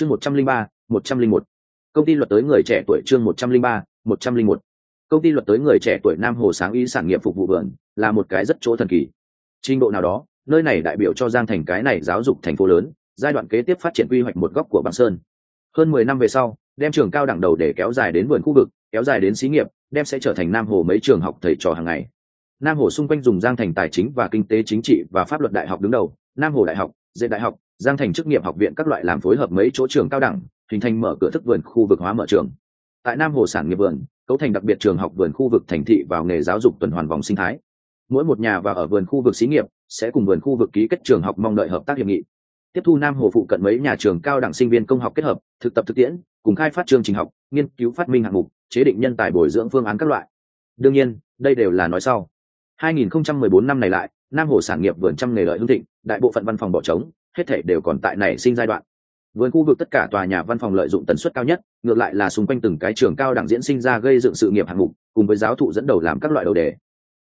chương một trăm linh ba, một trăm linh một. Công ty luật tới người trẻ tuổi chương một trăm linh ba, một trăm linh một. Công ty luật tới người trẻ tuổi nam hồ sáng ý sản nghiệp phục vụ vườn là một cái rất chỗ thần kỳ. Trình độ nào đó, nơi này đại biểu cho giang thành cái này giáo dục thành phố lớn, giai đoạn kế tiếp phát triển quy hoạch một góc của bằng sơn. Hơn mười năm về sau, đem trường cao đẳng đầu để kéo dài đến vườn khu vực, kéo dài đến xí nghiệp, đem sẽ trở thành nam hồ mấy trường học thầy trò hàng ngày. Nam hồ xung quanh dùng giang thành tài chính và kinh tế chính trị và pháp luật đại học đứng đầu, nam hồ đại học, dệt đại học giang thành chức nghiệp học viện các loại làm phối hợp mấy chỗ trường cao đẳng, hình thành mở cửa thức vườn khu vực hóa mở trường. Tại nam hồ sản nghiệp vườn, cấu thành đặc biệt trường học vườn khu vực thành thị vào nghề giáo dục tuần hoàn vòng sinh thái. Mỗi một nhà và ở vườn khu vực xí nghiệp sẽ cùng vườn khu vực ký kết trường học mong đợi hợp tác hiệp nghị. Tiếp thu nam hồ phụ cận mấy nhà trường cao đẳng sinh viên công học kết hợp, thực tập thực tiễn, cùng khai phát chương trình học, nghiên cứu phát minh hạng mục, chế định nhân tài bồi dưỡng phương án các loại. Đương nhiên, đây đều là nói sau. 2014 năm này lại, nam hồ sản nghiệp vườn trăm nghề lợi hương thịnh, đại bộ phận văn phòng bỏ trống hết thể đều còn tại nảy sinh giai đoạn. Vườn khu vực tất cả tòa nhà văn phòng lợi dụng tần suất cao nhất, ngược lại là xung quanh từng cái trường cao đẳng diễn sinh ra gây dựng sự nghiệp hạng mục, cùng với giáo thụ dẫn đầu làm các loại đầu đề.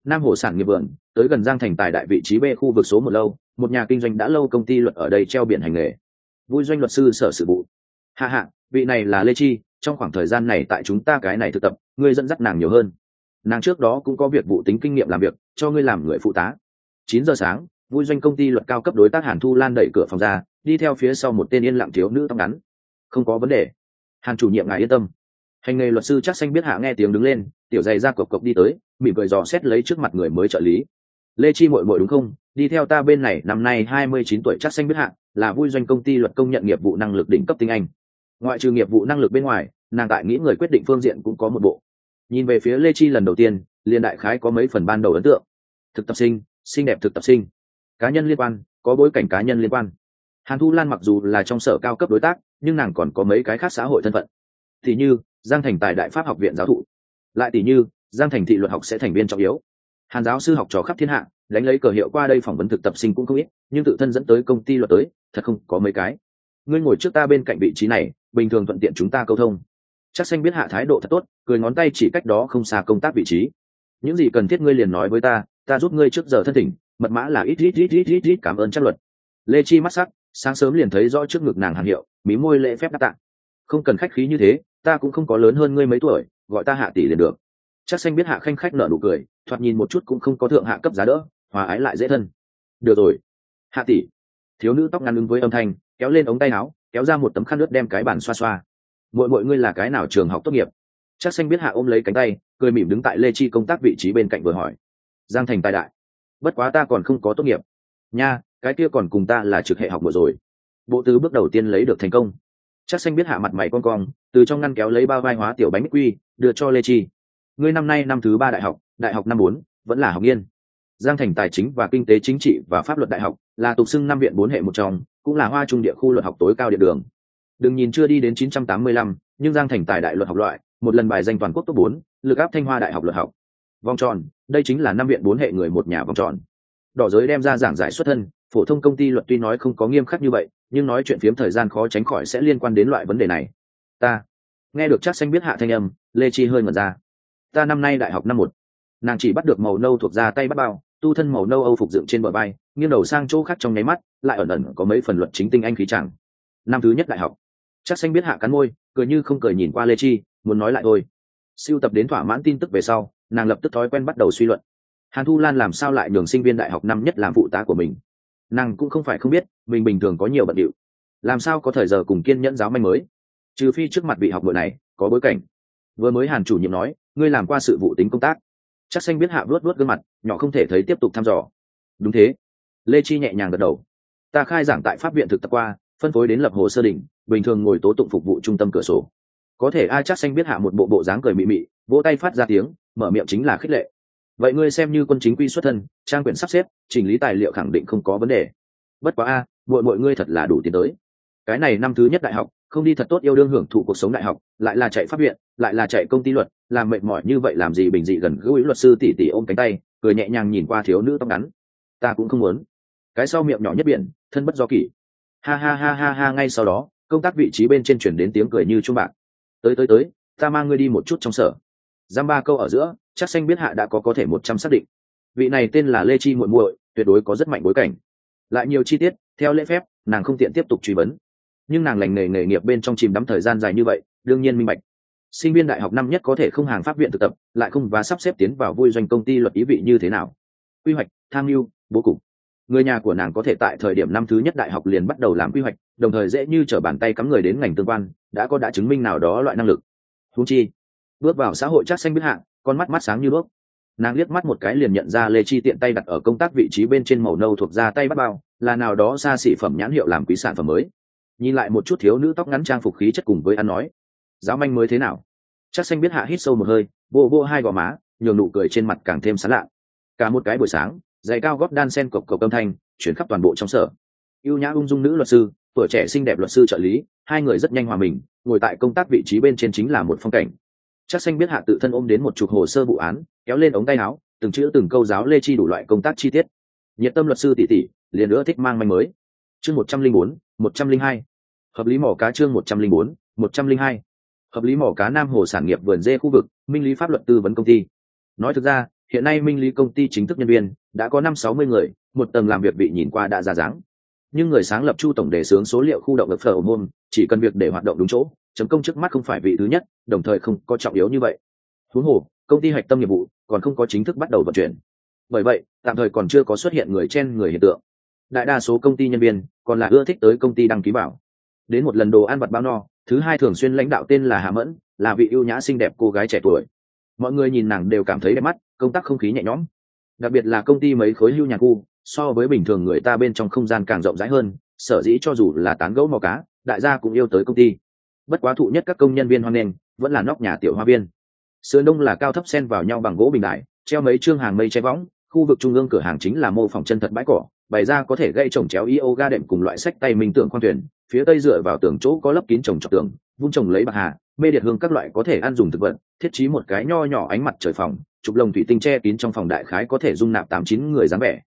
Nam hồ sản nghiệp vườn, tới gần giang thành tài đại vị trí b khu vực số một lâu, một nhà kinh doanh đã lâu công ty luật ở đây treo biển hành nghề. Vui doanh luật sư sở sự vụ. Hạ hạ, vị này là lê chi, trong khoảng thời gian này tại chúng ta cái này thực tập, ngươi dẫn dắt nàng nhiều hơn. Nàng trước đó cũng có việc vụ tính kinh nghiệm làm việc, cho ngươi làm người phụ tá. Chín giờ sáng vui doanh công ty luật cao cấp đối tác hàn thu lan đẩy cửa phòng ra, đi theo phía sau một tên yên lặng thiếu nữ tóc ngắn. Không có vấn đề. Hàn chủ nhiệm ngài yên tâm. Hành nghề luật sư chắc xanh biết hạ nghe tiếng đứng lên, tiểu dày ra cộc cộc đi tới, mỉm cười dò xét lấy trước mặt người mới trợ lý. Lê chi mội mội đúng không? Đi theo ta bên này, năm nay hai mươi chín tuổi chắc xanh biết hạ, là vui doanh công ty luật công nhận nghiệp vụ năng lực đỉnh cấp tiếng anh. Ngoại trừ nghiệp vụ năng lực bên ngoài, nàng tại nghĩ người quyết định phương diện cũng có một bộ. Nhìn về phía lê chi lần đầu tiên liên đại khái có mấy phần ban đầu ấn tượng. Thực tập sinh, xinh đẹp thực tập sinh cá nhân liên quan, có bối cảnh cá nhân liên quan. Hàn thu lan mặc dù là trong sở cao cấp đối tác, nhưng nàng còn có mấy cái khác xã hội thân phận. Thì như, giang thành tại đại pháp học viện giáo thụ. Lại tỷ như, giang thành thị luật học sẽ thành viên trọng yếu. Hàn giáo sư học trò khắp thiên hạ, đánh lấy cờ hiệu qua đây phỏng vấn thực tập sinh cũng không ít, nhưng tự thân dẫn tới công ty luật tới, thật không có mấy cái. Ngươi ngồi trước ta bên cạnh vị trí này, bình thường thuận tiện chúng ta câu thông. Chắc xanh biết hạ thái độ thật tốt, cười ngón tay chỉ cách đó không xa công tác vị trí. Những gì cần thiết ngươi liền nói với ta ta giúp ngươi trước giờ thân thỉnh, mật mã là ít ít ít ít ít ít, cảm ơn chắc luật. Lê chi mắt sắc, sáng sớm liền thấy rõ trước ngực nàng hàng hiệu, mí môi lễ phép đáp tạ. không cần khách khí như thế, ta cũng không có lớn hơn ngươi mấy tuổi, gọi ta hạ tỷ liền được. Chắc xanh biết hạ khanh khách nở nụ cười, thoạt nhìn một chút cũng không có thượng hạ cấp giá đỡ, hòa ái lại dễ thân. Được rồi. Hạ tỷ. Thiếu nữ tóc ngắn ứng với âm thanh, kéo lên ống tay áo, kéo ra một tấm khăn nước đem cái bàn xoa xoa. Mỗi mỗi ngươi là cái nào trường học tốt nghiệp? Chắc xanh biết hạ ôm lấy cánh tay, cười mỉm đứng tại lê chi công tác vị trí bên cạnh vừa hỏi giang thành tài đại. Bất quá ta còn không có tốt nghiệp. Nha cái kia còn cùng ta là trực hệ học vừa rồi. Bộ tứ bước đầu tiên lấy được thành công. Chắc xanh biết hạ mặt mày con cong từ trong ngăn kéo lấy ba vai hóa tiểu bánh quy đưa cho lê chi. Ngươi năm nay năm thứ ba đại học đại học năm bốn vẫn là học nghiên. Giang thành tài chính và kinh tế chính trị và pháp luật đại học là tục xưng năm viện bốn hệ một trong cũng là hoa trung địa khu luật học tối cao địa đường. Đừng nhìn chưa đi đến 985, nhưng giang thành tài đại luật học loại một lần bài danh toàn quốc top bốn lực áp thanh hoa đại học luật học vòng tròn, đây chính là năm viện bốn hệ người một nhà vòng tròn. Đỏ giới đem ra giảng giải xuất thân, phổ thông công ty luật tuy nói không có nghiêm khắc như vậy, nhưng nói chuyện phiếm thời gian khó tránh khỏi sẽ liên quan đến loại vấn đề này. Ta nghe được chắc xanh biết hạ thanh âm, lê chi hơi ngẩn ra. Ta năm nay đại học năm một. Nàng chỉ bắt được màu nâu thuộc ra tay bắt bao, tu thân màu nâu âu phục dựng trên bờ bay nghiêng đầu sang chỗ khác trong nháy mắt, lại ẩn ẩn có mấy phần luật chính tinh anh khí chẳng. Năm thứ nhất đại học. Chắc xanh biết hạ cắn môi, cười như không cười nhìn qua lê chi, muốn nói lại thôi. Siêu tập đến thỏa mãn tin tức về sau nàng lập tức thói quen bắt đầu suy luận. Hàn thu lan làm sao lại nhường sinh viên đại học năm nhất làm phụ tá của mình? Nàng cũng không phải không biết, mình bình thường có nhiều bận điệu. Làm sao có thời giờ cùng kiên nhẫn giáo manh mới? Trừ phi trước mặt vị học bội này có bối cảnh. Vừa mới hàn chủ nhiệm nói, ngươi làm qua sự vụ tính công tác. Chắc xanh biết hạ vớt vớt gương mặt, nhỏ không thể thấy tiếp tục thăm dò. Đúng thế. Lê chi nhẹ nhàng gật đầu. Ta khai giảng tại pháp viện thực tập qua, phân phối đến lập hồ sơ đỉnh, bình thường ngồi tố tụng phục vụ trung tâm cửa sổ. Có thể ai chắc xanh biết hạ một bộ bộ dáng cười mị mị vỗ tay phát ra tiếng, mở miệng chính là khích lệ. Vậy ngươi xem như quân chính quy xuất thân, trang quyển sắp xếp, chỉnh lý tài liệu khẳng định không có vấn đề. Bất quá a mọi mọi ngươi thật là đủ tiến tới. Cái này năm thứ nhất đại học, không đi thật tốt yêu đương hưởng thụ cuộc sống đại học, lại là chạy pháp viện, lại là chạy công ty luật, làm mệt mỏi như vậy làm gì bình dị gần gũi luật sư tỉ tỉ ôm cánh tay, cười nhẹ nhàng nhìn qua thiếu nữ tóc ngắn. Ta cũng không muốn. Cái sau miệng nhỏ nhất biển, thân bất do kỷ. Ha ha ha ha ha, ngay sau đó, công tác vị trí bên trên chuyển đến tiếng cười như trung bạn. tới tới tới, ta mang ngươi đi một chút trong sở giam ba câu ở giữa, chắc xanh biết hạ đã có có thể một trăm xác định. Vị này tên là lê chi muội muội, tuyệt đối có rất mạnh bối cảnh. Lại nhiều chi tiết, theo lễ phép, nàng không tiện tiếp tục truy vấn. Nhưng nàng lành nghề nghề nghiệp bên trong chìm đắm thời gian dài như vậy, đương nhiên minh bạch. Sinh viên đại học năm nhất có thể không hàng pháp viện thực tập, lại không và sắp xếp tiến vào vui doanh công ty luật ý vị như thế nào. Quy hoạch, tham mưu, bố cục. Người nhà của nàng có thể tại thời điểm năm thứ nhất đại học liền bắt đầu làm quy hoạch, đồng thời dễ như t r ở bàn tay cắm người đến ngành tương quan, đã có đã chứng minh nào đó loại năng lực. Thú chi bước vào xã hội chắc xanh biết hạng, con mắt mắt sáng như đuốc. Nàng liếc mắt một cái liền nhận ra lê chi tiện tay đặt ở công tác vị trí bên trên màu nâu thuộc ra tay bắt bao, là nào đó xa xỉ phẩm nhãn hiệu làm quý sản phẩm mới. Nhìn lại một chút thiếu nữ tóc ngắn trang phục khí chất cùng với ăn nói, giáo manh mới thế nào? Chắc xanh biết hạ hít sâu một hơi, vô vô hai gò má, nhường nụ cười trên mặt càng thêm sán lạ cả một cái buổi sáng, giày cao góp đan sen cộc cộc âm thanh, chuyển khắp toàn bộ trong sở. Ưu nhã ung dung nữ luật sư, tuổi trẻ xinh đẹp luật sư trợ lý, hai người rất nhanh hòa mình, ngồi tại công tác vị trí bên trên chính là một phong cảnh chắc xanh biết hạ tự thân ôm đến một chục hồ sơ vụ án, kéo lên ống tay áo, từng chữ từng câu giáo lê chi đủ loại công tác chi tiết. Nhiệt tâm luật sư tỷ tỷ, liền nữa thích mang manh mới. Chương một trăm linh bốn, một trăm linh hai. Hợp lý mỏ cá chương một trăm linh bốn, một trăm linh hai. Hợp lý mỏ cá nam hồ sản nghiệp vườn dê khu vực, minh lý pháp luật tư vấn công ty. Nói thực ra, hiện nay minh lý công ty chính thức nhân viên, đã có năm sáu mươi người, một tầng làm việc bị nhìn qua đã ra dáng. Nhưng người sáng lập chu tổng đề xướng số liệu khu động lực phở môn, chỉ cần việc để hoạt động đúng chỗ chấm công trước mắt không phải vị thứ nhất, đồng thời không có trọng yếu như vậy. Huống hồ, công ty hạch tâm nghiệp vụ còn không có chính thức bắt đầu vận chuyển. Bởi vậy, tạm thời còn chưa có xuất hiện người chen người hiện tượng. Đại đa số công ty nhân viên còn là ưa thích tới công ty đăng ký bảo. Đến một lần đồ ăn vặt bao no, thứ hai thường xuyên lãnh đạo tên là hà mẫn, là vị ưu nhã xinh đẹp cô gái trẻ tuổi. Mọi người nhìn nàng đều cảm thấy đẹp mắt, công tác không khí nhẹ nhõm. Đặc biệt là công ty mấy khối hưu nhà khu so với bình thường người ta bên trong không gian càng rộng rãi hơn, sở dĩ cho dù là tán gẫu mò cá, đại gia cũng yêu tới công ty bất quá thụ nhất các công nhân viên hoan nghênh, vẫn là nóc nhà tiểu hoa viên. Sườn đông là cao thấp sen vào nhau bằng gỗ bình đại, treo mấy chương hàng mây che võng, khu vực trung ương cửa hàng chính là mô phỏng chân thật bãi cỏ, bày ra có thể gây trồng chéo yoga đệm cùng loại sách tay minh tưởng khoan thuyền, phía tây dựa vào tường chỗ có lấp kín trồng trọt tường vun trồng lấy bạc hà, mê điện hương các loại có thể ăn dùng thực vật, thiết trí một cái nho nhỏ ánh mặt trời phòng, chụp lồng thủy tinh che kín trong phòng đại khái có thể dung nạp tám chín người dáng vẻ.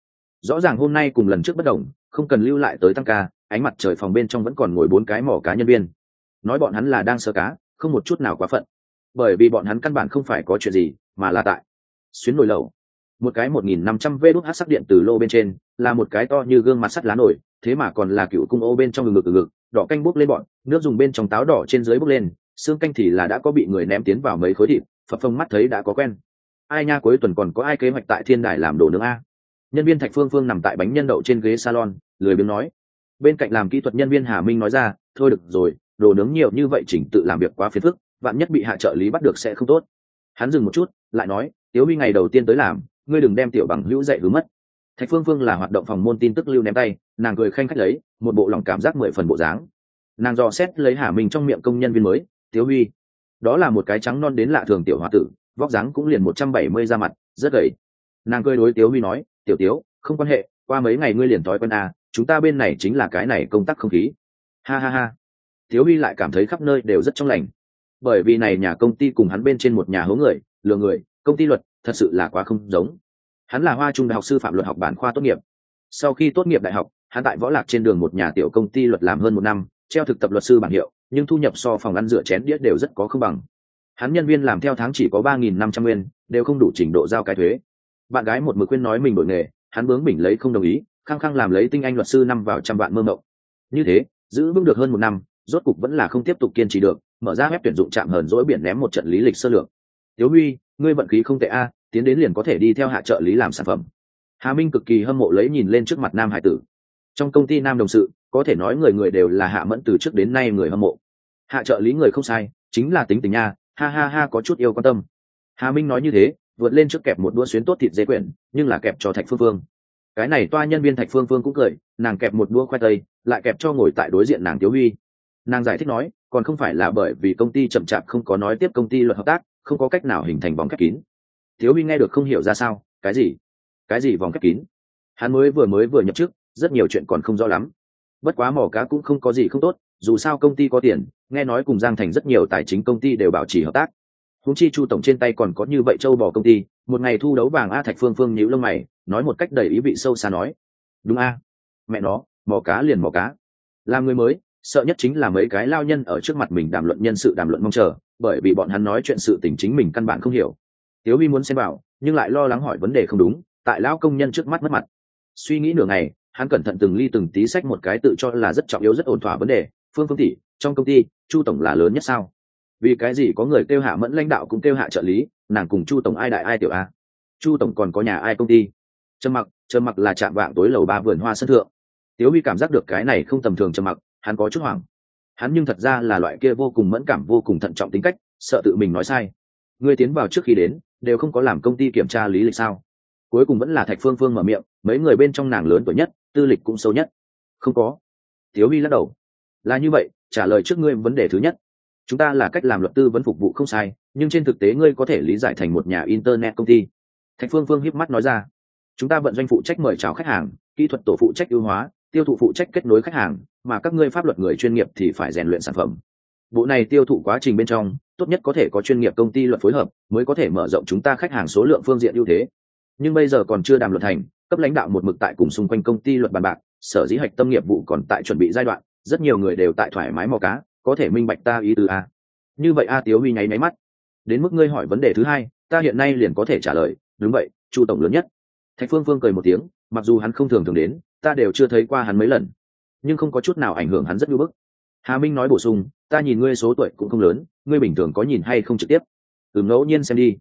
Rõ ràng hôm nay cùng lần trước bất đồng, không cần lưu lại tới tăng ca, ánh mặt trời phòng bên trong vẫn còn ngồi bốn cái mỏ cá nhân viên nói bọn hắn là đang sơ cá, không một chút nào quá phận. Bởi vì bọn hắn căn bản không phải có chuyện gì, mà là tại xuyến nồi lẩu. Một cái một nghìn năm trăm vê đốt hát sắc điện từ lô bên trên, là một cái to như gương mặt sắt lá nổi, thế mà còn là cựu cung ô bên trong ngực ngực ngực, đỏ canh bốc lên bọn, nước dùng bên trong táo đỏ trên dưới bốc lên, xương canh thì là đã có bị người ném tiến vào mấy khối thịt, phập phông mắt thấy đã có quen. Ai nha, cuối tuần còn có ai kế hoạch tại thiên đài làm đồ nướng a? Nhân viên thạch phương phương nằm tại bánh nhân đậu trên ghế salon, lười biếng nói. Bên cạnh làm kỹ thuật nhân viên hà minh nói ra, thôi được rồi đồ nướng nhiều như vậy chỉnh tự làm việc quá phiền phức vạn nhất bị hạ trợ lý bắt được sẽ không tốt. Hắn dừng một chút lại nói tiếu huy ngày đầu tiên tới làm ngươi đừng đem tiểu bằng hữu dạy hứa mất. Thạch phương phương là hoạt động phòng môn tin tức lưu ném tay nàng cười khanh khách lấy một bộ lòng cảm giác mười phần bộ dáng. Nàng dò xét lấy hà minh trong miệng công nhân viên mới tiếu huy đó là một cái trắng non đến lạ thường tiểu h o a tử vóc dáng cũng liền một trăm bảy mươi ra mặt rất gầy. Nàng cười đối tiếu huy nói tiểu tiếu không quan hệ qua mấy ngày ngươi liền thói quen à, chúng ta bên này chính là cái này công tác không khí. Ha ha ha tiếu huy lại cảm thấy khắp nơi đều rất trong lành. Bởi vì này nhà công ty cùng hắn bên trên một nhà hố người, lừa người, công ty luật, thật sự là quá không giống. Hắn là hoa trung đại học sư phạm luật học bản khoa tốt nghiệp. Sau khi tốt nghiệp đại học, hắn tại võ lạc trên đường một nhà tiểu công ty luật làm hơn một năm, treo thực tập luật sư bản hiệu, nhưng thu nhập so phòng ăn rửa chén đĩa đều rất có không bằng. Hắn nhân viên làm theo tháng chỉ có ba nghìn năm trăm nguyên, đều không đủ trình độ giao cái thuế. Bạn gái một mực khuyên nói mình đổi nghề, hắn bướng bỉnh lấy không đồng ý, khăng khăng làm lấy tinh anh luật sư năm vào trăm vạn mơ mộng. Như thế, giữ vững được hơn một năm rốt cục vẫn là không tiếp tục kiên trì được, mở ra web tuyển dụng chạm hờn dỗi biển ném một trận lý lịch sơ lược. Tiếu huy, ngươi vận khí không tệ a, tiến đến liền có thể đi theo hạ trợ lý làm sản phẩm. Hà minh cực kỳ hâm mộ lấy nhìn lên trước mặt nam hải tử. Trong công ty nam đồng sự, có thể nói người người đều là hạ mẫn từ trước đến nay người hâm mộ. Hạ trợ lý người không sai, chính là tính tình nha, ha ha ha có chút yêu quan tâm. Hà minh nói như thế, vượt lên trước kẹp một đũa xuyến tốt thịt dê quyển, nhưng là kẹp cho thạch phương phương. Cái này toa nhân viên thạch phương phương cũng cười, nàng kẹp một đũa khoai tây, lại kẹp cho ngồi tại đối diện nàng tiếu huy nàng giải thích nói, còn không phải là bởi vì công ty chậm chạp không có nói tiếp công ty luật hợp tác, không có cách nào hình thành vòng khép kín. Thiếu huy nghe được không hiểu ra sao, cái gì? Cái gì vòng khép kín? Hắn mới vừa mới vừa nhập chức, rất nhiều chuyện còn không rõ lắm. Bất quá mỏ cá cũng không có gì không tốt, dù sao công ty có tiền, nghe nói cùng giang thành rất nhiều tài chính công ty đều bảo trì hợp tác. Húng chi chu tổng trên tay còn có như vậy châu bò công ty, một ngày thu đấu vàng a thạch phương phương nhíu lông mày, nói một cách đầy ý vị sâu xa nói. Đúng a. Mẹ nó, mỏ cá liền mỏ cá. Làm người mới sợ nhất chính là mấy cái lao nhân ở trước mặt mình đàm luận nhân sự đàm luận mong chờ bởi vì bọn hắn nói chuyện sự tình chính mình căn bản không hiểu. Tiếu vi muốn xem vào, nhưng lại lo lắng hỏi vấn đề không đúng tại lão công nhân trước mắt mất mặt. Suy nghĩ nửa ngày hắn cẩn thận từng ly từng tí sách một cái tự cho là rất trọng yếu rất ổn thỏa vấn đề. Phương phương tỷ trong công ty chu tổng là lớn nhất sao? Vì cái gì có người kêu hạ mẫn lãnh đạo cũng kêu hạ trợ lý nàng cùng chu tổng ai đại ai tiểu a? Chu tổng còn có nhà ai công ty? Trầm mặc trầm mặc là chạm vạng tối lầu ba vườn hoa sân thượng. Tiếu Vi cảm giác được cái này không tầm thường trầm mặc hắn có chút hoảng. Hắn nhưng thật ra là loại kia vô cùng mẫn cảm, vô cùng thận trọng tính cách, sợ tự mình nói sai. Người tiến vào trước khi đến, đều không có làm công ty kiểm tra lý lịch sao? Cuối cùng vẫn là thạch phương phương mở miệng, mấy người bên trong nàng lớn tuổi nhất, tư lịch cũng sâu nhất. Không có. Tiếu huy lắc đầu. Là như vậy, trả lời trước ngươi vấn đề thứ nhất. Chúng ta là cách làm luật tư vấn phục vụ không sai, nhưng trên thực tế ngươi có thể lý giải thành một nhà internet công ty. Thạch phương phương hiếp mắt nói ra. Chúng ta vận doanh phụ trách mời chào khách hàng, kỹ thuật tổ phụ trách ưu hóa tiêu thụ phụ trách kết nối khách hàng, mà các ngươi pháp luật người chuyên nghiệp thì phải rèn luyện sản phẩm. Bộ này tiêu thụ quá trình bên trong, tốt nhất có thể có chuyên nghiệp công ty luật phối hợp, mới có thể mở rộng chúng ta khách hàng số lượng phương diện ưu thế. Nhưng bây giờ còn chưa đàm luật thành, cấp lãnh đạo một mực tại cùng xung quanh công ty luật bàn bạc, sở dĩ hạch tâm nghiệp vụ còn tại chuẩn bị giai đoạn, rất nhiều người đều tại thoải mái mò cá, có thể minh bạch ta ý từ a. Như vậy a tiếu huy nháy máy mắt. Đến mức ngươi hỏi vấn đề thứ hai, ta hiện nay liền có thể trả lời, đúng vậy, chu tổng lớn nhất. Thạch phương phương cười một tiếng, mặc dù hắn không thường thường đến ta đều chưa thấy qua hắn mấy lần. Nhưng không có chút nào ảnh hưởng hắn rất ngưỡng bức. Hà minh nói bổ sung, ta nhìn ngươi số tuổi cũng không lớn, ngươi bình thường có nhìn hay không trực tiếp? Từ ngẫu nhiên xem đi.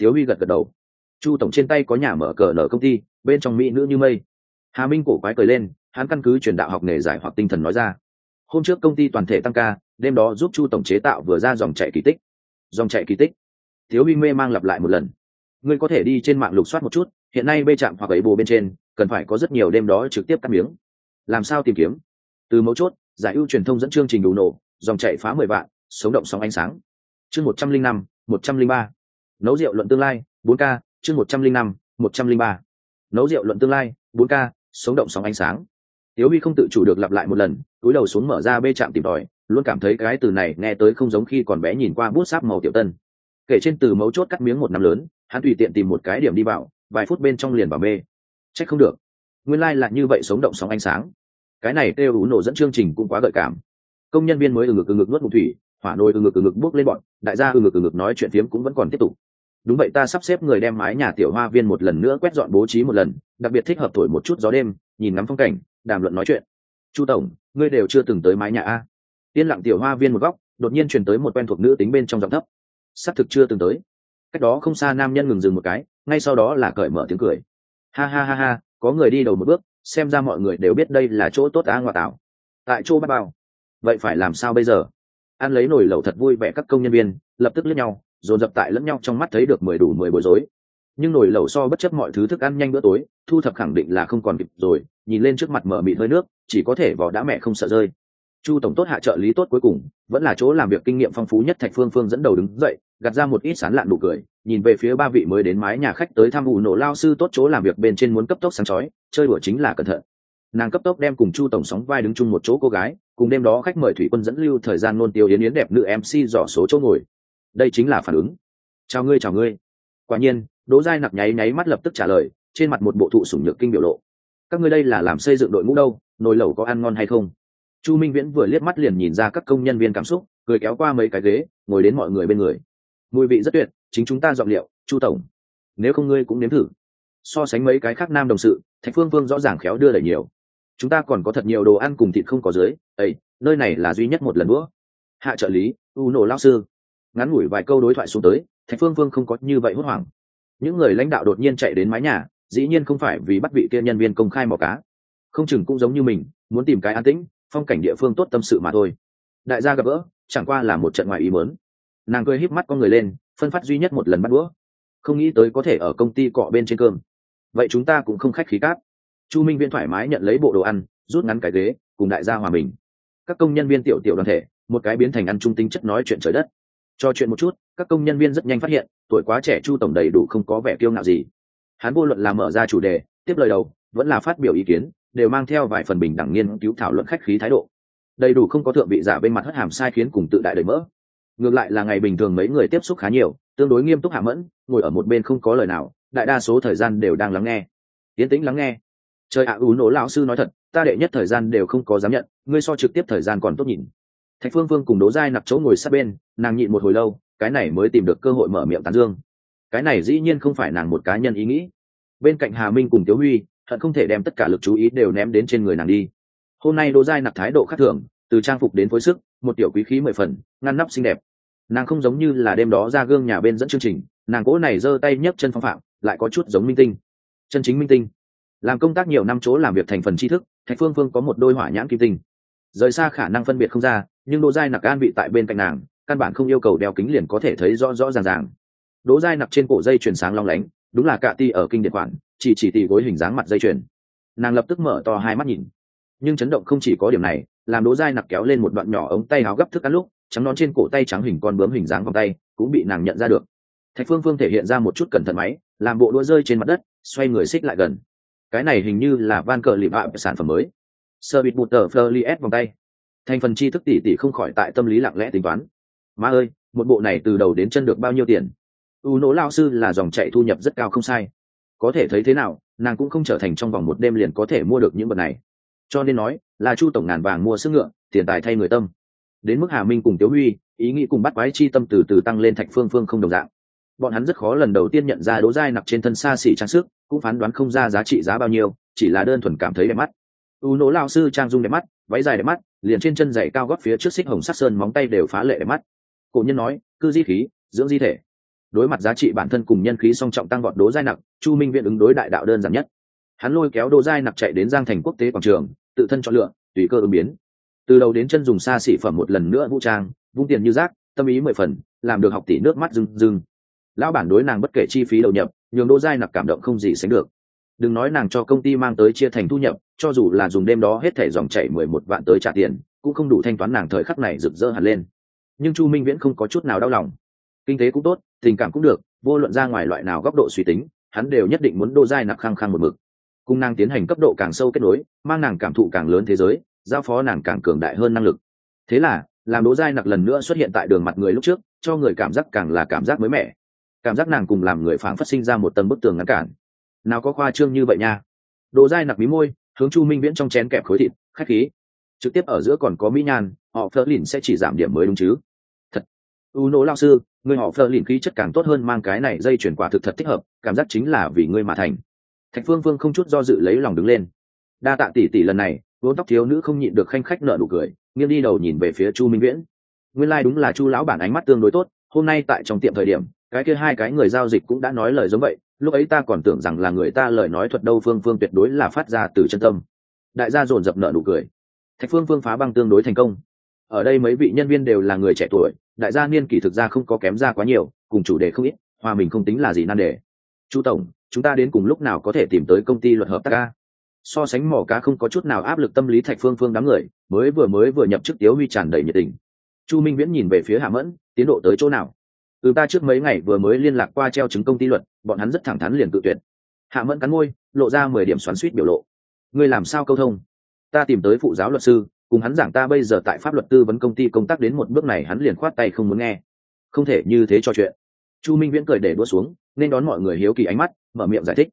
Thiếu huy gật gật đầu. Chu tổng trên tay có nhà mở cờ nở công ty, bên trong mỹ nữ như mây. Hà minh cổ quái cười lên, hắn căn cứ truyền đạo học nghề giải hoặc tinh thần nói ra. Hôm trước công ty toàn thể tăng ca, đêm đó giúp chu tổng chế tạo vừa ra dòng chạy kỳ tích. Dòng chạy kỳ tích. Thiếu huy mê mang lặp lại một lần. Ngươi có thể đi trên mạng lục soát một chút, hiện nay bê chạm hoặc ấy bồ bên trên cần phải có rất nhiều đêm đó trực tiếp cắt miếng. Làm sao tìm kiếm? Từ mấu chốt, giải ưu truyền thông dẫn chương trình đủ nổ, dòng chạy phá mười vạn, sống động sóng ánh sáng. Chương một trăm linh năm, một trăm linh ba. Nấu rượu luận tương lai, bốn k, chương một trăm linh năm, một trăm linh ba. Nấu rượu luận tương lai, bốn k, sống động sóng ánh sáng. Tiếu huy không tự chủ được lặp lại một lần, túi đầu xuống mở ra bê chạm tìm tòi, luôn cảm thấy cái từ này nghe tới không giống khi còn bé nhìn qua bút sáp màu tiểu tân. Kể trên từ mấu chốt cắt miếng một năm lớn, hắn tùy tiện tìm một cái điểm đi vào, vài phút bên trong liền vào mê trách không được. Nguyên lai、like、là như vậy sống động sóng ánh sáng. Cái này kêu ủ nổ dẫn chương trình cũng quá gợi cảm. Công nhân viên mới ừ ngực ừ ngực nuốt ngụ thủy, hỏa nồi ừ ngực ừ ngực bước lên bọn, đại gia ừ ngực ừ ngực nói chuyện phiếm cũng vẫn còn tiếp tục. Đúng vậy ta sắp xếp người đem mái nhà tiểu hoa viên một lần nữa quét dọn bố trí một lần, đặc biệt thích hợp thổi một chút gió đêm, nhìn ngắm phong cảnh, đàm luận nói chuyện. Chu tổng, ngươi đều chưa từng tới mái nhà a? Yên lặng tiểu hoa viên một góc, đột nhiên truyền tới một quen thuộc nữ tính bên trong giọng thấp. Xác thực chưa từng tới. Cách đó không xa nam nhân ngừng dừng một cái, ngay sau đó là cởi mở tiếng cười ha ha ha ha, có người đi đầu một bước, xem ra mọi người đều biết đây là chỗ tốt á ngoại tạo tại chỗ bắt bao. Vậy phải làm sao bây giờ? Ăn lấy nồi lẩu thật vui vẻ các công nhân viên, lập tức lướt nhau, dồn dập tại lẫn nhau trong mắt thấy được mười đủ mười bối rối. Nhưng nồi lẩu so bất chấp mọi thứ thức ăn nhanh bữa tối, thu thập khẳng định là không còn kịp rồi, nhìn lên trước mặt mở mịt hơi nước, chỉ có thể vỏ đã mẹ không sợ rơi chu tổng tốt hạ trợ lý tốt cuối cùng, vẫn là chỗ làm việc kinh nghiệm phong phú nhất thạch phương phương dẫn đầu đứng dậy, gạt ra một ít sán lạn nụ cười, nhìn về phía ba vị mới đến mái nhà khách tới thăm ủ nổ lao sư tốt chỗ làm việc bên trên muốn cấp tốc sáng chói, chơi đùa chính là cẩn thận. Nàng cấp tốc đem cùng chu tổng sóng vai đứng chung một chỗ cô gái, cùng đêm đó khách mời thủy quân dẫn lưu thời gian nôn tiêu yến yến đẹp nữ mc dò số chỗ ngồi. Đây chính là phản ứng. Chào ngươi chào ngươi. Quả nhiên, đỗ giai nặc nháy nháy mắt lập tức trả lời, trên mặt một bộ thụ sủng nhược kinh biểu lộ. Các ngươi đây là làm xây dựng đội ngũ đâu, nồi lẩu có ăn ngon hay không? Chu minh viễn vừa liếc mắt liền nhìn ra các công nhân viên cảm xúc, cười kéo qua mấy cái ghế, ngồi đến mọi người bên người. Mùi vị rất tuyệt, chính chúng ta dọn liệu chu tổng. Nếu không ngươi cũng nếm thử. So sánh mấy cái khác nam đồng sự, thạch phương phương rõ ràng khéo đưa đẩy nhiều. Chúng ta còn có thật nhiều đồ ăn cùng thịt không có dưới ấy nơi này là duy nhất một lần nữa hạ trợ lý, u nổ lao sư. Ngắn ngủi vài câu đối thoại xuống tới, thạch phương phương không có như vậy hốt hoảng. Những người lãnh đạo đột nhiên chạy đến mái nhà, dĩ nhiên không phải vì bắt vị kia nhân viên công khai mò cá. Không chừng cũng giống như mình, muốn tìm cái an tĩnh phong cảnh địa phương tốt tâm sự mà thôi. Đại gia gặp gỡ, chẳng qua là một trận ngoài ý mớn nàng cười híp mắt con người lên, phân phát duy nhất một lần bắt đũa. Không nghĩ tới có thể ở công ty cọ bên trên cơm. Vậy chúng ta cũng không khách khí cát chu minh viên thoải mái nhận lấy bộ đồ ăn, rút ngắn cái ghế, cùng đại gia hòa mình. Các công nhân viên tiểu tiểu đoàn thể, một cái biến thành ăn trung tính chất nói chuyện trời đất. Cho chuyện một chút, các công nhân viên rất nhanh phát hiện, tuổi quá trẻ chu tổng đầy đủ không có vẻ kiêu ngạo gì. Hắn vô luận là mở ra chủ đề, tiếp lời đầu, vẫn là phát biểu ý kiến đều mang theo vài phần bình đẳng nghiên cứu thảo luận khách khí thái độ. Đầy đủ không có thượng vị giả bên mặt hất hàm sai khiến cùng tự đại đầy mỡ. Ngược lại là ngày bình thường mấy người tiếp xúc khá nhiều tương đối nghiêm túc hạ mẫn ngồi ở một bên không có lời nào đại đa số thời gian đều đang lắng nghe. Tiến tĩnh lắng nghe. Trời ạ à, ú nổ lão sư nói thật ta đệ nhất thời gian đều không có dám nhận ngươi so trực tiếp thời gian còn tốt nhìn. Thạch phương phương cùng đố dai nặc chỗ ngồi sát bên nàng nhịn một hồi lâu cái này mới tìm được cơ hội mở miệng tán dương. Cái này dĩ nhiên không phải nàng một cá nhân ý nghĩ. Bên cạnh hà minh cùng tiếu huy hận không thể đem tất cả lực chú ý đều ném đến trên người nàng đi. Hôm nay đỗ giai nặc thái độ khác thường, từ trang phục đến phối sức, một tiểu quý khí mười phần, ngăn nắp xinh đẹp. Nàng không giống như là đêm đó ra gương nhà bên dẫn chương trình, nàng cỗ này giơ tay nhấc chân phong phạm, lại có chút giống minh tinh. Chân chính minh tinh. Làm công tác nhiều năm chỗ làm việc thành phần tri thức, thạch phương phương có một đôi hỏa nhãn kim tinh. Rời xa khả năng phân biệt không ra, nhưng đỗ giai nặc an bị tại bên cạnh nàng, căn bản không yêu cầu đeo kính liền có thể thấy rõ rõ ràng ràng đỗ dai nặc trên cổ dây chuyền sáng long lánh, đúng là cạ ti ở kinh điện khoản, chỉ chỉ tì gối hình dáng mặt dây chuyền. Nàng lập tức mở to hai mắt nhìn. Nhưng chấn động không chỉ có điểm này, làm đỗ dai nặc kéo lên một đoạn nhỏ ống tay áo gấp thức ăn lúc, trắng nón trên cổ tay trắng hình con bướm hình dáng vòng tay, cũng bị nàng nhận ra được. Thạch phương phương thể hiện ra một chút cẩn thận máy, làm bộ đũa rơi trên mặt đất, xoay người xích lại gần. Cái này hình như là van cờ lịp ạ sản phẩm mới. Sơ bịt bụt tờ fleur vòng tay. Thành phần chi thức tỉ tỉ không khỏi tại tâm lý lặng lẽ tính toán. Ma ơi, một bộ này từ đầu đến chân được bao nhiêu tiền? U nỗ lao sư là dòng chạy thu nhập rất cao không sai. Có thể thấy thế nào, nàng cũng không trở thành trong vòng một đêm liền có thể mua được những vật này. Cho nên nói, là chu tổng ngàn vàng mua sức ngựa, tiền tài thay người tâm. Đến mức hà minh cùng tiếu huy, ý nghĩ cùng bắt quái chi tâm từ từ tăng lên thạch phương phương không đồng dạng. Bọn hắn rất khó lần đầu tiên nhận ra đố dai nặc trên thân xa xỉ trang sức, cũng phán đoán không ra giá trị giá bao nhiêu, chỉ là đơn thuần cảm thấy đẹp mắt. U nỗ lao sư trang dung đẹp mắt, váy dài đẹp mắt, liền trên chân giày cao gót phía trước xích hồng sắc sơn móng tay đều phá lệ đẹp mắt. Cổ nhân nói, cư di khí, dưỡng di thể đối mặt giá trị bản thân cùng nhân khí song trọng tăng vọt đố dai nặc, chu minh viện ứng đối đại đạo đơn giản nhất. Hắn lôi kéo đố dai nặc chạy đến giang thành quốc tế quảng trường, tự thân chọn lựa, tùy cơ ứng biến. Từ đầu đến chân dùng xa xỉ phẩm một lần nữa vũ trang, vung tiền như rác, tâm ý mười phần, làm được học tỷ nước mắt rưng rưng. Lão bản đối nàng bất kể chi phí đầu nhập, nhường đỗ giai nặc cảm động không gì sánh được. Đừng nói nàng cho công ty mang tới chia thành thu nhập, cho dù là dùng đêm đó hết thẻ dòng chảy mười một vạn tới trả tiền, cũng không đủ thanh toán nàng thời khắc này rực rỡ hẳn lên. Nhưng chu minh viễn không có chút nào đau lòng kinh tế cũng tốt, tình cảm cũng được, vô luận ra ngoài loại nào góc độ suy tính, hắn đều nhất định muốn đô giai nặc khăng khăng một mực. Cung nàng tiến hành cấp độ càng sâu kết nối, mang nàng cảm thụ càng lớn thế giới, giao phó nàng càng cường đại hơn năng lực. Thế là, làm đỗ giai nặc lần nữa xuất hiện tại đường mặt người lúc trước, cho người cảm giác càng là cảm giác mới mẻ. Cảm giác nàng cùng làm người phảng phát sinh ra một tầng bức tường ngăn cản. Nào có khoa trương như vậy nha. Đỗ giai nặc mí môi, hướng chu minh viễn trong chén kẹp khối thịt, khách khí. Trực tiếp ở giữa còn có mỹ nhan, họ phớt lìn sẽ chỉ giảm điểm mới đúng chứ? Thật. U nỗ lao sư người họ phơ lìn khí chất càng tốt hơn mang cái này dây chuyển quả thực thật thích hợp, cảm giác chính là vì ngươi mà thành. Thạch phương phương không chút do dự lấy lòng đứng lên. Đa tạ tỷ tỷ lần này, vốn tóc thiếu nữ không nhịn được khanh khách nợ nụ cười, nghiêng đi đầu nhìn về phía chu minh viễn. Nguyên lai、like、đúng là chu lão bản ánh mắt tương đối tốt, hôm nay tại trong tiệm thời điểm, cái kia hai cái người giao dịch cũng đã nói lời giống vậy, lúc ấy ta còn tưởng rằng là người ta lời nói thuật đâu phương phương tuyệt đối là phát ra từ chân tâm. Đại gia dồn dập nợ nụ cười. Thạch phương phương phá băng tương đối thành công. Ở đây mấy vị nhân viên đều là người trẻ tuổi đại gia niên kỳ thực ra không có kém ra quá nhiều, cùng chủ đề không ít, hòa mình không tính là gì nan đề. Chu tổng, chúng ta đến cùng lúc nào có thể tìm tới công ty luật hợp tác ca? So sánh mỏ cá không có chút nào áp lực tâm lý thạch phương phương đám người, mới vừa mới vừa nhập chức tiếu huy tràn đầy nhiệt tình. Chu minh viễn nhìn về phía hạ mẫn, tiến độ tới chỗ nào? Từ ta trước mấy ngày vừa mới liên lạc qua treo chứng công ty luật, bọn hắn rất thẳng thắn liền tự tuyệt. Hạ mẫn cắn môi, lộ ra mười điểm xoắn suýt biểu lộ. Ngươi làm sao câu thông? Ta tìm tới phụ giáo luật sư cùng hắn giảng ta bây giờ tại pháp luật tư vấn công ty công tác đến một bước này hắn liền khoát tay không muốn nghe. Không thể như thế cho chuyện. Chu minh viễn cười để đua xuống, nên đón mọi người hiếu kỳ ánh mắt, mở miệng giải thích.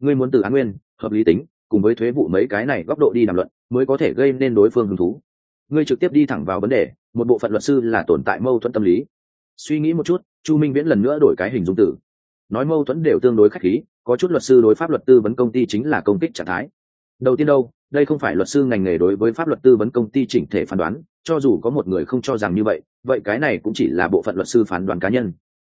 Ngươi muốn từ án nguyên, hợp lý tính, cùng với thuế vụ mấy cái này góc độ đi đàm luận, mới có thể gây nên đối phương hứng thú. Ngươi trực tiếp đi thẳng vào vấn đề, một bộ phận luật sư là tồn tại mâu thuẫn tâm lý. Suy nghĩ một chút, chu minh viễn lần nữa đổi cái hình dung tử. Nói mâu thuẫn đều tương đối khách khí, có chút luật sư đối pháp luật tư vấn công ty chính là công kích trạng thái. Đầu tiên đâu? Đây không phải luật sư ngành nghề đối với pháp luật tư vấn công ty chỉnh thể phán đoán, cho dù có một người không cho rằng như vậy vậy cái này cũng chỉ là bộ phận luật sư phán đoán cá nhân.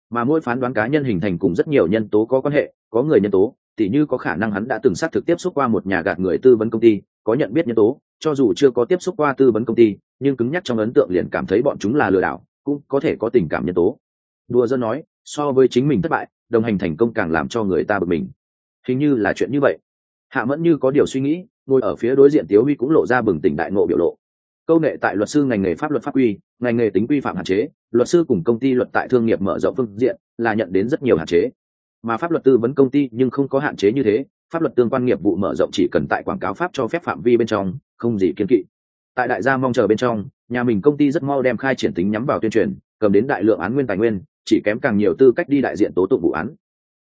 Mà mỗi phán đoán cá nhân hình thành cùng rất nhiều nhân tố có quan hệ, có người nhân tố, tỉ như có khả năng hắn đã từng xác thực tiếp xúc qua một nhà gạt người tư vấn công ty, có nhận biết nhân tố, cho dù chưa có tiếp xúc qua tư vấn công ty, nhưng cứng nhắc trong ấn tượng liền cảm thấy bọn chúng là lừa đảo, cũng có thể có tình cảm nhân tố. Đùa dân nói, so với chính mình thất bại, đồng hành thành công càng làm cho người ta bực mình. Hình như là chuyện như vậy. Hạ mẫn như có điều suy nghĩ ngồi ở phía đối diện tiếu huy cũng lộ ra bừng tỉnh đại ngộ biểu lộ. Câu nghệ tại luật sư ngành nghề pháp luật pháp quy, ngành nghề tính quy phạm hạn chế, luật sư cùng công ty luật tại thương nghiệp mở rộng phương diện là nhận đến rất nhiều hạn chế. Mà pháp luật tư vấn công ty nhưng không có hạn chế như thế, pháp luật tương quan nghiệp vụ mở rộng chỉ cần tại quảng cáo pháp cho phép phạm vi bên trong, không gì kiên kỵ. Tại đại gia mong chờ bên trong, nhà mình công ty rất mau đem khai triển tính nhắm vào tuyên truyền, cầm đến đại lượng án nguyên tài nguyên, chỉ kém càng nhiều tư cách đi đại diện tố tụng vụ án.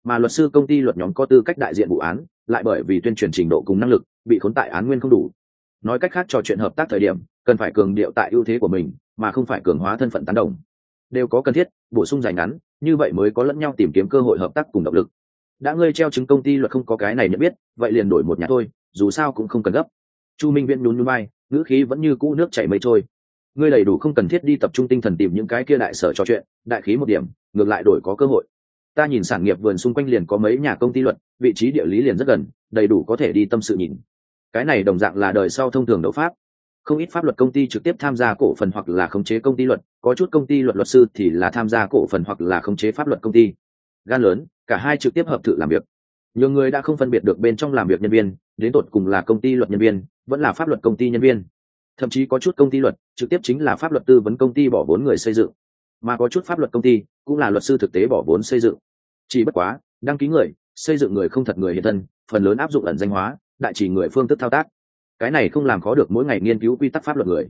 Mà luật sư công ty luật nhóm có tư cách đại diện vụ án, lại bởi vì tuyên truyền trình độ cùng năng lực bị khốn tại án nguyên không đủ. Nói cách khác trò chuyện hợp tác thời điểm, cần phải cường điệu tại ưu thế của mình, mà không phải cường hóa thân phận tán đồng. Đều có cần thiết, bổ sung dài ngắn, như vậy mới có lẫn nhau tìm kiếm cơ hội hợp tác cùng động lực. Đã ngươi treo chứng công ty luật không có cái này nhận biết, vậy liền đổi một nhà thôi, dù sao cũng không cần gấp. Chu minh viễn nhún nhún bay ngữ khí vẫn như cũ nước chảy mây trôi. Ngươi đầy đủ không cần thiết đi tập trung tinh thần tìm những cái kia đại sở trò chuyện, đại khí một điểm, ngược lại đổi có cơ hội. Ta nhìn sản nghiệp vườn xung quanh liền có mấy nhà công ty luật, vị trí địa lý liền rất gần, đầy đủ có thể đi tâm sự nhìn cái này đồng dạng là đời sau thông thường đấu pháp. Không ít pháp luật công ty trực tiếp tham gia cổ phần hoặc là khống chế công ty luật, có chút công ty luật luật sư thì là tham gia cổ phần hoặc là khống chế pháp luật công ty. Gan lớn, cả hai trực tiếp hợp thự làm việc. Nhiều người đã không phân biệt được bên trong làm việc nhân viên, đến tột cùng là công ty luật nhân viên, vẫn là pháp luật công ty nhân viên. Thậm chí có chút công ty luật, trực tiếp chính là pháp luật tư vấn công ty bỏ vốn người xây dựng. Mà có chút pháp luật công ty, cũng là luật sư thực tế bỏ vốn xây dựng. Chỉ bất quá, đăng ký người, xây dựng người không thật người hiện thân, phần lớn áp dụng ẩn danh hóa đại chỉ người phương thức thao tác. Cái này không làm khó được mỗi ngày nghiên cứu quy tắc pháp luật người.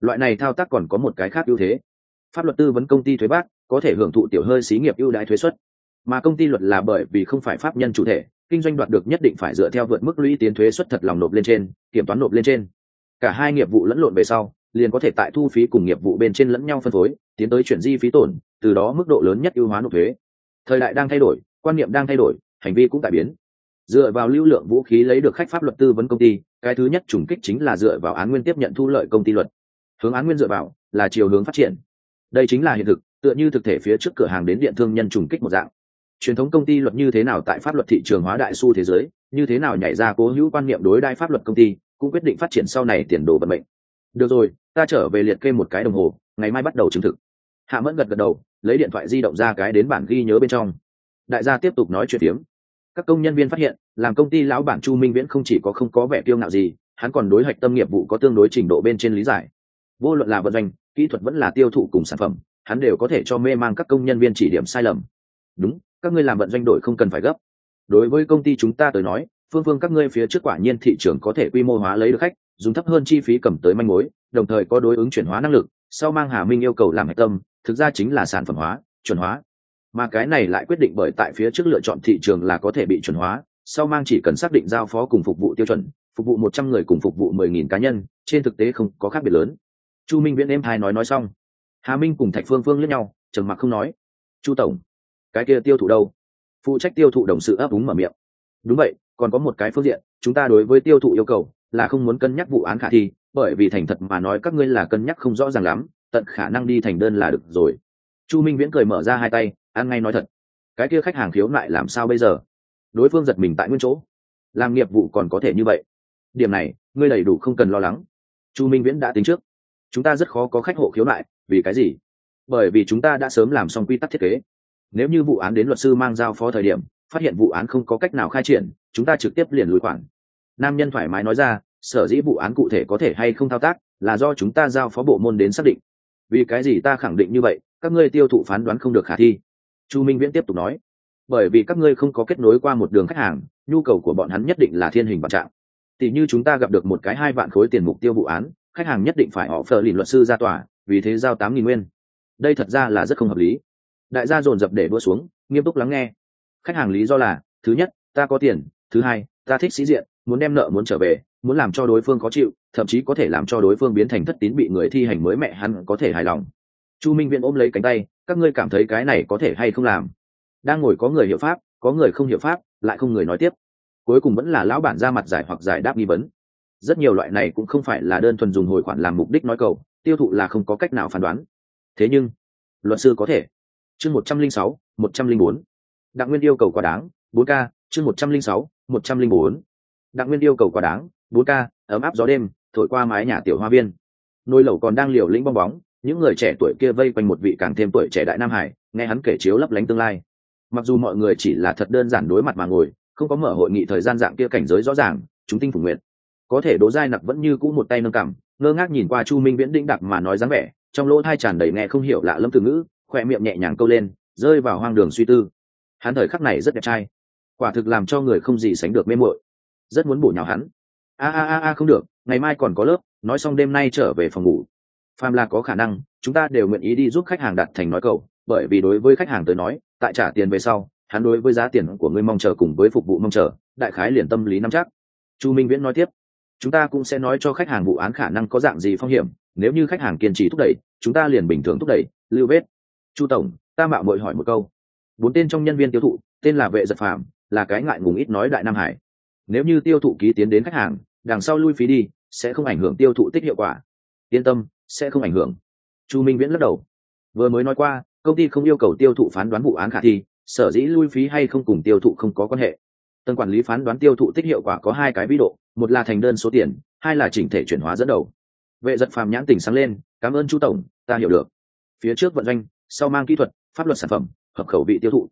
Loại này thao tác còn có một cái khác ưu thế. Pháp luật tư vấn công ty thuế bác, có thể hưởng thụ tiểu hơi xí nghiệp ưu đãi thuế xuất. Mà công ty luật là bởi vì không phải pháp nhân chủ thể, kinh doanh đoạt được nhất định phải dựa theo vượt mức lũy tiến thuế xuất thật lòng nộp lên trên, kiểm toán nộp lên trên. Cả hai nghiệp vụ lẫn lộn về sau, liền có thể tại thu phí cùng nghiệp vụ bên trên lẫn nhau phân phối, tiến tới chuyển di phí tổn, từ đó mức độ lớn nhất ưu hóa nộp thuế. Thời đại đang thay đổi, quan niệm đang thay đổi, hành vi cũng tại biến dựa vào lưu lượng vũ khí lấy được khách pháp luật tư vấn công ty, cái thứ nhất trùng kích chính là dựa vào án nguyên tiếp nhận thu lợi công ty luật. Hướng án nguyên dựa vào là chiều hướng phát triển. Đây chính là hiện thực, tựa như thực thể phía trước cửa hàng đến điện thương nhân trùng kích một dạng. Truyền thống công ty luật như thế nào tại pháp luật thị trường hóa đại su thế giới, như thế nào nhảy ra cố hữu quan niệm đối đai pháp luật công ty, cũng quyết định phát triển sau này tiền đồ vận mệnh. Được rồi, ta trở về liệt kê một cái đồng hồ, ngày mai bắt đầu chứng thực. Hạ mẫn gật gật đầu, lấy điện thoại di động ra cái đến bản ghi nhớ bên trong. Đại gia tiếp tục nói chuyện tiếng các công nhân viên phát hiện, làm công ty lão bản chu minh viễn không chỉ có không có vẻ kiêu ngạo gì, hắn còn đối hoạch tâm nghiệp vụ có tương đối trình độ bên trên lý giải. Vô luận là vận doanh, kỹ thuật vẫn là tiêu thụ cùng sản phẩm, hắn đều có thể cho mê mang các công nhân viên chỉ điểm sai lầm. Đúng, các ngươi làm vận doanh đội không cần phải gấp. Đối với công ty chúng ta tới nói, phương phương các ngươi phía trước quả nhiên thị trường có thể quy mô hóa lấy được khách, dùng thấp hơn chi phí cầm tới manh mối, đồng thời có đối ứng chuyển hóa năng lực, sau mang hà minh yêu cầu làm hạch tâm, thực ra chính là sản phẩm hóa, chuẩn hóa mà cái này lại quyết định bởi tại phía trước lựa chọn thị trường là có thể bị chuẩn hóa, sau mang chỉ cần xác định giao phó cùng phục vụ tiêu chuẩn, phục vụ một trăm người cùng phục vụ mười nghìn cá nhân, trên thực tế không có khác biệt lớn. Chu minh viễn em hai nói nói xong. Hà minh cùng thạch phương phương lẫn nhau, trầm mặc không nói. Chu tổng, cái kia tiêu thụ đâu? Phụ trách tiêu thụ đồng sự ấp úng mở miệng. Đúng vậy, còn có một cái phương diện, chúng ta đối với tiêu thụ yêu cầu là không muốn cân nhắc vụ án khả thi, bởi vì thành thật mà nói các ngươi là cân nhắc không rõ ràng lắm, tận khả năng đi thành đơn là được rồi. Chu minh viễn cười mở ra hai tay ăn ngay nói thật, cái kia khách hàng khiếu nại làm sao bây giờ? Đối phương giật mình tại nguyên chỗ. Làm nghiệp vụ còn có thể như vậy. Điểm này, ngươi đầy đủ không cần lo lắng. Chu minh viễn đã tính trước. Chúng ta rất khó có khách hộ khiếu nại, vì cái gì? Bởi vì chúng ta đã sớm làm xong quy tắc thiết kế. Nếu như vụ án đến luật sư mang giao phó thời điểm, phát hiện vụ án không có cách nào khai triển, chúng ta trực tiếp liền lùi khoản nam nhân thoải mái nói ra, sở dĩ vụ án cụ thể có thể hay không thao tác, là do chúng ta giao phó bộ môn đến xác định. Vì cái gì ta khẳng định như vậy, các ngươi tiêu thụ phán đoán không được khả thi chu minh viễn tiếp tục nói, bởi vì các ngươi không có kết nối qua một đường khách hàng, nhu cầu của bọn hắn nhất định là thiên hình vạn trạng. Tỷ như chúng ta gặp được một cái hai vạn khối tiền mục tiêu vụ án, khách hàng nhất định phải họ phờ lìn luật sư ra tòa, vì thế giao tám nghìn nguyên. Đây thật ra là rất không hợp lý. Đại gia dồn dập để đua xuống, nghiêm túc lắng nghe. Khách hàng lý do là, thứ nhất, ta có tiền, thứ hai, ta thích sĩ diện, muốn đem nợ muốn trở về, muốn làm cho đối phương khó chịu, thậm chí có thể làm cho đối phương biến thành thất tín bị người thi hành mới mẹ hắn có thể hài lòng. Chu minh viễn ôm lấy cánh tay các ngươi cảm thấy cái này có thể hay không làm? Đang ngồi có người hiểu pháp, có người không hiểu pháp, lại không người nói tiếp. Cuối cùng vẫn là lão bản ra mặt giải hoặc giải đáp nghi vấn. Rất nhiều loại này cũng không phải là đơn thuần dùng hồi khoản làm mục đích nói cầu, tiêu thụ là không có cách nào phán đoán. Thế nhưng, luật sư có thể. Chương một trăm linh sáu, một trăm linh bốn. Đặng nguyên yêu cầu quá đáng, bốn k, chương một trăm linh sáu, một trăm linh bốn. Đặng nguyên yêu cầu quá đáng, bốn k, ấm áp gió đêm, thổi qua mái nhà tiểu hoa viên. Nồi lẩu còn đang liều lĩnh bong bóng những người trẻ tuổi kia vây quanh một vị càng thêm tuổi trẻ đại nam hải, nghe hắn kể chiếu lấp lánh tương lai. Mặc dù mọi người chỉ là thật đơn giản đối mặt mà ngồi, không có mở hội nghị thời gian dạng kia cảnh giới rõ ràng, chúng tinh phủ nguyện. Có thể đỗ giai nặc vẫn như cũ một tay nâng cằm, ngơ ngác nhìn qua chu minh viễn đĩnh đặc mà nói dáng vẻ, trong lỗ thai tràn đầy nghe không hiểu lạ lâm từ ngữ, khoe miệng nhẹ nhàng câu lên, rơi vào hoang đường suy tư. Hắn thời khắc này rất đẹp trai. Quả thực làm cho người không gì sánh được mê muội. Rất muốn bổ nhào hắn. A a a a, không được, ngày mai còn có lớp, nói xong đêm nay trở về phòng ngủ phàm là có khả năng, chúng ta đều nguyện ý đi giúp khách hàng đặt thành nói cầu, bởi vì đối với khách hàng tới nói, tại trả tiền về sau, hắn đối với giá tiền của ngươi mong chờ cùng với phục vụ mong chờ, đại khái liền tâm lý nắm chắc. Chu minh viễn nói tiếp, chúng ta cũng sẽ nói cho khách hàng vụ án khả năng có dạng gì phong hiểm, nếu như khách hàng kiên trì thúc đẩy, chúng ta liền bình thường thúc đẩy, lưu vết. Chu tổng, ta mạo mội hỏi một câu. Bốn tên trong nhân viên tiêu thụ, tên là vệ giật phạm là cái ngại ngùng ít nói đại nam hải. Nếu như tiêu thụ ký tiến đến khách hàng, đằng sau lui phí đi, sẽ không ảnh hưởng tiêu thụ tích hiệu quả. Yên tâm sẽ không ảnh hưởng. Chu minh viễn lắc đầu. Vừa mới nói qua, công ty không yêu cầu tiêu thụ phán đoán vụ án khả thi, sở dĩ lui phí hay không cùng tiêu thụ không có quan hệ. Tân quản lý phán đoán tiêu thụ tích hiệu quả có hai cái ví độ, một là thành đơn số tiền, hai là chỉnh thể chuyển hóa dẫn đầu. Vệ giật phàm nhãn tỉnh sáng lên, cảm ơn chu tổng, ta hiểu được. Phía trước vận doanh, sau mang kỹ thuật, pháp luật sản phẩm, hợp khẩu vị tiêu thụ.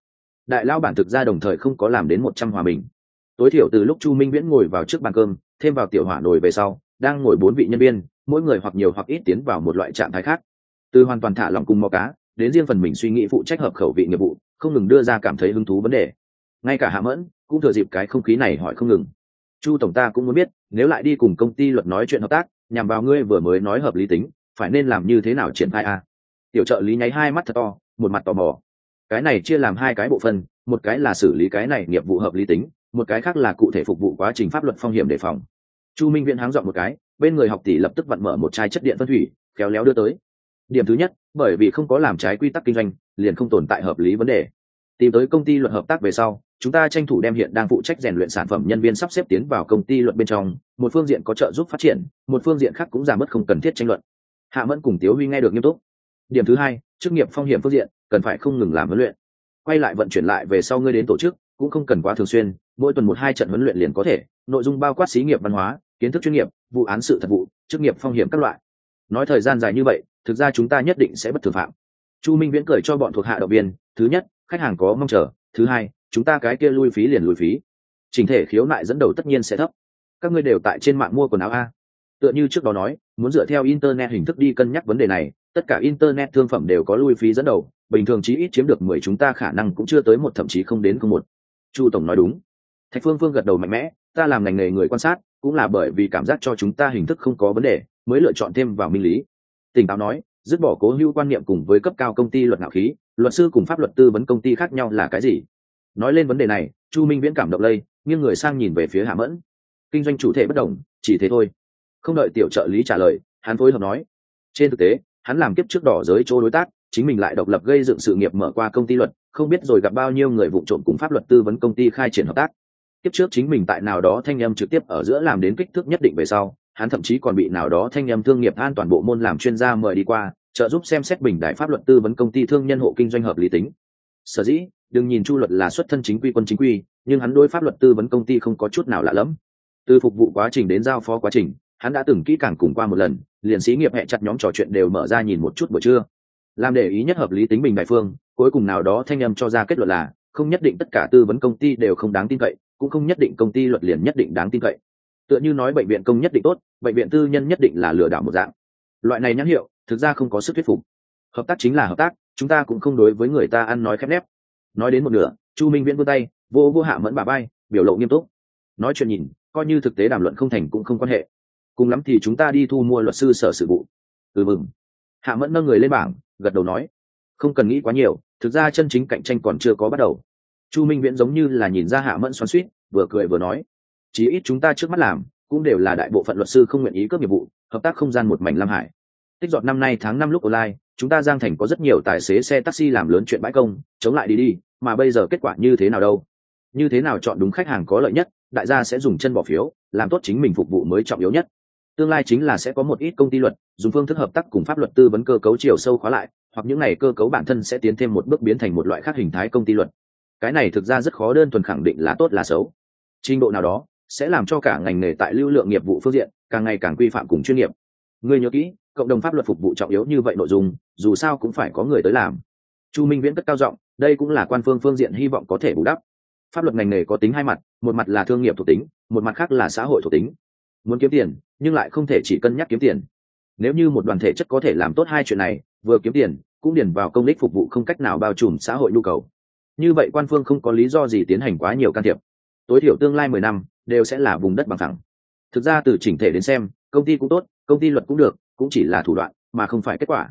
Đại lao bản thực ra đồng thời không có làm đến một trăm hòa bình. Tối thiểu từ lúc chu minh viễn ngồi vào trước bàn cơm, thêm vào tiểu hỏa nồi về sau đang ngồi bốn vị nhân viên, mỗi người hoặc nhiều hoặc ít tiến vào một loại trạng thái khác. Từ hoàn toàn thả lỏng cùng mò cá, đến riêng phần mình suy nghĩ phụ trách hợp khẩu vị nghiệp vụ, không ngừng đưa ra cảm thấy hứng thú vấn đề. Ngay cả hạ mẫn cũng thừa dịp cái không khí này hỏi không ngừng. Chu tổng ta cũng muốn biết, nếu lại đi cùng công ty luật nói chuyện hợp tác, nhằm vào ngươi vừa mới nói hợp lý tính, phải nên làm như thế nào triển khai a? Tiểu trợ lý nháy hai mắt thật to, một mặt tò mò. Cái này chia làm hai cái bộ phân một cái là xử lý cái này nghiệp vụ hợp lý tính, một cái khác là cụ thể phục vụ quá trình pháp luật phong hiểm đề phòng chu minh viễn háng dọn một cái, bên người học tỷ lập tức vặn mở một chai chất điện phân thủy, khéo léo đưa tới. Điểm thứ nhất, bởi vì không có làm trái quy tắc kinh doanh, liền không tồn tại hợp lý vấn đề. Tìm tới công ty luật hợp tác về sau, chúng ta tranh thủ đem hiện đang phụ trách rèn luyện sản phẩm nhân viên sắp xếp tiến vào công ty luật bên trong, một phương diện có trợ giúp phát triển, một phương diện khác cũng giảm bớt không cần thiết tranh luận. Hạ mẫn cùng tiếu huy nghe được nghiêm túc. Điểm thứ hai, chức nghiệp phong hiểm phương diện, cần phải không ngừng làm huấn luyện. Quay lại vận chuyển lại về sau ngươi đến tổ chức, cũng không cần quá thường xuyên mỗi tuần một hai trận huấn luyện liền có thể, nội dung bao quát xí nghiệp văn hóa, kiến thức chuyên nghiệp, vụ án sự thật vụ, chức nghiệp phong hiểm các loại. Nói thời gian dài như vậy, thực ra chúng ta nhất định sẽ bất thường phạm. Chu minh viễn cười cho bọn thuộc hạ động viên, thứ nhất, khách hàng có mong chờ, thứ hai, chúng ta cái kia lui phí liền lùi phí. Chỉnh thể khiếu nại dẫn đầu tất nhiên sẽ thấp. Các ngươi đều tại trên mạng mua quần áo a. Tựa như trước đó nói, muốn dựa theo internet hình thức đi cân nhắc vấn đề này, tất cả internet thương phẩm đều có lui phí dẫn đầu, bình thường chí ít chiếm được mười chúng ta khả năng cũng chưa tới một, thậm chí không đến không một. Chu tổng nói đúng thạch phương phương gật đầu mạnh mẽ, ta làm ngành nghề người quan sát, cũng là bởi vì cảm giác cho chúng ta hình thức không có vấn đề, mới lựa chọn thêm vào minh lý. Tỉnh táo nói, dứt bỏ cố hữu quan niệm cùng với cấp cao công ty luật ngạo khí, luật sư cùng pháp luật tư vấn công ty khác nhau là cái gì? Nói lên vấn đề này, chu minh viễn cảm động lây, nghiêng người sang nhìn về phía hạ mẫn. Kinh doanh chủ thể bất đồng, chỉ thế thôi. Không đợi tiểu trợ lý trả lời, hắn phối hợp nói, trên thực tế, hắn làm kiếp trước đỏ giới chỗ đối tác, chính mình lại độc lập gây dựng sự nghiệp mở qua công ty luật, không biết rồi gặp bao nhiêu người vụ trộm cùng pháp luật tư vấn công ty khai triển hợp tác kiếp trước chính mình tại nào đó thanh âm trực tiếp ở giữa làm đến kích thước nhất định về sau, hắn thậm chí còn bị nào đó thanh âm thương nghiệp an toàn bộ môn làm chuyên gia mời đi qua, trợ giúp xem xét bình đại pháp luật tư vấn công ty thương nhân hộ kinh doanh hợp lý tính. Sở dĩ, đừng nhìn chu luật là xuất thân chính quy quân chính quy, nhưng hắn đối pháp luật tư vấn công ty không có chút nào lạ lẫm. Từ phục vụ quá trình đến giao phó quá trình, hắn đã từng kỹ càng cùng qua một lần, liền sĩ nghiệp hẹ chặt nhóm trò chuyện đều mở ra nhìn một chút buổi trưa. Làm để ý nhất hợp lý tính bình đại phương, cuối cùng nào đó thanh âm cho ra kết luận là, không nhất định tất cả tư vấn công ty đều không đáng tin cậy cũng không nhất định công ty luật liền nhất định đáng tin cậy. Tựa như nói bệnh viện công nhất định tốt, bệnh viện tư nhân nhất định là lừa đảo một dạng. Loại này nhãn hiệu, thực ra không có sức thuyết phục. Hợp tác chính là hợp tác, chúng ta cũng không đối với người ta ăn nói khép nép. Nói đến một nửa, chu minh viễn vươn tay, vô vô hạ mẫn bà bay biểu lộ nghiêm túc. Nói chuyện nhìn, coi như thực tế đàm luận không thành cũng không quan hệ. Cùng lắm thì chúng ta đi thu mua luật sư sở sự vụ. Ừ mừng. Hạ mẫn nâng người lên bảng, gật đầu nói. Không cần nghĩ quá nhiều, thực ra chân chính cạnh tranh còn chưa có bắt đầu chu minh viễn giống như là nhìn ra hạ mẫn xoắn suýt vừa cười vừa nói, chí ít chúng ta trước mắt làm cũng đều là đại bộ phận luật sư không nguyện ý cướp nghiệp vụ, hợp tác không gian một mảnh lam hải. Tích dọn năm nay tháng năm lúc online, chúng ta giang thành có rất nhiều tài xế xe taxi làm lớn chuyện bãi công, chống lại đi đi, mà bây giờ kết quả như thế nào đâu? Như thế nào chọn đúng khách hàng có lợi nhất, đại gia sẽ dùng chân bỏ phiếu, làm tốt chính mình phục vụ mới trọng yếu nhất. Tương lai chính là sẽ có một ít công ty luật, dùng phương thức hợp tác cùng pháp luật tư vấn cơ cấu chiều sâu khóa lại, hoặc những này cơ cấu bản thân sẽ tiến thêm một bước biến thành một loại khác hình thái công ty luật cái này thực ra rất khó đơn thuần khẳng định là tốt là xấu. Trình độ nào đó sẽ làm cho cả ngành nghề tại lưu lượng nghiệp vụ phương diện càng ngày càng quy phạm cùng chuyên nghiệp. Người nhớ kỹ, cộng đồng pháp luật phục vụ trọng yếu như vậy nội dung, dù sao cũng phải có người tới làm. Chu minh viễn cất cao giọng, đây cũng là quan phương phương diện hy vọng có thể bù đắp. Pháp luật ngành nghề có tính hai mặt, một mặt là thương nghiệp thuộc tính, một mặt khác là xã hội thuộc tính. Muốn kiếm tiền, nhưng lại không thể chỉ cân nhắc kiếm tiền. Nếu như một đoàn thể chất có thể làm tốt hai chuyện này, vừa kiếm tiền, cũng điền vào công đích phục vụ không cách nào bao trùm xã hội nhu cầu như vậy quan phương không có lý do gì tiến hành quá nhiều can thiệp. Tối thiểu tương lai mười năm, đều sẽ là vùng đất bằng thẳng thực ra từ chỉnh thể đến xem, công ty cũng tốt, công ty luật cũng được, cũng chỉ là thủ đoạn, mà không phải kết quả.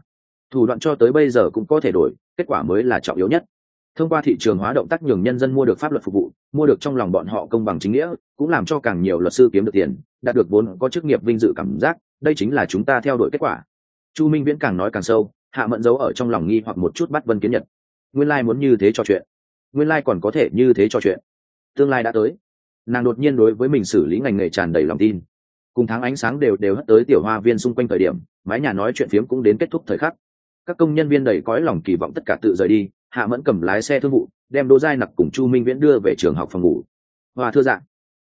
Thủ đoạn cho tới bây giờ cũng có thể đổi, kết quả mới là trọng yếu nhất. Thông qua thị trường hóa động tác nhường nhân dân mua được pháp luật phục vụ, mua được trong lòng bọn họ công bằng chính nghĩa, cũng làm cho càng nhiều luật sư kiếm được tiền, đạt được vốn có chức nghiệp vinh dự cảm giác, đây chính là chúng ta theo đuổi kết quả. Chu minh viễn càng nói càng sâu, hạ mẫn giấu ở trong lòng nghi hoặc một chút bắt vân kiến nhật. Nguyên lai、like、muốn như thế trò chuyện nguyên lai còn có thể như thế trò chuyện. Tương lai đã tới. Nàng đột nhiên đối với mình xử lý ngành nghề tràn đầy lòng tin. Cùng tháng ánh sáng đều đều hất tới tiểu hoa viên xung quanh thời điểm, mái nhà nói chuyện phiếm cũng đến kết thúc thời khắc. Các công nhân viên đầy cõi lòng kỳ vọng tất cả tự rời đi, hạ mẫn cầm lái xe thương vụ, đem đỗ giai nặc cùng chu minh viễn đưa về trường học phòng ngủ. Hoa thưa dạng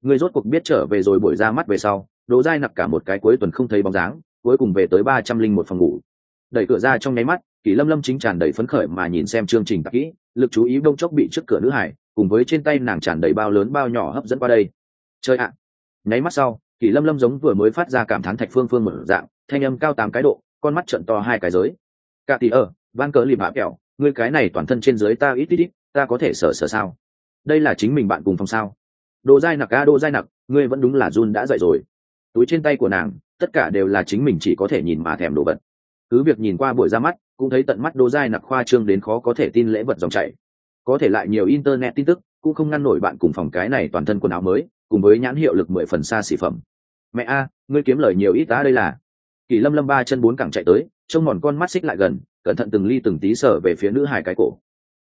người rốt cuộc biết trở về rồi buổi ra mắt về sau, đỗ giai nặc cả một cái cuối tuần không thấy bóng dáng, cuối cùng về tới ba trăm linh một phòng ngủ. Đẩy cửa ra trong nháy mắt kỳ lâm lâm chính tràn đầy phấn khởi mà nhìn xem chương trình tạp kỹ, lực chú ý đông chốc bị trước cửa nữ hải, cùng với trên tay nàng tràn đầy bao lớn bao nhỏ hấp dẫn qua đây. Chơi ạ! Nháy mắt sau kỳ lâm lâm giống vừa mới phát ra cảm thán thạch phương phương mở dạng, thanh âm cao tám cái độ, con mắt trận to hai cái giới. Cả tỷ ở, van cớ lìm hạ kẹo, ngươi cái này toàn thân trên dưới ta ít ít ít, ta có thể sở sở sao? Đây là chính mình bạn cùng phòng sao? Đồ dai nặc a đồ dai nặc, ngươi vẫn đúng là run đã dậy rồi. Túi trên tay của nàng, tất cả đều là chính mình chỉ có thể nhìn mà thèm đồ vật cứ việc nhìn qua buổi ra mắt, cũng thấy tận mắt đỗ giai nặc khoa trương đến khó có thể tin lễ vật dòng chảy. Có thể lại nhiều internet tin tức, cũng không ngăn nổi bạn cùng phòng cái này toàn thân quần áo mới, cùng với nhãn hiệu lực mười phần xa xỉ phẩm. Mẹ a, ngươi kiếm lời nhiều ít tá đây là. Kỳ lâm lâm ba chân bốn cẳng chạy tới, trông mòn con mắt xích lại gần, cẩn thận từng ly từng tí sở về phía nữ hài cái cổ.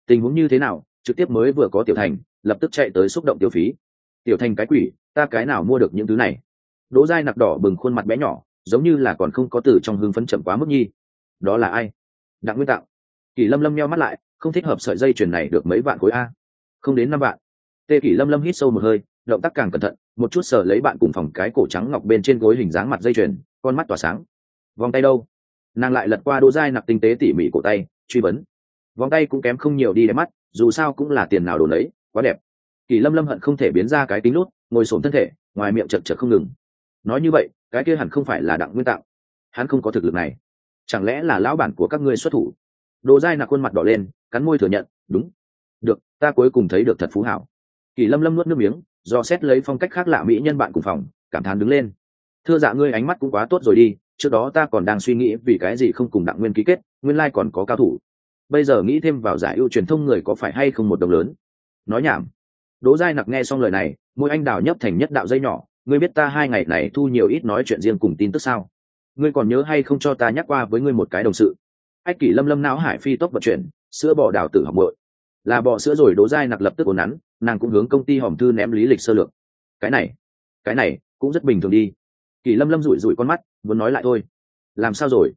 Tình huống như thế nào, trực tiếp mới vừa có tiểu thành, lập tức chạy tới xúc động tiêu phí. Tiểu thành cái quỷ, ta cái nào mua được những thứ này? Đỗ dai nặc đỏ bừng khuôn mặt bé nhỏ giống như là còn không có từ trong hưng phấn chậm quá mức nhi. Đó là ai? Đặng nguyên tạo. Kỳ lâm lâm nheo mắt lại, không thích hợp sợi dây chuyền này được mấy vạn khối a. Không đến năm vạn. Tê kỷ lâm lâm hít sâu một hơi, động tác càng cẩn thận, một chút sờ lấy bạn cùng phòng cái cổ trắng ngọc bên trên gối hình dáng mặt dây chuyền, con mắt tỏa sáng. Vòng tay đâu? Nàng lại lật qua đỗ dai nặc tinh tế tỉ mỉ cổ tay, truy vấn. Vòng tay cũng kém không nhiều đi đẹp mắt, dù sao cũng là tiền nào đồ lấy quá đẹp. Kỳ lâm lâm hận không thể biến ra cái tính lút, ngồi xổm thân thể, ngoài miệng chật chật không ngừng. Nói như vậy cái kia hẳn không phải là đặng nguyên tạo. Hắn không có thực lực này. Chẳng lẽ là lão bản của các ngươi xuất thủ? Đồ dai nạc khuôn mặt đỏ lên, cắn môi thừa nhận, đúng. Được, ta cuối cùng thấy được thật phú hảo. Kỳ lâm lâm nuốt nước miếng, do xét lấy phong cách khác lạ mỹ nhân bạn cùng phòng, cảm thán đứng lên. Thưa dạ ngươi, ánh mắt cũng quá tốt rồi đi, trước đó ta còn đang suy nghĩ vì cái gì không cùng đặng nguyên ký kết, nguyên lai、like、còn có cao thủ. Bây giờ nghĩ thêm vào giải ưu truyền thông người có phải hay không một đồng lớn. Nói nhảm. Đỗ giai nặc nghe xong lời này, môi anh đào nhấp thành nhất đạo dây nhỏ ngươi biết ta hai ngày này thu nhiều ít nói chuyện riêng cùng tin tức sao? Ngươi còn nhớ hay không cho ta nhắc qua với ngươi một cái đồng sự? Ách kỷ lâm lâm não hải phi tốc vận chuyển, sữa bò đào tử học bội là bò sữa rồi đố dai nặc lập tức ồn nắn, nàng cũng hướng công ty hòm thư ném lý lịch sơ lược. Cái này cái này, cũng rất bình thường đi. Kỷ lâm lâm rủi rủi con mắt, muốn nói lại thôi. Làm sao rồi?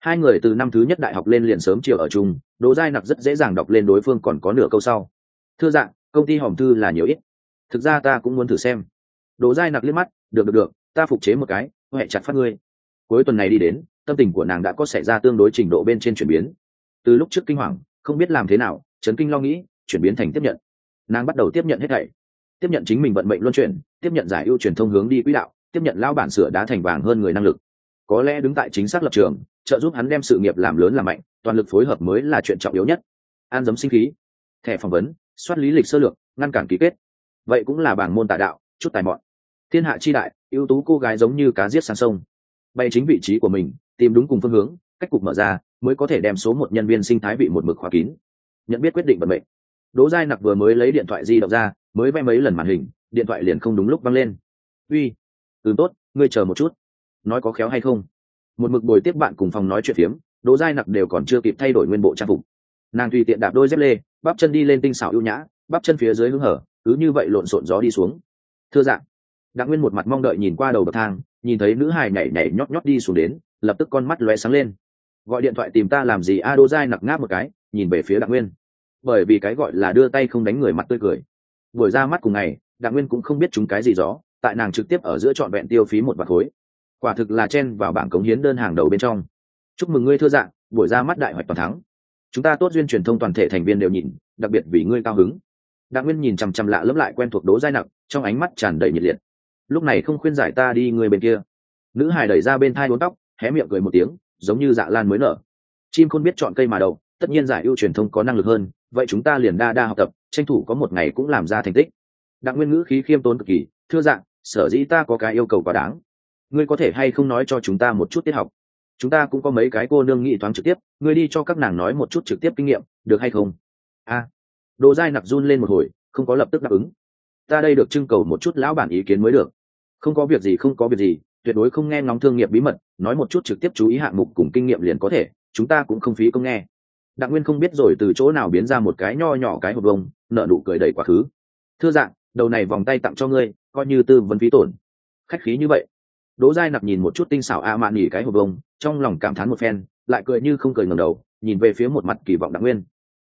Hai người từ năm thứ nhất đại học lên liền sớm chiều ở chung đỗ giai nặc rất dễ dàng đọc lên đối phương còn có nửa câu sau. Thưa dạng, công ty hòm thư là nhiều ít. Thực ra ta cũng muốn thử xem đỗ dai nặc liếc mắt, được được được, ta phục chế một cái, huệ chặt phát ngươi. Cuối tuần này đi đến, tâm tình của nàng đã có xảy ra tương đối trình độ bên trên chuyển biến. Từ lúc trước kinh hoàng, không biết làm thế nào, chấn kinh lo nghĩ, chuyển biến thành tiếp nhận. Nàng bắt đầu tiếp nhận hết thảy. Tiếp nhận chính mình vận mệnh luân chuyển, tiếp nhận giải ưu truyền thông hướng đi quỹ đạo, tiếp nhận lao bản sửa đá thành vàng hơn người năng lực. Có lẽ đứng tại chính xác lập trường, trợ giúp hắn đem sự nghiệp làm lớn làm mạnh, toàn lực phối hợp mới là chuyện trọng yếu nhất. An giấm sinh khí. Thẻ phỏng vấn, soát lý lịch sơ lược, ngăn cản ký kết. Vậy cũng là bảng môn tà đạo, chút tài mọn thiên hạ chi đại, ưu tú cô gái giống như cá giết sang sông. Bay chính vị trí của mình, tìm đúng cùng phương hướng, cách cục mở ra, mới có thể đem số một nhân viên sinh thái bị một mực khóa kín. Nhận biết quyết định vận mệnh. Đỗ giai nặc vừa mới lấy điện thoại di động ra, mới vay mấy lần màn hình, điện thoại liền không đúng lúc văng lên. Uy ừ tốt, ngươi chờ một chút. Nói có khéo hay không? Một mực bồi tiếp bạn cùng phòng nói chuyện phiếm, đỗ giai nặc đều còn chưa kịp thay đổi nguyên bộ trang phục. Nàng tùy tiện đạp đôi dép lê, bắp chân đi lên tinh xảo ưu nhã, bắp chân phía dưới hứng hở, cứ như vậy lộn xộn gió đi xuống. Thưa dạng đặng nguyên một mặt mong đợi nhìn qua đầu bậc thang nhìn thấy nữ hài nhảy nhảy nhót nhót đi xuống đến lập tức con mắt lóe sáng lên. Gọi điện thoại tìm ta làm gì? A đô dai nặc ngáp một cái nhìn về phía đặng nguyên. Bởi vì cái gọi là đưa tay không đánh người mặt tươi cười. Buổi ra mắt cùng ngày đặng nguyên cũng không biết chúng cái gì gió tại nàng trực tiếp ở giữa trọn vẹn tiêu phí một vạt khối. Quả thực là chen vào bảng cống hiến đơn hàng đầu bên trong. Chúc mừng ngươi thưa dạng buổi ra mắt đại hoạch toàn thắng. Chúng ta tốt duyên truyền thông toàn thể thành viên đều nhìn đặc biệt vì ngươi cao hứng. Đặng nguyên nhìn chằm chằm lạ lẫm lại quen thuộc đố dai nặc, trong ánh mắt tràn đầy nhiệt liệt lúc này không khuyên giải ta đi người bên kia. Nữ hài đẩy ra bên thai bốn tóc hé miệng cười một tiếng giống như dạ lan mới nở. Chim không biết chọn cây mà đầu tất nhiên giải ưu truyền thông có năng lực hơn vậy chúng ta liền đa đa học tập tranh thủ có một ngày cũng làm ra thành tích. Đặng nguyên ngữ khí khiêm tốn cực kỳ thưa dạng sở dĩ ta có cái yêu cầu quá đáng. Ngươi có thể hay không nói cho chúng ta một chút tiết học? Chúng ta cũng có mấy cái cô nương nghị thoáng trực tiếp ngươi đi cho các nàng nói một chút trực tiếp kinh nghiệm được hay không? A. À, đồ dai nặc run lên một hồi không có lập tức đáp ứng. Ta đây được trưng cầu một chút lão bản ý kiến mới được không có việc gì, không có việc gì, tuyệt đối không nghe ngóng thương nghiệp bí mật, nói một chút trực tiếp chú ý hạng mục cùng kinh nghiệm liền có thể, chúng ta cũng không phí công nghe. Đặng nguyên không biết rồi từ chỗ nào biến ra một cái nho nhỏ cái hộp bông nợ nụ cười đầy quá khứ. Thưa dạng, đầu này vòng tay tặng cho ngươi, coi như tư vấn phí tổn. Khách khí như vậy. Đỗ giai nặc nhìn một chút tinh xảo a mạn nghỉ cái hộp bông, trong lòng cảm thán một phen, lại cười như không cười ngầm đầu, nhìn về phía một mặt kỳ vọng đặng nguyên.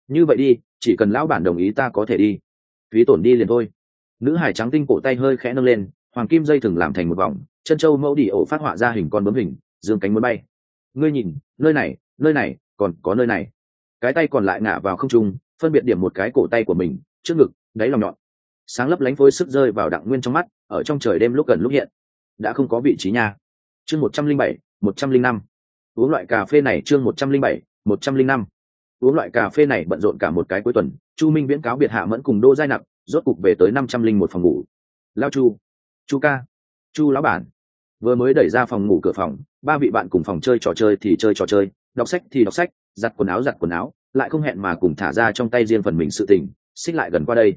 Như vậy đi, chỉ cần lão bản đồng ý ta có thể đi. Phí tổn đi liền thôi. Nữ hải trắng tinh cổ tay hơi khẽ nâng lên hoàng kim dây thừng làm thành một vòng, chân châu mẫu đi ổ phát họa ra hình con bấm hình, dương cánh muốn bay. Ngươi nhìn, nơi này nơi này, còn có nơi này. Cái tay còn lại ngả vào không trung, phân biệt điểm một cái cổ tay của mình, trước ngực, đáy lòng nhọn. Sáng lấp lánh phôi sức rơi vào đặng nguyên trong mắt, ở trong trời đêm lúc gần lúc hiện. Đã không có vị trí nha. Chương một trăm linh bảy, một trăm linh năm. Uống loại cà phê này chương một trăm linh bảy, một trăm linh năm. Uống loại cà phê này bận rộn cả một cái cuối tuần, chu minh viễn cáo biệt hạ mẫn cùng đô giai nặng rốt cục về tới năm trăm linh một phòng ngủ. Lao chu chu ca. Chu lão bản. Vừa mới đẩy ra phòng ngủ cửa phòng, ba vị bạn cùng phòng chơi trò chơi thì chơi trò chơi, đọc sách thì đọc sách, giặt quần áo giặt quần áo, lại không hẹn mà cùng thả ra trong tay riêng phần mình sự tình, xích lại gần qua đây.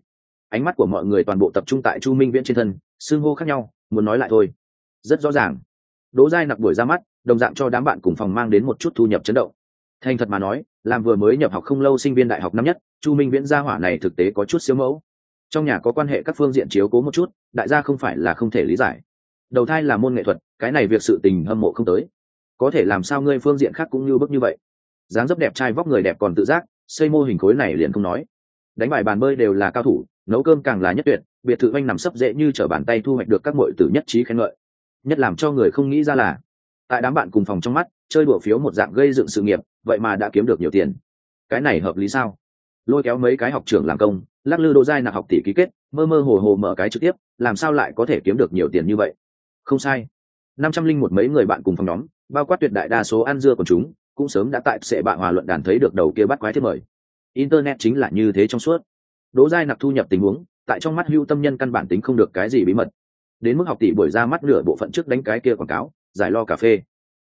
Ánh mắt của mọi người toàn bộ tập trung tại chu minh viễn trên thân xương hô khác nhau, muốn nói lại thôi. Rất rõ ràng. Đỗ giai nặc buổi ra mắt, đồng dạng cho đám bạn cùng phòng mang đến một chút thu nhập chấn động. Thành thật mà nói, làm vừa mới nhập học không lâu sinh viên đại học năm nhất, chu minh viễn gia hỏa này thực tế có chút siêu mẫu trong nhà có quan hệ các phương diện chiếu cố một chút, đại gia không phải là không thể lý giải. Đầu thai là môn nghệ thuật, cái này việc sự tình hâm mộ không tới. Có thể làm sao ngươi phương diện khác cũng như bức như vậy? Dáng dấp đẹp trai vóc người đẹp còn tự giác, xây mô hình khối này liền không nói. Đánh bài bàn bơi đều là cao thủ, nấu cơm càng là nhất tuyệt, biệt thự anh nằm sấp dễ như t bàn tay thu hoạch được các mọi tử nhất trí khen ngợi. Nhất làm cho người không nghĩ ra là, tại đám bạn cùng phòng trong mắt, chơi đùa phiếu một dạng gây dựng sự nghiệp, vậy mà đã kiếm được nhiều tiền. Cái này hợp lý sao? Lôi kéo mấy cái học trưởng làm công, lắc lư đô giai nạp học tỷ ký kết, mơ mơ hồ hồ mở cái trực tiếp, làm sao lại có thể kiếm được nhiều tiền như vậy? Không sai. năm trăm linh một mấy người bạn cùng phòng nhóm, bao quát tuyệt đại đa số ăn dưa của chúng, cũng sớm đã tại sệ bạn hòa luận đàn thấy được đầu kia bắt quái thiết mời. Internet chính là như thế trong suốt. Đỗ giai nạp thu nhập tình huống, tại trong mắt hưu tâm nhân căn bản tính không được cái gì bí mật. Đến mức học tỷ buổi ra mắt nửa bộ phận trước đánh cái kia quảng cáo, giải lo cà phê.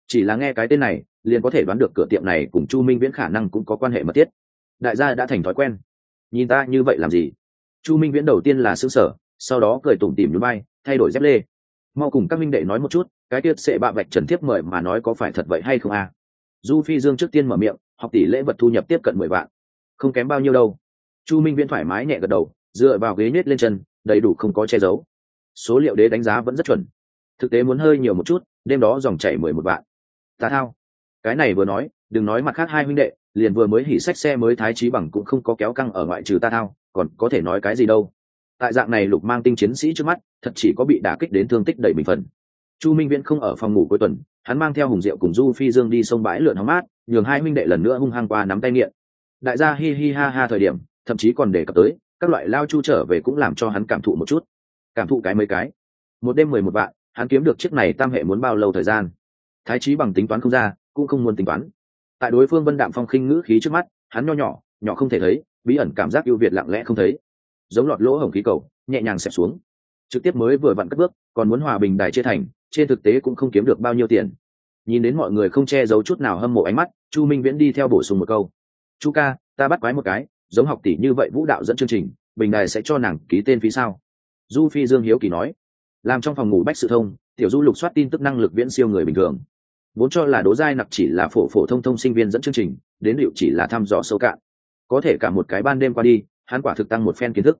Chỉ là nghe cái tên này, liền có thể đoán được cửa tiệm này cùng chu minh viễn khả năng cũng có quan hệ mật thiết đại gia đã thành thói quen. Nhìn ta như vậy làm gì? Chu minh viễn đầu tiên là xứng sở sau đó cười tủm tỉm núi bay thay đổi dép lê. Mau cùng các minh đệ nói một chút, cái tiết sẽ bạ vạch trần thiếp mời mà nói có phải thật vậy hay không à? Du phi dương trước tiên mở miệng, học tỷ lễ vật thu nhập tiếp cận mười vạn. Không kém bao nhiêu đâu. Chu minh viễn thoải mái nhẹ gật đầu, dựa vào ghế nhét lên chân, đầy đủ không có che giấu. Số liệu đế đánh giá vẫn rất chuẩn. Thực tế muốn hơi nhiều một chút, đêm đó dòng chảy mười một vạn. Ta thao. Cái này vừa nói đừng nói mặt khác hai huynh đệ, liền vừa mới hỉ sách xe mới thái trí bằng cũng không có kéo căng ở ngoại trừ ta thao, còn có thể nói cái gì đâu. Tại dạng này lục mang tinh chiến sĩ trước mắt, thật chỉ có bị đả kích đến thương tích đầy bình phần. Chu minh viễn không ở phòng ngủ cuối tuần, hắn mang theo hùng diệu cùng du phi dương đi sông bãi lượn hóng mát, nhường hai huynh đệ lần nữa hung hăng qua nắm tay nghiện. Đại gia hi hi ha ha thời điểm, thậm chí còn đề cập tới, các loại lao chu trở về cũng làm cho hắn cảm thụ một chút. Cảm thụ cái mấy cái. Một đêm mười một vạn, hắn kiếm được chiếc này tam hệ muốn bao lâu thời gian? Thái trí bằng tính toán không ra, cũng không muốn tính toán tại đối phương vân đạm phong khinh ngữ khí trước mắt, hắn nho nhỏ nhỏ không thể thấy, bí ẩn cảm giác ưu việt lặng lẽ không thấy. Giống lọt lỗ hổng khí cầu, nhẹ nhàng xẹp xuống. Trực tiếp mới vừa vặn cất bước, còn muốn hòa bình đài chia thành, trên thực tế cũng không kiếm được bao nhiêu tiền. Nhìn đến mọi người không che giấu chút nào hâm mộ ánh mắt, chu minh viễn đi theo bổ sung một câu. Chu ca, ta bắt quái một cái, giống học tỷ như vậy vũ đạo dẫn chương trình, bình đài sẽ cho nàng ký tên phí sao? Du phi dương hiếu kỳ nói. Làm trong phòng ngủ bách sự thông, tiểu du lục soát tin tức năng lực viễn siêu người bình thường vốn cho là đố giai nặc chỉ là phổ phổ thông thông sinh viên dẫn chương trình, đến liệu chỉ là thăm dò sâu cạn. Có thể cả một cái ban đêm qua đi, hắn quả thực tăng một phen kiến thức.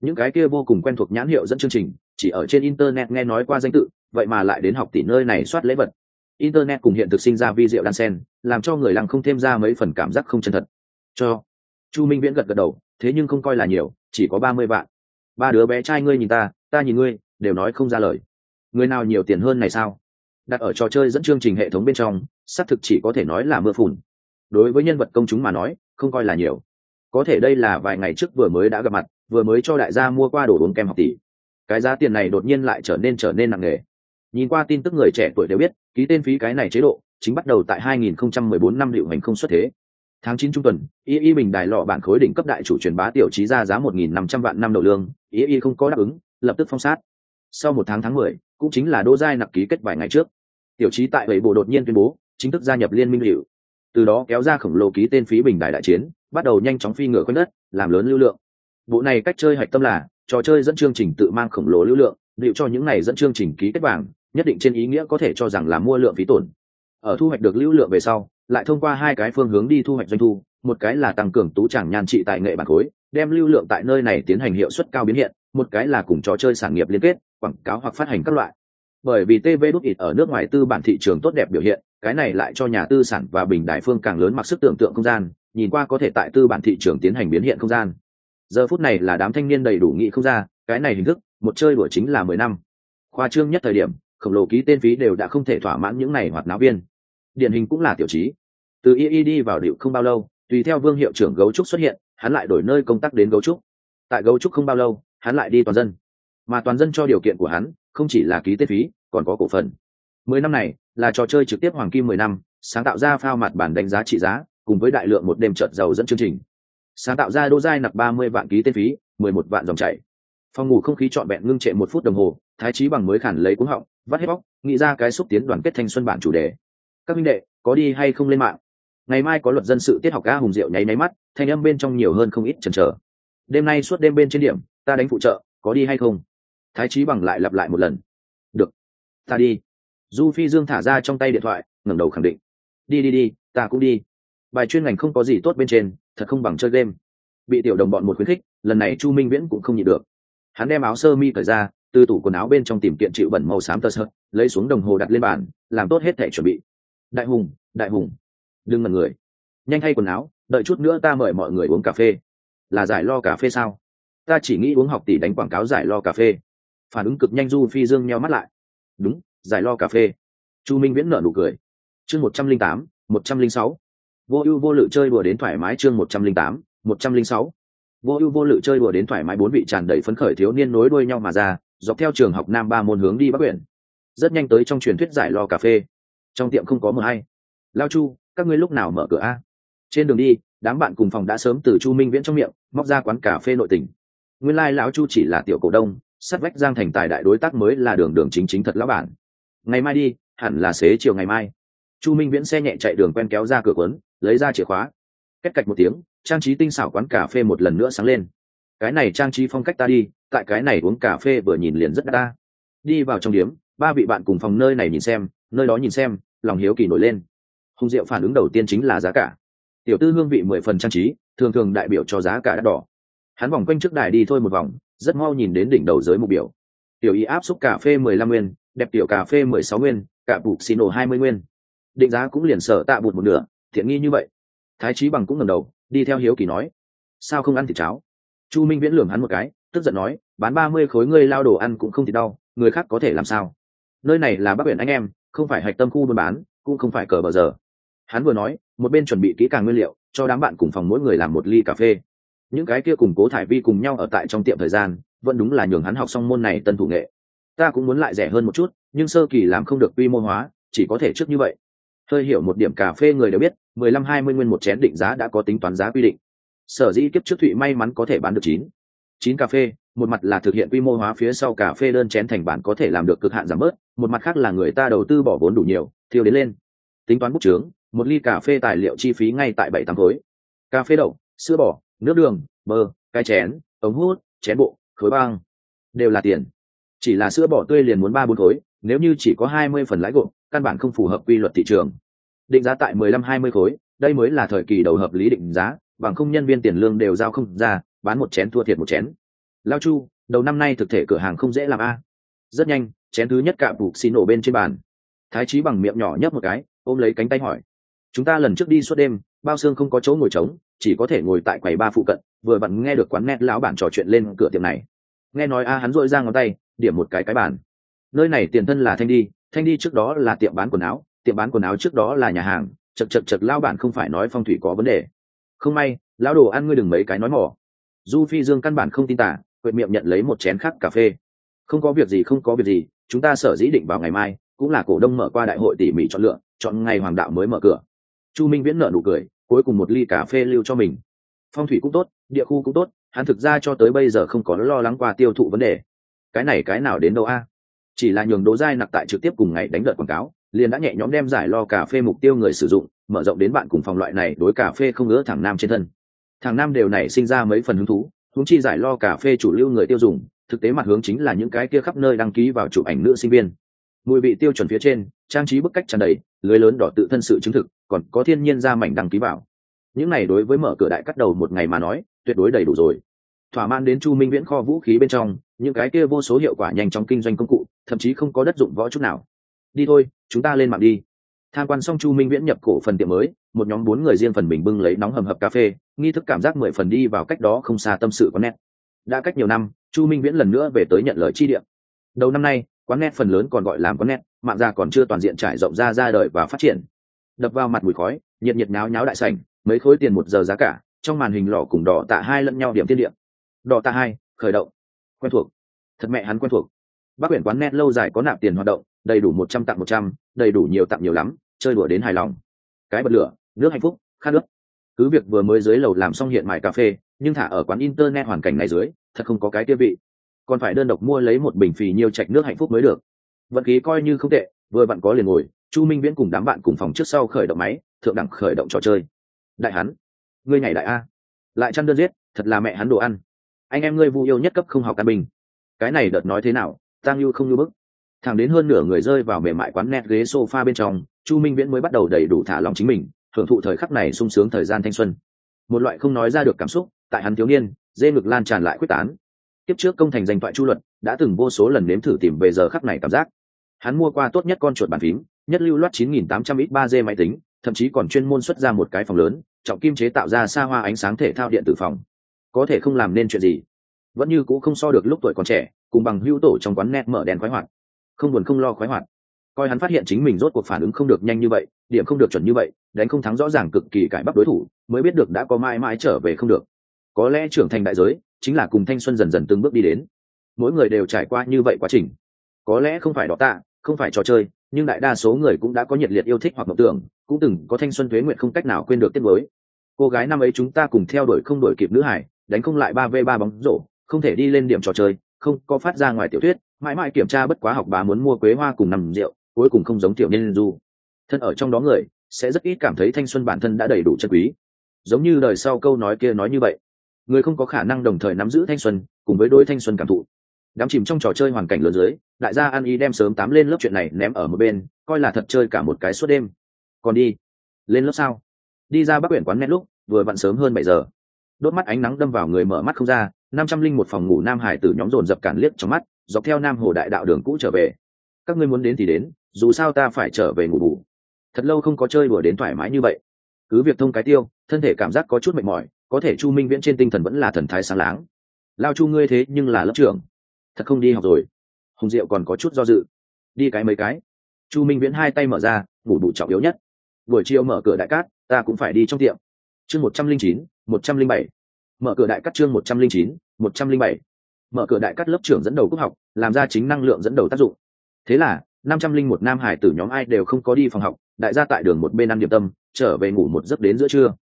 Những cái kia vô cùng quen thuộc nhãn hiệu dẫn chương trình, chỉ ở trên internet nghe nói qua danh tự, vậy mà lại đến học tỷ nơi này soát lễ vật. Internet cùng hiện thực sinh ra vi diệu đan sen, làm cho người lăng không thêm ra mấy phần cảm giác không chân thật. Cho chu minh viễn gật gật đầu, thế nhưng không coi là nhiều, chỉ có ba mươi vạn. Ba đứa bé trai ngươi nhìn ta ta nhìn ngươi, đều nói không ra lời. Người nào nhiều tiền hơn này sao? Đặt ở trò chơi dẫn chương trình hệ thống bên trong xác thực chỉ có thể nói là mưa phùn. Đối với nhân vật công chúng mà nói không coi là nhiều. Có thể đây là vài ngày trước vừa mới đã gặp mặt vừa mới cho đại gia mua qua đồ uống kem học tỷ. Cái giá tiền này đột nhiên lại trở nên trở nên nặng nề. Nhìn qua tin tức người trẻ tuổi đều biết ký tên phí cái này chế độ chính bắt đầu tại 2014 năm liệu hành không xuất thế. Tháng 9 trung tuần y y bình đài lọ bản khối đỉnh cấp đại chủ truyền bá tiểu trí ra giá 1.500 vạn năm đầu lương y y không có đáp ứng lập tức phong sát. Sau một tháng tháng 10, cũng chính là đô giai nặc ký kết vài ngày trước tiểu trí tại bảy bộ đột nhiên tuyên bố, chính thức gia nhập liên minh hiệu từ đó kéo ra khổng lồ ký tên phí bình đại đại chiến, bắt đầu nhanh chóng phi ngựa quanh đất, làm lớn lưu lượng. Bộ này cách chơi hạch tâm là, trò chơi dẫn chương trình tự mang khổng lồ lưu lượng, liệu cho những này dẫn chương trình ký kết bảng, nhất định trên ý nghĩa có thể cho rằng là mua lượng phí tổn. Ở thu hoạch được lưu lượng về sau, lại thông qua hai cái phương hướng đi thu hoạch doanh thu, một cái là tăng cường tú chẳng nhan trị tại nghệ bản khối, đem lưu lượng tại nơi này tiến hành hiệu suất cao biến hiện, một cái là cùng trò chơi sản nghiệp liên kết, quảng cáo hoặc phát hành các loại bởi vì tv đút ít ở nước ngoài tư bản thị trường tốt đẹp biểu hiện, cái này lại cho nhà tư sản và bình đại phương càng lớn mặc sức tưởng tượng không gian, nhìn qua có thể tại tư bản thị trường tiến hành biến hiện không gian. Giờ phút này là đám thanh niên đầy đủ nghị không ra, cái này hình thức, một chơi đùa chính là mười năm. Khoa trương nhất thời điểm, khổng lồ ký tên phí đều đã không thể thỏa mãn những này hoạt náo viên. Điển hình cũng là tiểu trí. Từ y y đi vào điệu không bao lâu, tùy theo vương hiệu trưởng gấu trúc xuất hiện, hắn lại đổi nơi công tác đến gấu trúc. Tại gấu trúc không bao lâu, hắn lại đi toàn dân. Mà toàn dân cho điều kiện của hắn không chỉ là ký tên phí, còn có cổ phần. Mười năm này, là trò chơi trực tiếp hoàng kim mười năm, sáng tạo ra phao mặt bản đánh giá trị giá, cùng với đại lượng một đêm trợt giàu dẫn chương trình. Sáng tạo ra đô giai nặc ba mươi vạn ký tên phí, mười một vạn dòng chảy. Phòng ngủ không khí trọn vẹn ngưng trệ một phút đồng hồ, thái trí bằng mới khản lấy cuống họng, vắt hết bóc nghĩ ra cái xúc tiến đoàn kết thanh xuân bản chủ đề. Các minh đệ, có đi hay không lên mạng? Ngày mai có luật dân sự tiết học ca hùng diệu nháy máy mắt, thanh âm bên trong nhiều hơn không ít chần chờ. Đêm nay suốt đêm bên trên điểm, ta đánh phụ trợ, có đi hay không? Thái trí bằng lại lặp lại một lần. Được, ta đi. Du phi dương thả ra trong tay điện thoại, ngẩng đầu khẳng định. Đi đi đi, ta cũng đi. Bài chuyên ngành không có gì tốt bên trên, thật không bằng chơi game. Bị tiểu đồng bọn một khuyến khích, lần này chu minh viễn cũng không nhịn được. Hắn đem áo sơ mi cởi ra, từ tủ quần áo bên trong tìm kiện chịu bẩn màu xám tơ sơ lấy xuống đồng hồ đặt lên bàn, làm tốt hết thể chuẩn bị. Đại hùng đại hùng, đừng ngần người. Nhanh thay quần áo, đợi chút nữa ta mời mọi người uống cà phê. Là giải lo cà phê sao? Ta chỉ nghĩ uống học tỷ đánh quảng cáo giải lo cà phê phản ứng cực nhanh du phi dương nheo mắt lại. Đúng, giải lo cà phê. Chu minh viễn nợ nụ cười. Chương một trăm linh tám, một trăm linh sáu. Vô ưu vô lự chơi đùa đến thoải mái chương một trăm linh tám, một trăm linh sáu. Vô ưu vô lự chơi đùa đến thoải mái bốn vị tràn đầy phấn khởi thiếu niên nối đuôi nhau mà ra, dọc theo trường học nam ba môn hướng đi bắc huyện. Rất nhanh tới trong truyền thuyết giải lo cà phê. Trong tiệm không có mờ hay. Lao chu, các ngươi lúc nào mở cửa a? Trên đường đi, đám bạn cùng phòng đã sớm từ chu minh viễn trong miệng, móc ra quán cà phê nội tỉnh. Nguyên lai lão chu chỉ là tiểu cổ đông sắt vách giang thành tài đại đối tác mới là đường đường chính chính thật lão bản. Ngày mai đi, hẳn là xế chiều ngày mai. Chu minh viễn xe nhẹ chạy đường quen kéo ra cửa quấn lấy ra chìa khóa. Cách cạch một tiếng, trang trí tinh xảo quán cà phê một lần nữa sáng lên. Cái này trang trí phong cách ta đi, tại cái này uống cà phê vừa nhìn liền rất đắt ta đi vào trong điếm ba vị bạn cùng phòng nơi này nhìn xem, nơi đó nhìn xem, lòng hiếu kỳ nổi lên. Hùng diệu phản ứng đầu tiên chính là giá cả. Tiểu tư hương vị mười phần trang trí, thường thường đại biểu cho giá cả đắt đỏ hắn vòng quanh trước đài đi thôi một vòng, rất mau nhìn đến đỉnh đầu giới mục biểu. Tiểu y áp xúc cà phê mười lăm nguyên, đẹp tiểu cà phê mười sáu nguyên, cả bụt xì nổ hai mươi nguyên. Định giá cũng liền sở tạ bụt một nửa, thiện nghi như vậy. Thái trí bằng cũng ngầm đầu, đi theo hiếu kỳ nói, sao không ăn thịt cháo? Chu minh viễn lường hắn một cái, tức giận nói, bán ba mươi khối ngươi lao đồ ăn cũng không thịt đau, người khác có thể làm sao? Nơi này là bắc biển anh em, không phải hạch tâm khu buôn bán, cũng không phải cờ bờ giờ. Hắn vừa nói, một bên chuẩn bị kỹ càng nguyên liệu, cho đám bạn cùng phòng mỗi người làm một ly cà phê những cái kia cùng cố thải vi cùng nhau ở tại trong tiệm thời gian, vẫn đúng là nhường hắn học xong môn này tân thủ nghệ. Ta cũng muốn lại rẻ hơn một chút, nhưng sơ kỳ làm không được quy mô hóa, chỉ có thể trước như vậy. Hơi hiểu một điểm cà phê người đều biết, mười lăm hai mươi nguyên một chén định giá đã có tính toán giá quy định. Sở dĩ kiếp trước thụy may mắn có thể bán được chín. Chín cà phê, một mặt là thực hiện quy mô hóa phía sau cà phê đơn chén thành bản có thể làm được cực hạn giảm bớt, một mặt khác là người ta đầu tư bỏ vốn đủ nhiều, thiêu đến lên. Tính toán bút trướng một ly cà phê tài liệu chi phí ngay tại bảy tám khối. Cà phê đậu, sữa bò nước đường, bơ, cái chén, ống hút, chén bộ, khối băng, đều là tiền. Chỉ là sữa bỏ tươi liền muốn ba bốn khối, nếu như chỉ có hai mươi phần lãi gộp, căn bản không phù hợp quy luật thị trường. Định giá tại mười lăm hai mươi khối, đây mới là thời kỳ đầu hợp lý định giá, bằng không nhân viên tiền lương đều giao không ra, bán một chén thua thiệt một chén. Lao chu, đầu năm nay thực thể cửa hàng không dễ làm a. Rất nhanh, chén thứ nhất cạm bục xì nổ bên trên bàn. Thái trí bằng miệng nhỏ nhấp một cái, ôm lấy cánh tay hỏi. Chúng ta lần trước đi suốt đêm, bao xương không có chỗ ngồi trống chỉ có thể ngồi tại quầy ba phụ cận, vừa vặn nghe được quán nét lão bản trò chuyện lên cửa tiệm này. Nghe nói a, hắn dội ra ngón tay, điểm một cái cái bàn. Nơi này tiền thân là thanh đi thanh đi trước đó là tiệm bán quần áo, tiệm bán quần áo trước đó là nhà hàng, chật chật chật lao bản không phải nói phong thủy có vấn đề. Không may, lão đồ ăn ngươi đừng mấy cái nói mỏ. Du phi dương căn bản không tin tả, quệt miệng nhận lấy một chén khắc cà phê. Không có việc gì, không có việc gì, chúng ta sở dĩ định vào ngày mai, cũng là cổ đông mở qua đại hội tỉ mỉ chọn lựa, chọn ngày hoàng đạo mới mở cửa. Chu minh viễn nợ nụ cười cuối cùng một ly cà phê lưu cho mình. Phong thủy cũng tốt, địa khu cũng tốt, hắn thực ra cho tới bây giờ không có lo lắng qua tiêu thụ vấn đề. Cái này cái nào đến đâu a? Chỉ là nhường đố dai nặc tại trực tiếp cùng ngày đánh đợt quảng cáo, liền đã nhẹ nhõm đem giải lo cà phê mục tiêu người sử dụng, mở rộng đến bạn cùng phòng loại này đối cà phê không ngỡ thằng nam trên thân. Thằng nam đều nảy sinh ra mấy phần hứng thú húng chi giải lo cà phê chủ lưu người tiêu dùng, thực tế mặt hướng chính là những cái kia khắp nơi đăng ký vào chụp ảnh nữ sinh viên. Mùi vị tiêu chuẩn phía trên, trang trí bức cách tràn đầy, lưới lớn đỏ tự thân sự chứng thực còn có thiên nhiên ra mảnh đăng ký vào. Những này đối với mở cửa đại cắt đầu một ngày mà nói, tuyệt đối đầy đủ rồi. Thỏa man đến chu minh viễn kho vũ khí bên trong, những cái kia vô số hiệu quả nhanh trong kinh doanh công cụ, thậm chí không có đất dụng võ chút nào. Đi thôi, chúng ta lên mạng đi. Tham quan xong chu minh viễn nhập cổ phần tiệm mới, một nhóm bốn người riêng phần mình bưng lấy nóng hầm hập cà phê, nghi thức cảm giác mười phần đi vào cách đó không xa tâm sự có nét đã cách nhiều năm, chu minh viễn lần nữa về tới nhận lời chi điểm đầu năm nay, quán net phần lớn còn gọi làm quán net, mạng ra còn chưa toàn diện trải rộng ra ra đời và phát triển đập vào mặt mùi khói, nhiệt nhiệt náo nháo đại sảnh, mấy khối tiền một giờ giá cả, trong màn hình lò cùng đỏ tạ hai lẫn nhau điểm tiên điểm đỏ tạ hai, khởi động. Quen thuộc. Thật mẹ hắn quen thuộc. Bác quyển quán net lâu dài có nạp tiền hoạt động, đầy đủ một trăm tặng một trăm, đầy đủ nhiều tặng nhiều lắm, chơi đùa đến hài lòng. Cái bật lửa, nước hạnh phúc, khát nước. Cứ việc vừa mới dưới lầu làm xong hiện mại cà phê, nhưng thả ở quán internet hoàn cảnh này dưới, thật không có cái tiêu vị. Còn phải đơn độc mua lấy một bình phì nhiều chạch nước hạnh phúc mới được. Vận khí coi như không tệ, vừa bạn có liền ngồi chu minh viễn cùng đám bạn cùng phòng trước sau khởi động máy, thượng đẳng khởi động trò chơi. Đại hắn, ngươi ngày đại a. Lại chăn đơn giết, thật là mẹ hắn đồ ăn. Anh em ngươi vu yêu nhất cấp không học căn bình. Cái này đợt nói thế nào tăng như không như bức. Thẳng đến hơn nửa người rơi vào mềm mại quán nét ghế sofa bên trong, chu minh viễn mới bắt đầu đầy đủ thả lòng chính mình, hưởng thụ thời khắc này sung sướng thời gian thanh xuân. Một loại không nói ra được cảm xúc, tại hắn thiếu niên, dê ngực lan tràn lại quyết tán. Tiếp trước công thành danh toại chu luật, đã từng vô số lần nếm thử tìm về giờ khắc này cảm giác. Hắn mua qua tốt nhất con chuột bàn phím nhất lưu loát 9800 x 3 d máy tính, thậm chí còn chuyên môn xuất ra một cái phòng lớn, trọng kim chế tạo ra xa hoa ánh sáng thể thao điện tử phòng. Có thể không làm nên chuyện gì. Vẫn như cũ không so được lúc tuổi còn trẻ, cùng bằng hữu tổ trong quán net mở đèn khoái hoạt. Không buồn không lo khoái hoạt. Coi hắn phát hiện chính mình rốt cuộc phản ứng không được nhanh như vậy, điểm không được chuẩn như vậy, đánh không thắng rõ ràng cực kỳ cải bắp đối thủ, mới biết được đã có mãi mãi trở về không được. Có lẽ trưởng thành đại giới, chính là cùng thanh xuân dần dần từng bước đi đến. Mỗi người đều trải qua như vậy quá trình. Có lẽ không phải đỏ tạ, không phải trò chơi nhưng đại đa số người cũng đã có nhiệt liệt yêu thích hoặc mộng tưởng, cũng từng có thanh xuân thuế nguyện không cách nào quên được tiết mới. Cô gái năm ấy chúng ta cùng theo đuổi không đuổi kịp nữ hải, đánh không lại ba v ba bóng rổ, không thể đi lên điểm trò chơi, không có phát ra ngoài tiểu thuyết, mãi mãi kiểm tra bất quá học bà muốn mua quế hoa cùng nằm rượu, cuối cùng không giống tiểu nhân du. Thân ở trong đó người, sẽ rất ít cảm thấy thanh xuân bản thân đã đầy đủ chân quý. Giống như đời sau câu nói kia nói như vậy, người không có khả năng đồng thời nắm giữ thanh xuân, cùng với đôi thanh xuân cảm thụ đám chìm trong trò chơi hoàn cảnh lớn dưới, đại gia an y đem sớm tám lên lớp chuyện này ném ở một bên, coi là thật chơi cả một cái suốt đêm. Còn đi. Lên lớp sao? Đi ra bắc quyển quán nét lúc, vừa vặn sớm hơn bảy giờ. Đốt mắt ánh nắng đâm vào người mở mắt không ra, năm trăm linh một phòng ngủ nam hải từ nhóm dồn dập cản liếc trong mắt, dọc theo nam hồ đại đạo đường cũ trở về. Các ngươi muốn đến thì đến, dù sao ta phải trở về ngủ bù. Thật lâu không có chơi đùa đến thoải mái như vậy. Cứ việc thông cái tiêu, thân thể cảm giác có chút mệt mỏi, có thể chu minh viễn trên tinh thần vẫn là thần thái sáng láng. Lao chu ngươi thế nhưng là lớp trưởng thật không đi học rồi. Hùng diệu còn có chút do dự. Đi cái mấy cái. Chu minh viễn hai tay mở ra bủ đủ trọng yếu nhất. Buổi chiều mở cửa đại cát, ta cũng phải đi trong tiệm. Chương một trăm linh chín, một trăm linh bảy. Mở cửa đại cát chương một trăm linh chín, một trăm linh bảy. Mở cửa đại cát lớp trưởng dẫn đầu cúc học, làm ra chính năng lượng dẫn đầu tác dụng. Thế là, năm trăm linh một nam hải tử nhóm ai đều không có đi phòng học, đại gia tại đường một bên ăn điểm tâm, trở về ngủ một giấc đến giữa trưa.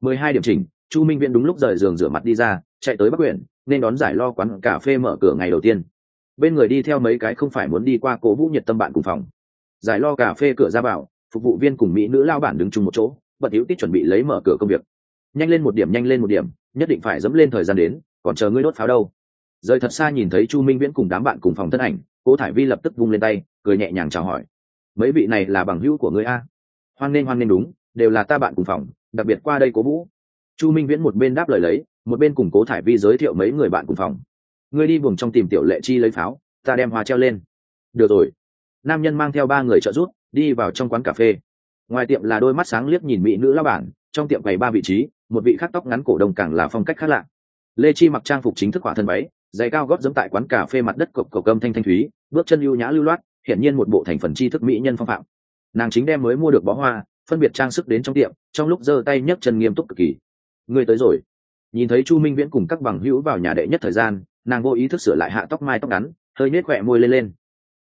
Mười hai điểm chỉnh, chu minh viễn đúng lúc rời giường rửa mặt đi ra, chạy tới bắc quyển nên đón giải lo quán cà phê mở cửa ngày đầu tiên. Bên người đi theo mấy cái không phải muốn đi qua cố vũ nhiệt tâm bạn cùng phòng. Giải lo cà phê cửa ra vào, phục vụ viên cùng mỹ nữ lao bản đứng chung một chỗ, bật hữu tích chuẩn bị lấy mở cửa công việc. Nhanh lên một điểm, nhanh lên một điểm, nhất định phải dẫm lên thời gian đến, còn chờ ngươi đốt pháo đâu. Rời thật xa nhìn thấy chu minh viễn cùng đám bạn cùng phòng thân ảnh, cố thải vi lập tức vung lên tay, cười nhẹ nhàng chào hỏi. Mấy vị này là bằng hữu của ngươi a? Hoan nên hoan nên đúng, đều là ta bạn cùng phòng, đặc biệt qua đây cố vũ. Chu minh viễn một bên đáp lời lấy một bên cùng cố thải vi giới thiệu mấy người bạn cùng phòng. Ngươi đi buồng trong tìm tiểu lệ chi lấy pháo, ta đem hoa treo lên. Được rồi. Nam nhân mang theo ba người trợ giúp, đi vào trong quán cà phê. Ngoài tiệm là đôi mắt sáng liếc nhìn mỹ nữ lao bản, trong tiệm bày ba vị trí, một vị khắc tóc ngắn cổ đồng càng là phong cách khác lạ. Lê chi mặc trang phục chính thức hỏa thân váy, giày cao gót dẫm tại quán cà phê mặt đất cộc cộc cơm thanh thanh thúy, bước chân lưu nhã lưu loát, hiển nhiên một bộ thành phần tri thức mỹ nhân phong phạm. Nàng chính đem mới mua được bó hoa, phân biệt trang sức đến trong tiệm, trong lúc giơ tay nhấc chân nghiêm túc cực kỳ. Ngươi tới rồi nhìn thấy chu minh viễn cùng các bằng hữu vào nhà đệ nhất thời gian, nàng vô ý thức sửa lại hạ tóc mai tóc ngắn, hơi nết khỏe môi lên lên.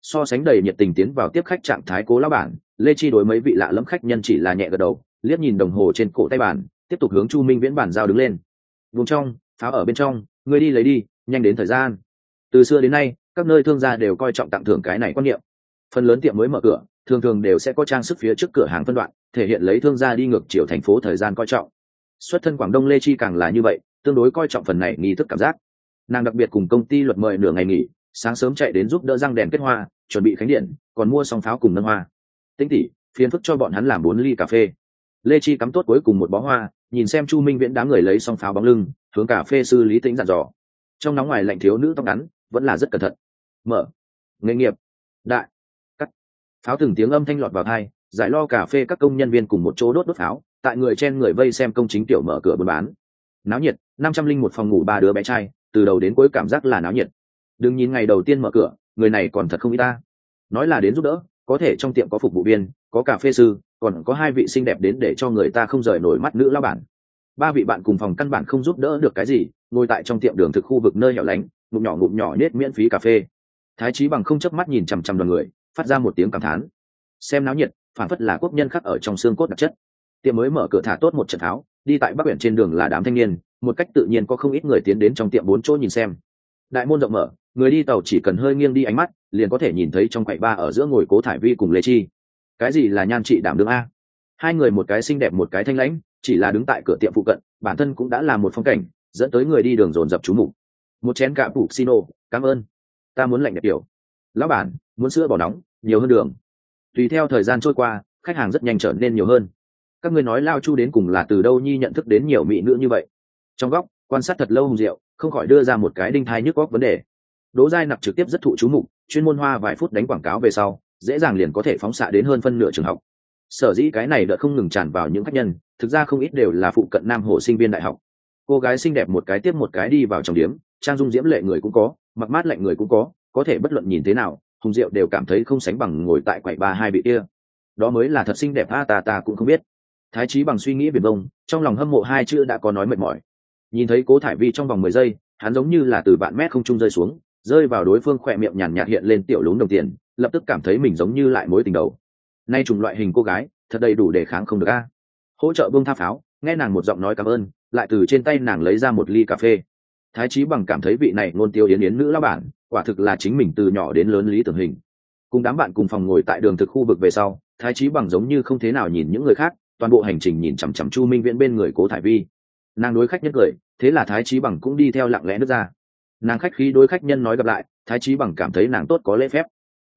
So sánh đầy nhiệt tình tiến vào tiếp khách trạng thái cố lão bản, lê chi đối mấy vị lạ lẫm khách nhân chỉ là nhẹ gật đầu, liếc nhìn đồng hồ trên cổ tay bàn, tiếp tục hướng chu minh viễn bản giao đứng lên. Vùng trong pháo ở bên trong, ngươi đi lấy đi, nhanh đến thời gian. Từ xưa đến nay, các nơi thương gia đều coi trọng tặng thưởng cái này quan niệm. Phần lớn tiệm mới mở cửa, thường thường đều sẽ có trang sức phía trước cửa hàng phân đoạn, thể hiện lấy thương gia đi ngược chiều thành phố thời gian coi trọng xuất thân quảng đông lê chi càng là như vậy, tương đối coi trọng phần này nghi thức cảm giác. Nàng đặc biệt cùng công ty luật mời nửa ngày nghỉ, sáng sớm chạy đến giúp đỡ răng đèn kết hoa, chuẩn bị khánh điện, còn mua xong pháo cùng nâng hoa. Tĩnh tỉ phiền phức cho bọn hắn làm bốn ly cà phê. Lê chi cắm tốt cuối cùng một bó hoa, nhìn xem chu minh viễn đám người lấy xong pháo bóng lưng, hướng cà phê sư lý tĩnh dặn dò. Trong nóng ngoài lạnh thiếu nữ tóc ngắn, vẫn là rất cẩn thận. Mở. Nghề nghiệp. Đại. Cắt. Pháo từng tiếng âm thanh lọt vào thai giải lo cà phê các công nhân viên cùng một chỗ đốt đốt pháo tại người chen người vây xem công chính tiểu mở cửa buôn bán. Náo nhiệt, năm trăm linh một phòng ngủ ba đứa bé trai, từ đầu đến cuối cảm giác là náo nhiệt. Đừng nhìn ngày đầu tiên mở cửa, người này còn thật không y ta. Nói là đến giúp đỡ, có thể trong tiệm có phục vụ viên, có cà phê sư, còn có hai vị xinh đẹp đến để cho người ta không rời nổi mắt nữ lao bản. Ba vị bạn cùng phòng căn bản không giúp đỡ được cái gì, ngồi tại trong tiệm đường thực khu vực nơi hẻo lánh, ngụm nhỏ ngụm nhỏ nết miễn phí cà phê. Thái trí bằng không chớp mắt nhìn chằm chằm đoàn người, phát ra một tiếng cảm thán. Xem náo nhiệt phản phất là quốc nhân khắc ở trong xương cốt đặc chất tiệm mới mở cửa thả tốt một trận tháo đi tại bắc biển trên đường là đám thanh niên một cách tự nhiên có không ít người tiến đến trong tiệm bốn chỗ nhìn xem. Đại môn rộng mở người đi tàu chỉ cần hơi nghiêng đi ánh mắt liền có thể nhìn thấy trong quầy ba ở giữa ngồi cố thải vi cùng lê chi. Cái gì là nhan trị đảm đương a? Hai người một cái xinh đẹp một cái thanh lãnh chỉ là đứng tại cửa tiệm phụ cận bản thân cũng đã là một phong cảnh dẫn tới người đi đường dồn dập chú mục. Một chén cạ phụ ô, cảm ơn ta muốn lạnh đẹp kiểu lão bản muốn sữa bỏ nóng nhiều hơn đường. Tùy theo thời gian trôi qua khách hàng rất nhanh trở nên nhiều hơn các ngươi nói lao chu đến cùng là từ đâu nhi nhận thức đến nhiều mỹ nữ như vậy? Trong góc, quan sát thật lâu hùng diệu, không khỏi đưa ra một cái đinh thai nhức góc vấn đề. Đỗ giai nặc trực tiếp rất thụ chú mục, chuyên môn hoa vài phút đánh quảng cáo về sau, dễ dàng liền có thể phóng xạ đến hơn phân nửa trường học. Sở dĩ cái này đợt không ngừng tràn vào những khách nhân, thực ra không ít đều là phụ cận nam hồ sinh viên đại học. Cô gái xinh đẹp một cái tiếp một cái đi vào trong điếm trang dung diễm lệ người cũng có, mặc mát lạnh người cũng có có thể bất luận nhìn thế nào, hùng diệu đều cảm thấy không sánh bằng ngồi tại quầy ba hai vị kia. Đó mới là thật xinh đẹp, a, ta ta cũng không biết thái trí bằng suy nghĩ viền vông, trong lòng hâm mộ hai chữ đã có nói mệt mỏi. Nhìn thấy cố thải vi trong vòng mười giây, hắn giống như là từ vạn mét không trung rơi xuống, rơi vào đối phương khỏe miệng nhàn nhạt hiện lên tiểu lún đồng tiền, lập tức cảm thấy mình giống như lại mối tình đầu. Nay trùng loại hình cô gái, thật đầy đủ để kháng không được a. Hỗ trợ bông tha pháo, nghe nàng một giọng nói cảm ơn, lại từ trên tay nàng lấy ra một ly cà phê. Thái trí bằng cảm thấy vị này ngôn tiêu yến yến nữ lao bản, quả thực là chính mình từ nhỏ đến lớn lý tưởng hình. Cùng đám bạn cùng phòng ngồi tại đường thực khu vực về sau, thái trí bằng giống như không thế nào nhìn những người khác toàn bộ hành trình nhìn chằm chằm chu minh viễn bên người cố thải vi. Nàng đối khách nhất cười, thế là thái trí bằng cũng đi theo lặng lẽ nước ra. Nàng khách khí đối khách nhân nói gặp lại, thái trí bằng cảm thấy nàng tốt có lễ phép.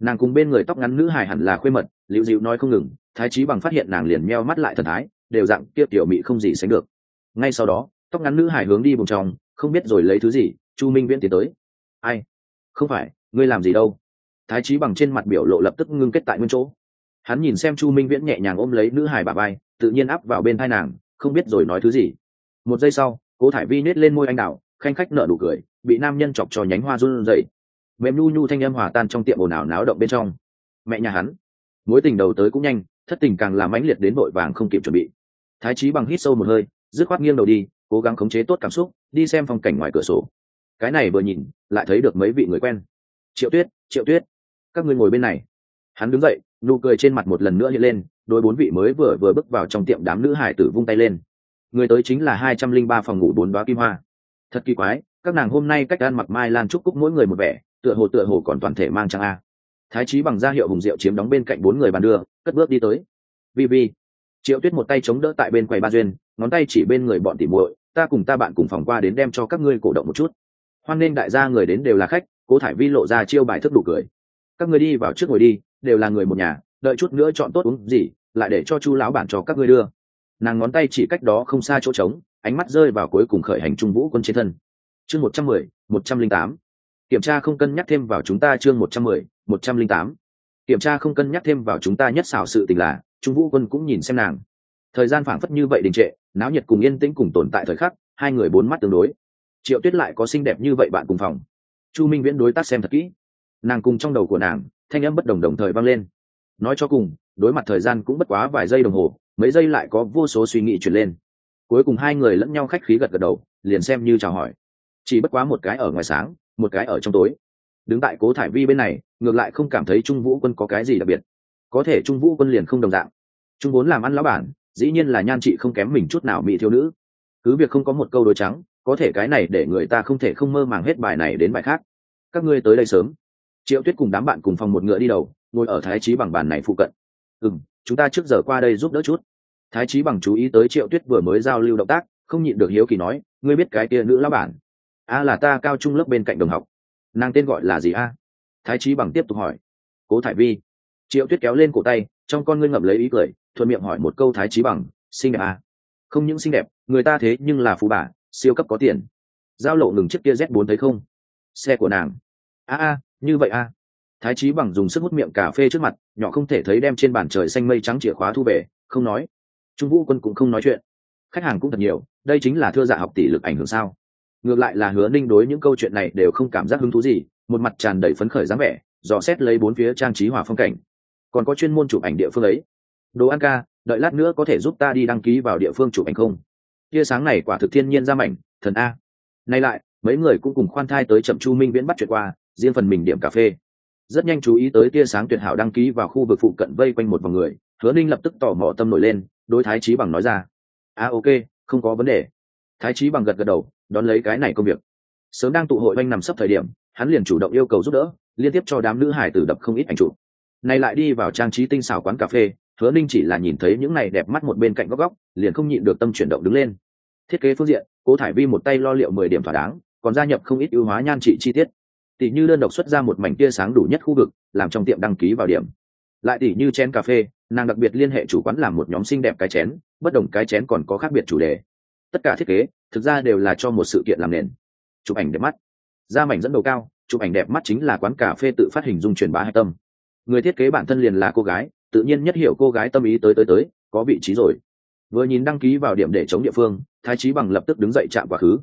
Nàng cùng bên người tóc ngắn nữ hài hẳn là khuê mật liệu dịu nói không ngừng, thái trí bằng phát hiện nàng liền meo mắt lại thần thái, đều dặn kia tiểu mị không gì sánh được. Ngay sau đó, tóc ngắn nữ hài hướng đi vùng trong không biết rồi lấy thứ gì, chu minh viễn tiến tới. Ai? Không phải, ngươi làm gì đâu? Thái trí bằng trên mặt biểu lộ lập tức ngưng kết tại nguyên chỗ. Hắn nhìn xem chu minh viễn nhẹ nhàng ôm lấy nữ hài bà bay tự nhiên áp vào bên thai nàng, không biết rồi nói thứ gì. Một giây sau, cố thải vi nết lên môi anh đào, khanh khách nợ đủ cười, bị nam nhân chọc cho nhánh hoa run rẩy. Mềm nhu nhu thanh âm hòa tan trong tiệm ồn ào náo động bên trong. Mẹ nhà hắn. Mối tình đầu tới cũng nhanh, thất tình càng làm mãnh liệt đến vội vàng không kịp chuẩn bị. Thái trí bằng hít sâu một hơi, dứt khoát nghiêng đầu đi, cố gắng khống chế tốt cảm xúc, đi xem phong cảnh ngoài cửa sổ. Cái này vừa nhìn, lại thấy được mấy vị người quen. Triệu tuyết triệu tuyết, các ngươi ngồi bên này. Hắn đứng dậy, nụ cười trên mặt một lần nữa hiện lên đôi bốn vị mới vừa vừa bước vào trong tiệm đám nữ hải tử vung tay lên. Người tới chính là hai trăm linh ba phòng ngủ bốn đoá kim hoa. Thật kỳ quái, các nàng hôm nay cách ăn mặc mai lan trúc cúc mỗi người một vẻ, tựa hồ tựa hồ còn toàn thể mang trang a. Thái trí bằng ra hiệu hùng diệu chiếm đóng bên cạnh bốn người bàn đưa, cất bước đi tới. Vi vi. Triệu tuyết một tay chống đỡ tại bên quầy ba duyên, ngón tay chỉ bên người bọn tỉ muội, ta cùng ta bạn cùng phòng qua đến đem cho các ngươi cổ động một chút. Hoan nên đại gia người đến đều là khách, cố thải vi lộ ra chiêu bài thức đủ cười. Các ngươi đi vào trước ngồi đi, đều là người một nhà đợi chút nữa chọn tốt uống gì, lại để cho chu lão bản cho các ngươi đưa. Nàng ngón tay chỉ cách đó không xa chỗ trống, ánh mắt rơi vào cuối cùng khởi hành trung vũ quân trên thân. Chương một trăm mười, một trăm linh tám. Kiểm tra không cân nhắc thêm vào chúng ta chương một trăm mười, một trăm linh tám. Kiểm tra không cân nhắc thêm vào chúng ta nhất xảo sự tình là, trung vũ quân cũng nhìn xem nàng. Thời gian phảng phất như vậy đình trệ, náo nhiệt cùng yên tĩnh cùng tồn tại thời khắc, hai người bốn mắt tương đối. Triệu tuyết lại có xinh đẹp như vậy bạn cùng phòng. Chu minh viễn đối tác xem thật kỹ. Nàng cùng trong đầu của nàng, thanh âm bất đồng đồng thời vang lên nói cho cùng, đối mặt thời gian cũng bất quá vài giây đồng hồ, mấy giây lại có vô số suy nghĩ chuyển lên. Cuối cùng hai người lẫn nhau khách khí gật gật đầu, liền xem như chào hỏi. Chỉ bất quá một cái ở ngoài sáng, một cái ở trong tối. Đứng tại cố thải vi bên này, ngược lại không cảm thấy trung vũ quân có cái gì đặc biệt. Có thể trung vũ quân liền không đồng dạng. Trung vốn làm ăn lão bản, dĩ nhiên là nhan chị không kém mình chút nào mỹ thiếu nữ. Cứ việc không có một câu đối trắng, có thể cái này để người ta không thể không mơ màng hết bài này đến bài khác. Các ngươi tới đây sớm. Triệu tuyết cùng đám bạn cùng phòng một ngựa đi đầu ngồi ở thái trí bằng bàn này phụ cận. Ừ m chúng ta trước giờ qua đây giúp đỡ chút. Thái trí bằng chú ý tới triệu tuyết vừa mới giao lưu động tác, không nhịn được hiếu kỳ nói, ngươi biết cái kia nữ lão bản? A, là ta cao trung lớp bên cạnh đồng học. Nàng tên gọi là gì a? Thái trí bằng tiếp tục hỏi. Cố thải vi. Triệu tuyết kéo lên cổ tay, trong con ngươi ngậm lấy ý cười, thuận miệng hỏi một câu thái trí bằng, xinh đẹp à? không những xinh đẹp, người ta thế nhưng là phú bà, siêu cấp có tiền. Giao lộ ngừng chiếc kia z 4 thấy không? Xe của nàng. A a, như vậy a thái trí bằng dùng sức hút miệng cà phê trước mặt, nhỏ không thể thấy đem trên bàn trời xanh mây trắng chìa khóa thu về, không nói. Trung vũ quân cũng không nói chuyện. Khách hàng cũng thật nhiều, đây chính là thưa dạ học tỷ lực ảnh hưởng sao? Ngược lại là hứa ninh đối những câu chuyện này đều không cảm giác hứng thú gì, một mặt tràn đầy phấn khởi dáng vẻ, dò xét lấy bốn phía trang trí hòa phong cảnh. Còn có chuyên môn chụp ảnh địa phương ấy. Đồ ăn ca, đợi lát nữa có thể giúp ta đi đăng ký vào địa phương chụp ảnh không? Tia sáng này quả thực thiên nhiên ra mảnh, thần a. Nay lại, mấy người cũng cùng khoan thai tới chậm chu minh viễn bắt chuyện qua, riêng phần mình điểm cà phê rất nhanh chú ý tới tia sáng tuyệt hảo đăng ký vào khu vực phụ cận vây quanh một vòng người. Hứa ninh lập tức tò mò tâm nổi lên, đối thái trí bằng nói ra. A, ok, không có vấn đề. Thái trí bằng gật gật đầu, đón lấy cái này công việc. Sớm đang tụ hội oanh nằm sấp thời điểm, hắn liền chủ động yêu cầu giúp đỡ, liên tiếp cho đám nữ hải tử đập không ít ảnh chụp. Này lại đi vào trang trí tinh xảo quán cà phê, hứa ninh chỉ là nhìn thấy những này đẹp mắt một bên cạnh góc góc, liền không nhịn được tâm chuyển động đứng lên. Thiết kế phương diện, cố thải vi một tay lo liệu mười điểm thỏa đáng, còn gia nhập không ít ưu hóa nhan trị chi tiết tỷ như đơn độc xuất ra một mảnh tia sáng đủ nhất khu vực, làm trong tiệm đăng ký vào điểm. Lại tỷ như chén cà phê, nàng đặc biệt liên hệ chủ quán làm một nhóm xinh đẹp cái chén, bất đồng cái chén còn có khác biệt chủ đề. Tất cả thiết kế, thực ra đều là cho một sự kiện làm nền. Chụp ảnh đẹp mắt. Ra mảnh dẫn đầu cao, chụp ảnh đẹp mắt chính là quán cà phê tự phát hình dung truyền bá hạch tâm. Người thiết kế bản thân liền là cô gái, tự nhiên nhất hiểu cô gái tâm ý tới tới tới, có vị trí rồi. Vừa nhìn đăng ký vào điểm để chống địa phương, thái trí bằng lập tức đứng dậy chạm quá khứ.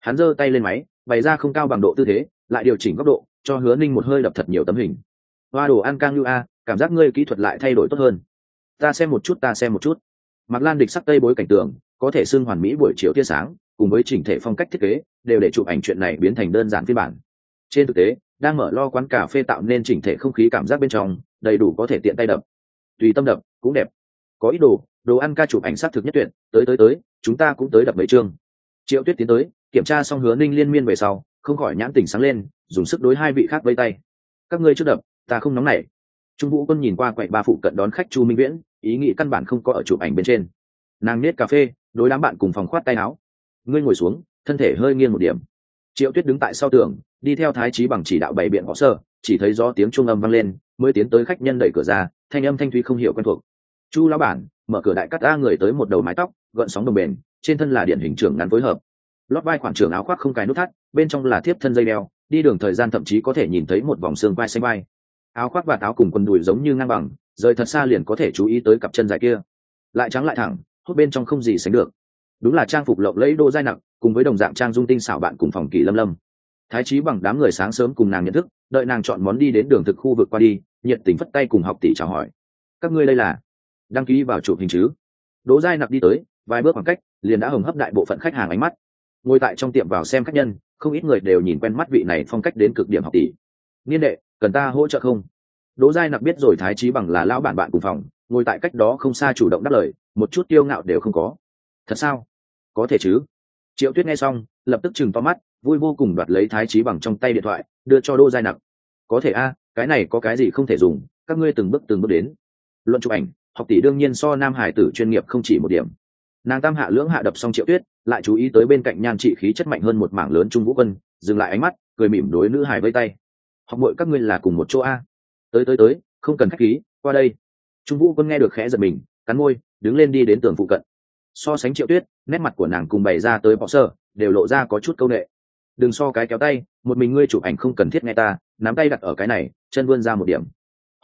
Hắn giơ tay lên máy, bày ra không cao bằng độ tư thế lại điều chỉnh góc độ, cho hứa ninh một hơi đập thật nhiều tấm hình. Hoa đồ ăn cang như a, cảm giác ngươi kỹ thuật lại thay đổi tốt hơn. Ta xem một chút, ta xem một chút. Mặc lan địch sắc tây bối cảnh tường, có thể xưng hoàn mỹ buổi chiều tia sáng, cùng với chỉnh thể phong cách thiết kế, đều để chụp ảnh chuyện này biến thành đơn giản phiên bản. Trên thực tế, đang mở lo quán cà phê tạo nên chỉnh thể không khí cảm giác bên trong, đầy đủ có thể tiện tay đập. Tùy tâm đập, cũng đẹp. Có ít đồ đồ ăn ca chụp ảnh sát thực nhất tuyệt, tới tới tới, chúng ta cũng tới đập mấy chương. Triệu tuyết tiến tới, kiểm tra xong hứa ninh liên miên về sau không khỏi nhãn tỉnh sáng lên, dùng sức đối hai vị khác vây tay. Các ngươi trước đập, ta không nóng nảy. Trung vũ quân nhìn qua quậy ba phụ cận đón khách chu minh viễn, ý nghĩ căn bản không có ở chụp ảnh bên trên. Nàng nết cà phê, đối đám bạn cùng phòng khoát tay áo. Ngươi ngồi xuống, thân thể hơi nghiêng một điểm. Triệu tuyết đứng tại sau tường, đi theo thái trí bằng chỉ đạo bày biện họ sơ, chỉ thấy gió tiếng trung âm vang lên, mới tiến tới khách nhân đẩy cửa ra, thanh âm thanh thúy không hiểu quen thuộc. Chu lão bản, mở cửa đại cắt a người tới một đầu mái tóc, gợn sóng đồng bền, trên thân là điển hình trưởng ngắn phối hợp lót vai khoảng trưởng áo khoác không cài nút thắt, bên trong là thiếp thân dây đeo, đi đường thời gian thậm chí có thể nhìn thấy một vòng xương vai xanh vai. Áo khoác và áo cùng quần đùi giống như ngang bằng, rời thật xa liền có thể chú ý tới cặp chân dài kia. Lại trắng lại thẳng hút bên trong không gì sánh được. Đúng là trang phục lộng lẫy đô dai nặng, cùng với đồng dạng trang dung tinh xảo bạn cùng phòng kỳ lâm lâm. Thái trí bằng đám người sáng sớm cùng nàng nhận thức, đợi nàng chọn món đi đến đường thực khu vực qua đi, nhiệt tình phất tay cùng học tỷ chào hỏi. Các ngươi đây là? Đăng ký vào chụp hình chứ? Đỗ giai nặc đi tới, vài bước khoảng cách, liền đã hồng hấp đại bộ phận khách hàng ánh mắt ngồi tại trong tiệm vào xem khách nhân, không ít người đều nhìn quen mắt vị này phong cách đến cực điểm học tỷ. Niên đệ, cần ta hỗ trợ không? Đỗ giai nặc biết rồi thái trí bằng là lão bản bạn cùng phòng, ngồi tại cách đó không xa chủ động đáp lời, một chút tiêu ngạo đều không có. Thật sao? Có thể chứ. Triệu tuyết nghe xong, lập tức chừng to mắt, vui vô cùng đoạt lấy thái trí bằng trong tay điện thoại, đưa cho đỗ giai nặc. Có thể a, cái này có cái gì không thể dùng, các ngươi từng bước từng bước đến. Luận chụp ảnh, học tỷ đương nhiên so nam hải tử chuyên nghiệp không chỉ một điểm nàng tam hạ lưỡng hạ đập xong triệu tuyết, lại chú ý tới bên cạnh nhan trị khí chất mạnh hơn một mảng lớn trung vũ quân, dừng lại ánh mắt, cười mỉm đối nữ hải vây tay. Học mội các ngươi là cùng một chỗ a? Tới tới tới, không cần khách khí, qua đây. Trung vũ quân nghe được khẽ giật mình, cắn môi, đứng lên đi đến tường phụ cận. So sánh triệu tuyết, nét mặt của nàng cùng bày ra tới bọ sơ đều lộ ra có chút c â u n ệ đừng so cái kéo tay, một mình ngươi chụp ảnh không cần thiết nghe ta, nắm tay đặt ở cái này, chân vươn ra một điểm.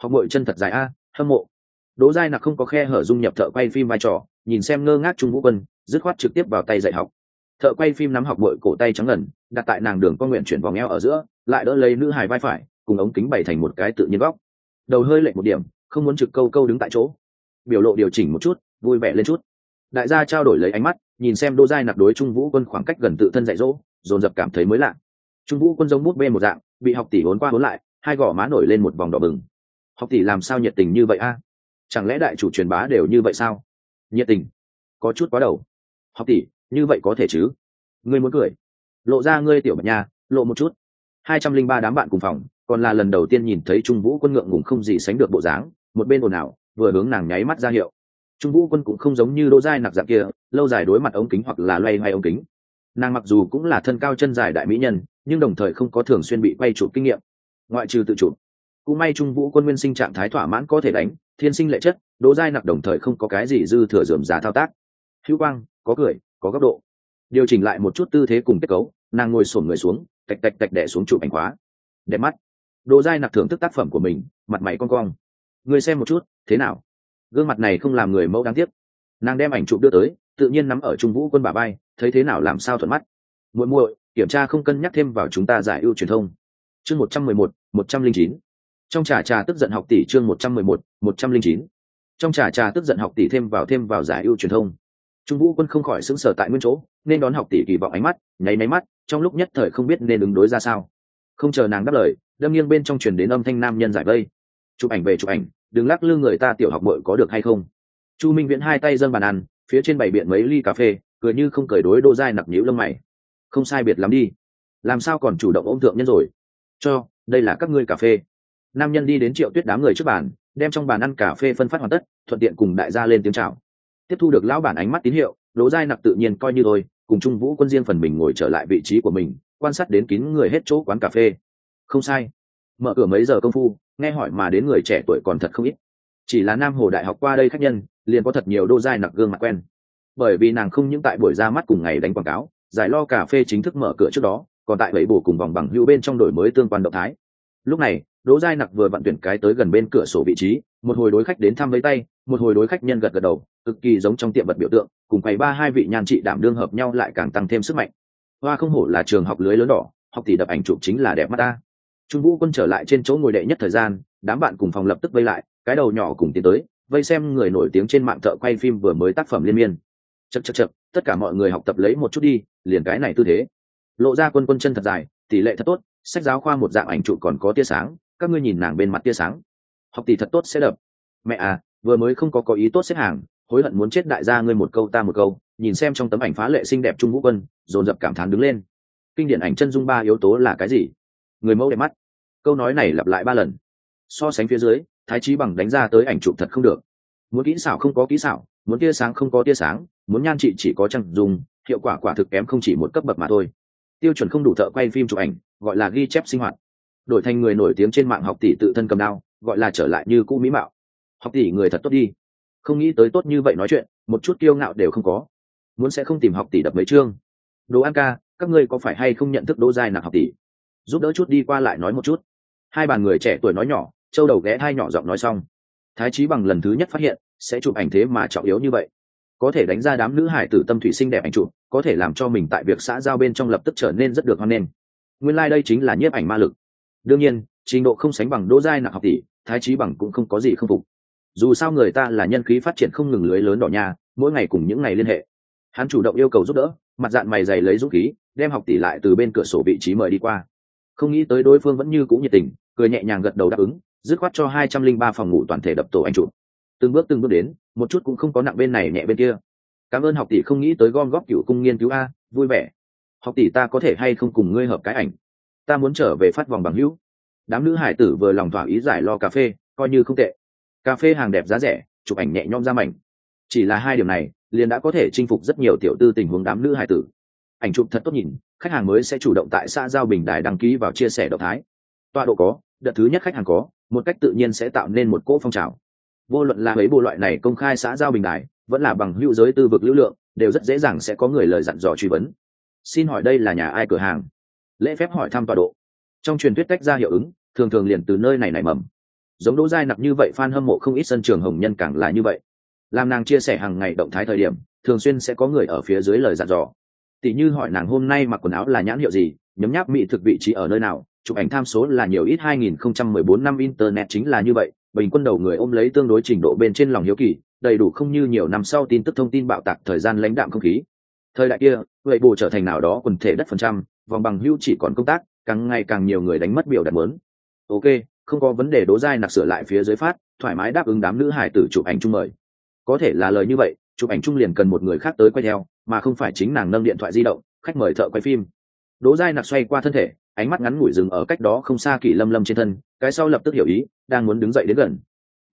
Học mội chân thật dài a, hâm mộ. Đỗ giai nặc không có khe hở dung nhập thợ quay phim vai trò nhìn xem ngơ ngác trung vũ quân, dứt khoát trực tiếp vào tay dạy học. Thợ quay phim nắm học bội cổ tay trắng ngần, đặt tại nàng đường con nguyện chuyển vòng eo ở giữa, lại đỡ lấy nữ hài vai phải, cùng ống kính bày thành một cái tự nhiên góc. Đầu hơi lệch một điểm, không muốn trực câu câu đứng tại chỗ. Biểu lộ điều chỉnh một chút, vui vẻ lên chút. Đại gia trao đổi lấy ánh mắt, nhìn xem đô giai nạp đối trung vũ quân khoảng cách gần tự thân dạy dỗ, dồn dập cảm thấy mới lạ. Trung vũ quân giống bút bê một dạng, bị học tỷ hốn qua hốn lại, hai gò má nổi lên một vòng đỏ bừng. Học tỷ làm sao nhiệt tình như vậy a? Chẳng lẽ đại chủ truyền bá đều như vậy sao? Nhiệt tình, có chút quá đầu. Học tỷ, như vậy có thể chứ? Ngươi muốn cười. Lộ ra ngươi tiểu bạch nha, lộ một chút. Hai trăm linh ba đám bạn cùng phòng, còn là lần đầu tiên nhìn thấy trung vũ quân ngượng ngùng không gì sánh được bộ dáng, một bên ồn ào, vừa hướng nàng nháy mắt ra hiệu. Trung vũ quân cũng không giống như đỗ dai nặc dạng kia, lâu dài đối mặt ống kính hoặc là loay hoay ống kính. Nàng mặc dù cũng là thân cao chân dài đại mỹ nhân, nhưng đồng thời không có thường xuyên bị quay chụp kinh nghiệm. Ngoại trừ tự chụp cũng may trung vũ quân nguyên sinh trạng thái thỏa mãn có thể đánh, thiên sinh lệ chất, đỗ giai nặc đồng thời không có cái gì dư thừa dườm giá thao tác. Hữu quang, có cười, có góc độ. Điều chỉnh lại một chút tư thế cùng kết cấu, nàng ngồi sổm người xuống, tạch tạch tạch đẻ xuống chụp ảnh khóa. Đẹp mắt. Đỗ dai nặc thưởng thức tác phẩm của mình, mặt mày con cong. Người xem một chút, thế nào? Gương mặt này không làm người mẫu đáng tiếc. Nàng đem ảnh chụp đưa tới, tự nhiên nắm ở trung vũ quân bà bay thấy thế nào làm sao thuận mắt. Muội muội, kiểm tra không cân nhắc thêm vào chúng ta giải ưu truyền thông. Chương một trăm mười một một trăm linh chín trong trà trà tức giận học tỷ chương một trăm mười một một trăm linh chín. Trong trà trà tức giận học tỷ thêm vào thêm vào giải ưu truyền thông. Trung vũ quân không khỏi xứng sở tại nguyên chỗ, nên đón học tỷ kỳ vọng ánh mắt, nháy máy mắt, trong lúc nhất thời không biết nên ứng đối ra sao. Không chờ nàng đáp lời, đâm nghiêng bên trong truyền đến âm thanh nam nhân giải vây. Chụp ảnh về chụp ảnh, đừng lắc lư người ta tiểu học bội có được hay không? Chu minh viễn hai tay dâng bàn ăn, phía trên bày biện mấy ly cà phê, cười như không cười đối đô dai nặc nhíu lông mày. Không sai biệt lắm đi. Làm sao còn chủ động ôm thượng nhân rồi? Cho, đây là các ngươi cà phê nam nhân đi đến triệu tuyết đám người trước bàn, đem trong bàn ăn cà phê phân phát hoàn tất, thuận tiện cùng đại gia lên tiếng chào. Tiếp thu được lão bản ánh mắt tín hiệu, đỗ giai nặc tự nhiên coi như thôi, cùng trung vũ quân riêng phần mình ngồi trở lại vị trí của mình, quan sát đến kín người hết chỗ quán cà phê. Không sai. Mở cửa mấy giờ công phu, nghe hỏi mà đến người trẻ tuổi còn thật không ít. Chỉ là nam hồ đại học qua đây khách nhân, liền có thật nhiều đô giai nặc gương mặt quen. Bởi vì nàng không những tại buổi ra mắt cùng ngày đánh quảng cáo, giải lo cà phê chính thức mở cửa trước đó, còn tại bảy bổ cùng vòng bằng hữu bên trong đổi mới tương quan động thái. Lúc này đỗ giai nặc vừa vận tuyển cái tới gần bên cửa sổ vị trí, một hồi đối khách đến thăm với tay, một hồi đối khách nhân gật gật đầu, cực kỳ giống trong tiệm vật biểu tượng, cùng quầy ba hai vị nhan trị đảm đương hợp nhau lại càng tăng thêm sức mạnh. Hoa không hổ là trường học lưới lớn đỏ, học tỷ đập ảnh chụp chính là đẹp mắt ta. Trung vũ quân trở lại trên chỗ ngồi đệ nhất thời gian, đám bạn cùng phòng lập tức vây lại, cái đầu nhỏ cùng tiến tới, vây xem người nổi tiếng trên mạng thợ quay phim vừa mới tác phẩm liên miên. Chật chật chật tất cả mọi người học tập lấy một chút đi, liền cái này tư thế. Lộ ra quân quân chân thật dài, tỷ lệ thật tốt, sách giáo khoa một dạng ảnh trụ còn có tia sáng các ngươi nhìn nàng bên mặt tia sáng. Học tỷ thật tốt sẽ đập. Mẹ à vừa mới không có có ý tốt xếp hàng, hối hận muốn chết đại gia ngươi một câu ta một câu, nhìn xem trong tấm ảnh phá lệ xinh đẹp trung vũ quân, dồn dập cảm thán đứng lên. Kinh điển ảnh chân dung ba yếu tố là cái gì? Người mẫu đẹp mắt. Câu nói này lặp lại ba lần. So sánh phía dưới, thái trí bằng đánh ra tới ảnh chụp thật không được. Muốn kỹ xảo không có kỹ xảo, muốn tia sáng không có tia sáng, muốn nhan trị chỉ có trăng dùng, hiệu quả quả thực kém không chỉ một cấp bậc mà thôi. Tiêu chuẩn không đủ thợ quay phim chụp ảnh, gọi là ghi chép sinh hoạt đổi thành người nổi tiếng trên mạng học tỷ tự thân cầm đao, gọi là trở lại như cũ mỹ mạo. Học tỷ người thật tốt đi. Không nghĩ tới tốt như vậy nói chuyện, một chút kiêu ngạo đều không có. Muốn sẽ không tìm học tỷ đập mấy chương. Đồ ăn ca, các ngươi có phải hay không nhận thức đỗ giai nặng học tỷ? Giúp đỡ chút đi qua lại nói một chút. Hai bàn người trẻ tuổi nói nhỏ châu đầu ghé hai nhỏ giọng nói xong. Thái trí bằng lần thứ nhất phát hiện, sẽ chụp ảnh thế mà trọng yếu như vậy. Có thể đánh ra đám nữ hải tử tâm thủy sinh đẹp ảnh chụp, có thể làm cho mình tại việc xã giao bên trong lập tức trở nên rất được hoan nghênh. Nguyên lai、like、đây chính là nhiếp ảnh ma lực đương nhiên, trình độ không sánh bằng đỗ giai nặng học tỷ, thái trí bằng cũng không có gì không phục. Dù sao người ta là nhân khí phát triển không ngừng lưới lớn đỏ nha, mỗi ngày cùng những ngày liên hệ. Hắn chủ động yêu cầu giúp đỡ, mặt dạng mày dày lấy dũng khí, đem học tỷ lại từ bên cửa sổ vị trí mời đi qua. Không nghĩ tới đối phương vẫn như cũng nhiệt tình, cười nhẹ nhàng gật đầu đáp ứng, dứt khoát cho hai trăm linh ba phòng ngủ toàn thể đập tổ anh chụp. Từng bước từng bước đến, một chút cũng không có nặng bên này nhẹ bên kia. Cảm ơn học tỷ không nghĩ tới gom góp cựu cung nghiên cứu a, vui vẻ. Học tỷ ta có thể hay không cùng ngươi hợp cái ảnh? Ta muốn trở về phát vòng bằng hữu. Đám nữ hải tử vừa lòng thỏa ý giải lo cà phê, coi như không tệ. Cà phê hàng đẹp giá rẻ, chụp ảnh nhẹ nhõm ra mảnh. Chỉ là hai điểm này, liền đã có thể chinh phục rất nhiều tiểu tư tình huống đám nữ hải tử. Ảnh chụp thật tốt nhìn, khách hàng mới sẽ chủ động tại xã giao bình đài đăng ký vào chia sẻ động thái. Tọa độ có, đợt thứ nhất khách hàng có, một cách tự nhiên sẽ tạo nên một cỗ phong trào. Vô luận là mấy bộ loại này công khai xã giao bình đài, vẫn là bằng hữu giới tư vực lưu lượng, đều rất dễ dàng sẽ có người lời dặn dò truy vấn. Xin hỏi đây là nhà ai cửa hàng? Lễ phép hỏi thăm tọa độ. Trong truyền thuyết cách ra hiệu ứng, thường thường liền từ nơi này nảy mầm. Giống đỗ giai nặc như vậy f a n hâm mộ không ít sân trường hồng nhân càng là như vậy. Làm nàng chia sẻ hàng ngày động thái thời điểm, thường xuyên sẽ có người ở phía dưới lời dặn dò. Tỷ như hỏi nàng hôm nay mặc quần áo là nhãn hiệu gì, nhấm nháp mỹ thực vị trí ở nơi nào, chụp ảnh tham số là nhiều ít 2014 năm internet chính là như vậy, bình quân đầu người ôm lấy tương đối trình độ bên trên lòng hiếu kỳ, đầy đủ không như nhiều năm sau tin tức thông tin bạo tạc thời gian lãnh đạm không khí. Thời đại kia, vậy bù trở thành nào đó quần thể đất phần trăm vòng bằng hưu chỉ còn công tác, càng ngày càng nhiều người đánh mất biểu đạt mớn ok, không có vấn đề đố dai nặc sửa lại phía dưới phát, thoải mái đáp ứng đám nữ hải tử chụp ảnh chung mời. Có thể là lời như vậy, chụp ảnh chung liền cần một người khác tới quay theo, mà không phải chính nàng nâng điện thoại di động, khách mời thợ quay phim. Đỗ dai nặc xoay qua thân thể, ánh mắt ngắn ngủi dừng ở cách đó không xa kỷ lâm lâm trên thân, cái sau lập tức hiểu ý, đang muốn đứng dậy đến gần.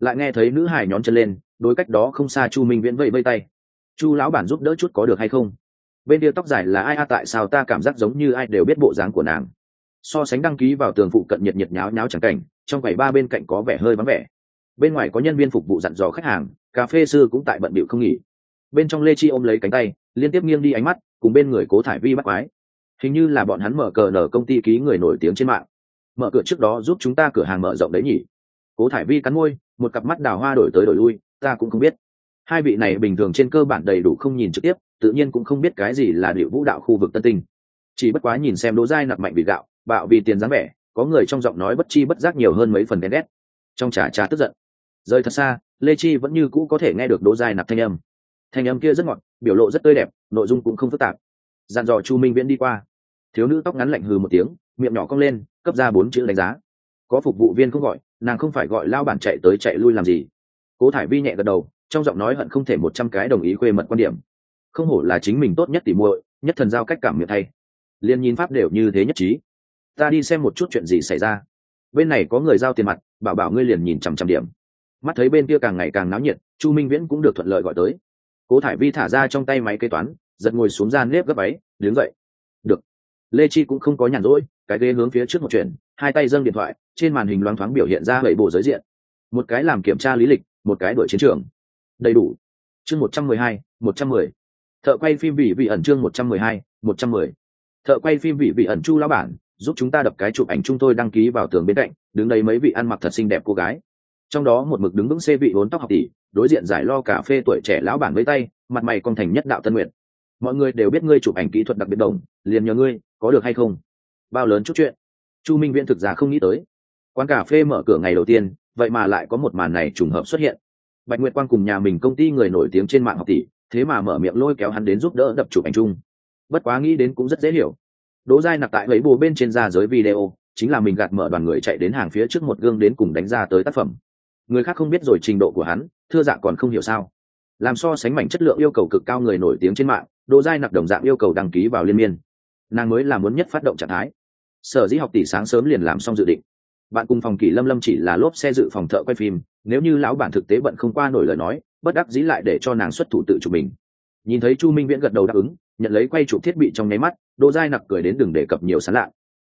Lại nghe thấy nữ hải nhón chân lên, đối cách đó không xa chu minh viễn vẫy vây tay. Chu lão bản giúp đỡ chút có được hay không? Bên kia tóc dài là ai? A tại sao ta cảm giác giống như ai đều biết bộ dáng của nàng? So sánh đăng ký vào tường phụ cận nhiệt nhiệt nháo nháo chẳng cảnh, trong quầy ba bên cạnh có vẻ hơi vắng vẻ. Bên ngoài có nhân viên phục vụ dặn dò khách hàng, cà phê sư cũng tại bận bịu không nghỉ. Bên trong lê chi ôm lấy cánh tay, liên tiếp nghiêng đi ánh mắt, cùng bên người cố thải vi bắt quái. Hình như là bọn hắn mở cờ nở công ty ký người nổi tiếng trên mạng. Mở cửa trước đó giúp chúng ta cửa hàng mở rộng đấy nhỉ? Cố thải vi cắn môi, một cặp mắt đào hoa đổi tới đổi lui, ta cũng không biết hai vị này bình thường trên cơ bản đầy đủ không nhìn trực tiếp, tự nhiên cũng không biết cái gì là điệu vũ đạo khu vực tân tinh. Chỉ bất quá nhìn xem đỗ giai nặc mạnh bị gạo, bạo vì tiền dáng vẻ, có người trong giọng nói bất chi bất giác nhiều hơn mấy phần ghen ghét. Trong trà trà tức giận. Rời thật xa, lê chi vẫn như cũ có thể nghe được đỗ giai nặc thanh âm. Thanh âm kia rất ngọt, biểu lộ rất tươi đẹp, nội dung cũng không phức tạp. Dàn dò chu minh viễn đi qua. Thiếu nữ tóc ngắn lạnh hừ một tiếng, miệng nhỏ cong lên, cấp ra bốn chữ đánh giá. Có phục vụ viên không gọi, nàng không phải gọi lao bản chạy tới chạy lui làm gì. Cố thải vi nhẹ gật đầu trong giọng nói hận không thể một trăm cái đồng ý khuê mật quan điểm. Không hổ là chính mình tốt nhất tỉ muội, nhất thần giao cách cảm miệng thay. Liền nhìn pháp đều như thế nhất trí. Ta đi xem một chút chuyện gì xảy ra. Bên này có người giao tiền mặt, bảo bảo ngươi liền nhìn chằm chằm điểm. Mắt thấy bên kia càng ngày càng náo nhiệt, chu minh viễn cũng được thuận lợi gọi tới. Cố thải vi thả ra trong tay máy kế toán, giật ngồi xuống gian nếp gấp ấy, đứng dậy. Được. Lê chi cũng không có nhàn rỗi, cái ghế hướng phía trước một chuyện hai tay dâng điện thoại, trên màn hình loáng thoáng biểu hiện ra bảy bộ giới diện. Một cái làm kiểm tra lý lịch, một cái đội chiến trường đầy đủ. Chương một trăm mười hai, một trăm mười. Thợ quay phim vị vị ẩn chương một trăm mười hai, một trăm mười. Thợ quay phim vị vị ẩn chu lão bản, giúp chúng ta đập cái chụp ảnh chúng tôi đăng ký vào tường bên cạnh, đứng đây mấy vị ăn mặc thật xinh đẹp cô gái. Trong đó một mực đứng vững xê vị bốn tóc học tỷ, đối diện giải lo cà phê tuổi trẻ lão bản với tay, mặt mày cong thành nhất đạo tân nguyện. Mọi người đều biết ngươi chụp ảnh kỹ thuật đặc biệt đồng, liền nhờ ngươi, có được hay không? Bao lớn chút chuyện. Chu minh viễn thực ra không nghĩ tới. Quán cà phê mở cửa ngày đầu tiên, vậy mà lại có một màn này trùng hợp xuất hiện bạch nguyệt quang cùng nhà mình công ty người nổi tiếng trên mạng học tỷ, thế mà mở miệng lôi kéo hắn đến giúp đỡ đập chụp ảnh chung. Bất quá nghĩ đến cũng rất dễ hiểu. Đỗ giai nặc tại lấy bù bên trên ra giới video, chính là mình gạt mở đoàn người chạy đến hàng phía trước một gương đến cùng đánh ra tới tác phẩm. Người khác không biết rồi trình độ của hắn, thưa dạ còn không hiểu sao. Làm so sánh mảnh chất lượng yêu cầu cực cao người nổi tiếng trên mạng, đỗ giai nặc đồng dạng yêu cầu đăng ký vào liên miên. Nàng mới là muốn nhất phát động trạng thái. Sở dĩ học tỷ sáng sớm liền làm xong dự định. Bạn cùng phòng kỷ lâm lâm chỉ là lốp xe dự phòng thợ quay phim nếu như lão bản thực tế bận không qua nổi lời nói, bất đắc dĩ lại để cho nàng xuất thủ tự chủ mình. Nhìn thấy chu minh viễn gật đầu đáp ứng, nhận lấy quay chụp thiết bị trong nháy mắt, đỗ giai nặc cười đến đừng đề cập nhiều sán lạ.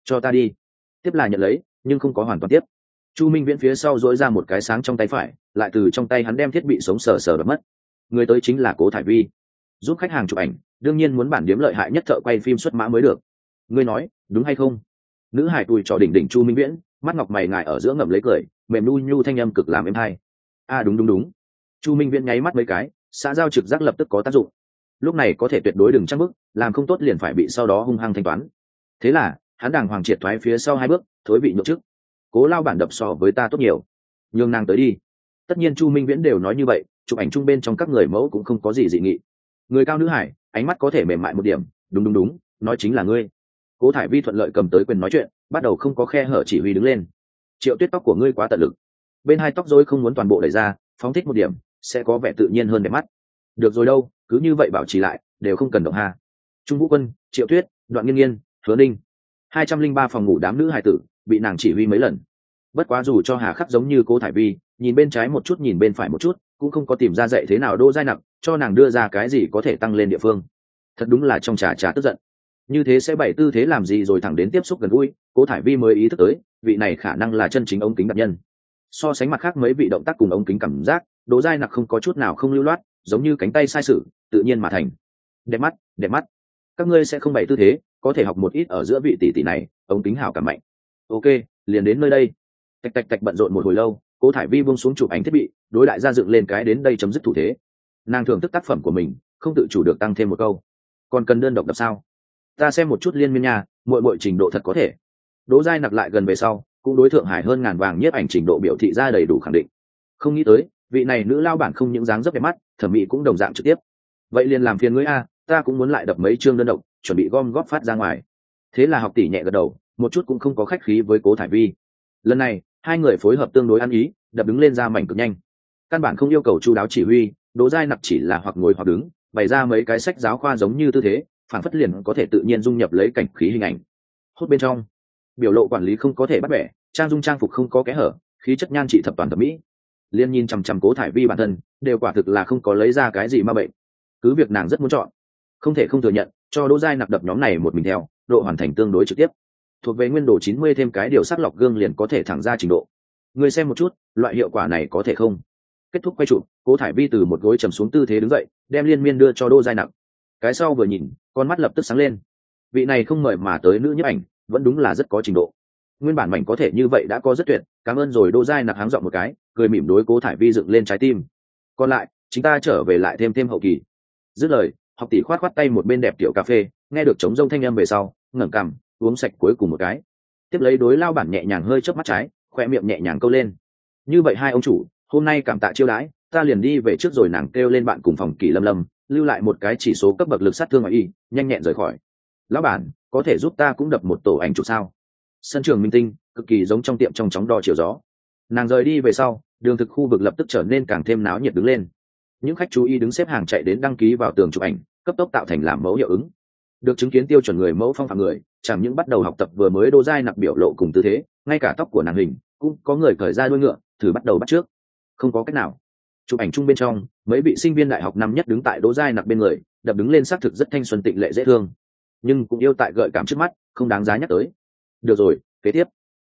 Cho ta đi. Tiếp là nhận lấy, nhưng không có hoàn toàn tiếp. Chu minh viễn phía sau dỗi ra một cái sáng trong tay phải, lại từ trong tay hắn đem thiết bị sống sờ sờ đập mất. Người tới chính là cố thải vi. Giúp khách hàng chụp ảnh, đương nhiên muốn bản điếm lợi hại nhất thợ quay phim xuất mã mới được. Ngươi nói, đúng hay không? Nữ hải tùi trò đỉnh đỉnh chu minh viễn mắt ngọc mày ngài ở giữa ngậm lấy cười mềm nu nhu thanh âm cực làm êm hay a à, đúng đúng đúng. Chu minh viễn nháy mắt mấy cái xã giao trực giác lập tức có tác dụng. Lúc này có thể tuyệt đối đừng chắc bức làm không tốt liền phải bị sau đó hung hăng thanh toán. Thế là hắn đàng hoàng triệt thoái phía sau hai bước thối bị nhậu chức. Cố lao bản đập so với ta tốt nhiều. Nhường nàng tới đi. Tất nhiên chu minh viễn đều nói như vậy chụp ảnh chung bên trong các người mẫu cũng không có gì dị nghị. Người cao nữ hải ánh mắt có thể mềm mại một điểm. Đúng đúng đúng nói chính là ngươi cố thải vi thuận lợi cầm tới quyền nói chuyện, bắt đầu không có khe hở chỉ huy đứng lên. Triệu tuyết tóc của ngươi quá tận lực. Bên hai tóc dối không muốn toàn bộ đẩy ra, phóng thích một điểm, sẽ có vẻ tự nhiên hơn đẹp mắt. Được rồi đâu, cứ như vậy bảo trì lại, đều không cần động hà. trung vũ quân, triệu tuyết, đoạn nghiên nghiên, hứa ninh. Hai trăm linh ba phòng ngủ đám nữ hải tử, bị nàng chỉ huy mấy lần. Bất quá dù cho hà khắc giống như cố thải vi, nhìn bên trái một chút nhìn bên phải một chút, cũng không có tìm ra dạy thế nào đô dai nặng, cho nàng đưa ra cái gì có thể tăng lên địa phương. Thật đúng là trong trà trà tức giận như thế sẽ bày tư thế làm gì rồi thẳng đến tiếp xúc gần gũi, cố thải vi mới ý thức tới, vị này khả năng là chân chính ống kính đặc nhân. So sánh mặt khác mấy vị động tác cùng ống kính cảm giác, đỗ dai nặc không có chút nào không lưu loát, giống như cánh tay sai sự, tự nhiên mà thành. Đẹp mắt đẹp mắt. Các ngươi sẽ không bày tư thế, có thể học một ít ở giữa vị tỷ tỷ này, ống kính hảo cảm mạnh. Ok, liền đến nơi đây. Tạch tạch tạch bận rộn một hồi lâu, cố thải vi buông xuống chụp ảnh thiết bị, đối đại gia dựng lên cái đến đây chấm dứt thủ thế. Nàng thưởng thức tác phẩm của mình, không tự chủ được tăng thêm một câu. Còn cần đơn độc đập sao? Ta xem một chút liên miên nhà mọi mọi trình độ thật có thể. Đỗ giai nặc lại gần về sau, cũng đối thượng hải hơn ngàn vàng nhiếp ảnh trình độ biểu thị ra đầy đủ khẳng định. Không nghĩ tới, vị này nữ lao bản không những dáng dấp đẹp mắt, thẩm mỹ cũng đồng dạng trực tiếp. Vậy liền làm phiền ngươi a, ta cũng muốn lại đập mấy chương đơn độc, chuẩn bị gom góp phát ra ngoài. Thế là học tỷ nhẹ gật đầu, một chút cũng không có khách khí với cố thải vi. Lần này, hai người phối hợp tương đối ăn ý, đập đứng lên ra mảnh cực nhanh. Căn bản không yêu cầu chú đáo chỉ huy, đỗ giai nặc chỉ là hoặc ngồi hoặc đứng, bày ra mấy cái sách giáo khoa giống như tư thế phản phất liền có thể tự nhiên dung nhập lấy cảnh khí hình ảnh. Hốt bên trong, biểu lộ quản lý không có thể bắt bẻ, trang dung trang phục không có kẽ hở, khí chất nhan trị thập toàn thẩm mỹ. Liên nhìn chằm chằm cố thải vi bản thân, đều quả thực là không có lấy ra cái gì ma bệnh. Cứ việc nàng rất muốn chọn, không thể không thừa nhận, cho đỗ giai nạp đập nhóm này một mình theo, độ hoàn thành tương đối trực tiếp. Thuộc về nguyên đồ chín mươi thêm cái điều sắc lọc gương liền có thể thẳng ra trình độ. Người xem một chút, loại hiệu quả này có thể không? Kết thúc quay chụp, cố thải vi từ một gối trầm xuống tư thế đứng dậy, đem liên miên đưa cho đô giai nặng cái sau vừa nhìn con mắt lập tức sáng lên. Vị này không mời mà tới nữ nhiếp ảnh, vẫn đúng là rất có trình độ. Nguyên bản mảnh có thể như vậy đã có rất tuyệt, cảm ơn rồi đô giai nặc háng dọn một cái, cười mỉm đối cố thải vi dựng lên trái tim. Còn lại, chúng ta trở về lại thêm thêm hậu kỳ. Dứt lời, học tỷ khoát khoát tay một bên đẹp tiểu cà phê, nghe được trống rông thanh âm về sau, ngẩng cằm, uống sạch cuối cùng một cái. Tiếp lấy đối lao bản nhẹ nhàng hơi chớp mắt trái, khoe miệng nhẹ nhàng câu lên. Như vậy hai ông chủ, hôm nay cảm tạ chiêu đãi, ta liền đi về trước rồi nàng kêu lên bạn cùng phòng kỳ lâm lâm lưu lại một cái chỉ số cấp bậc lực sát thương ngoại y, nhanh nhẹn rời khỏi. Lão bản, có thể giúp ta cũng đập một tổ ảnh chụp sao? Sân trường minh tinh, cực kỳ giống trong tiệm trong chóng đo chiều gió. Nàng rời đi về sau, đường thực khu vực lập tức trở nên càng thêm náo nhiệt đứng lên. Những khách chú ý đứng xếp hàng chạy đến đăng ký vào tường chụp ảnh, cấp tốc tạo thành làm mẫu hiệu ứng. Được chứng kiến tiêu chuẩn người mẫu phong phạm người, chẳng những bắt đầu học tập vừa mới đô dai nặc biểu lộ cùng tư thế, ngay cả tóc của nàng hình, cũng có người cởi ra đuôi ngựa, thử bắt đầu bắt trước. Không có cách nào chụp ảnh chung bên trong, mấy vị sinh viên đại học năm nhất đứng tại đỗ giai nặc bên người, đập đứng lên xác thực rất thanh xuân tịnh lệ dễ thương. Nhưng cũng yêu tại gợi cảm trước mắt, không đáng giá nhắc tới. Được rồi, kế tiếp.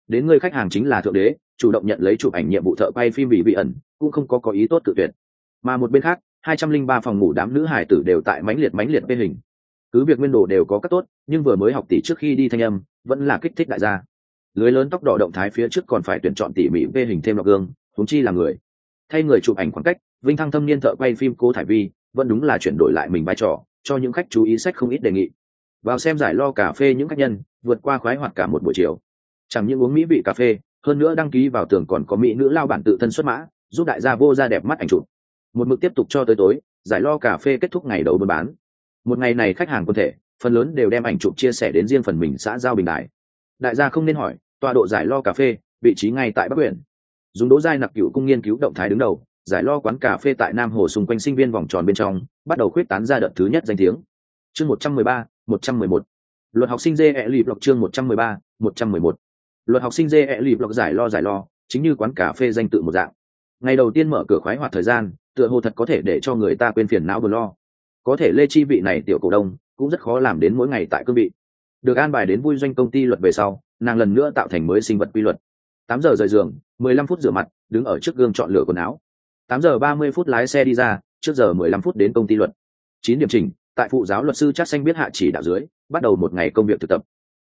Đến người khách hàng chính là thượng đế, chủ động nhận lấy chụp ảnh nhiệm vụ thợ quay phim vì bị ẩn, cũng không có có ý tốt tự tuyệt. Mà một bên khác, hai trăm linh ba phòng ngủ đám nữ hải tử đều tại mãnh liệt mãnh liệt bê hình. Cứ việc nguyên đồ đều có các tốt, nhưng vừa mới học tỷ trước khi đi thanh âm, vẫn là kích thích đại gia. Lưới lớn tóc đỏ động thái phía trước còn phải tuyển chọn tỉ mỉ vê hình thêm lọc gương thúng chi là người thay người chụp ảnh khoảng cách, vinh thăng thâm niên thợ quay phim cố thải vi vẫn đúng là chuyển đổi lại mình vai trò, cho những khách chú ý sách không ít đề nghị. Vào xem giải lo cà phê những khách nhân, vượt qua khoái hoạt cả một buổi chiều. Chẳng những uống mỹ vị cà phê, hơn nữa đăng ký vào tường còn có mỹ nữ lao bản tự thân xuất mã, giúp đại gia vô ra đẹp mắt ảnh chụp. Một mực tiếp tục cho tới tối, giải lo cà phê kết thúc ngày đầu buôn bán. Một ngày này khách hàng quân thể, phần lớn đều đem ảnh chụp chia sẻ đến riêng phần mình xã giao bình đại. Đại gia không nên hỏi, tọa độ giải lo cà phê, vị trí ngay tại bắc huyện dùng đỗ giai nặc cựu cung nghiên cứu động thái đứng đầu, giải lo quán cà phê tại nam hồ xung quanh sinh viên vòng tròn bên trong, bắt đầu khuyết tán ra đợt thứ nhất danh tiếng. Chương một trăm mười ba, một trăm mười một. Luật học sinh dê ẹ e. lì blog chương một trăm mười ba, một trăm mười một. Luật học sinh dê ẹ e. lì blog giải lo giải lo, chính như quán cà phê danh tự một dạng. Ngày đầu tiên mở cửa khoái hoạt thời gian, tựa hồ thật có thể để cho người ta quên phiền não vừa lo. Có thể lê chi vị này tiểu cổ đông, cũng rất khó làm đến mỗi ngày tại cương vị. Được an bài đến vui doanh công ty luật về sau, nàng lần nữa tạo thành mới sinh vật quy luật. Tám giờ rời giường mười lăm phút rửa mặt, đứng ở trước gương chọn lựa quần áo. Tám giờ ba mươi phút lái xe đi ra, trước giờ mười lăm phút đến công ty luật. Chín điểm trình tại phụ giáo luật sư chắc xanh biết hạ chỉ đạo dưới, bắt đầu một ngày công việc thực tập.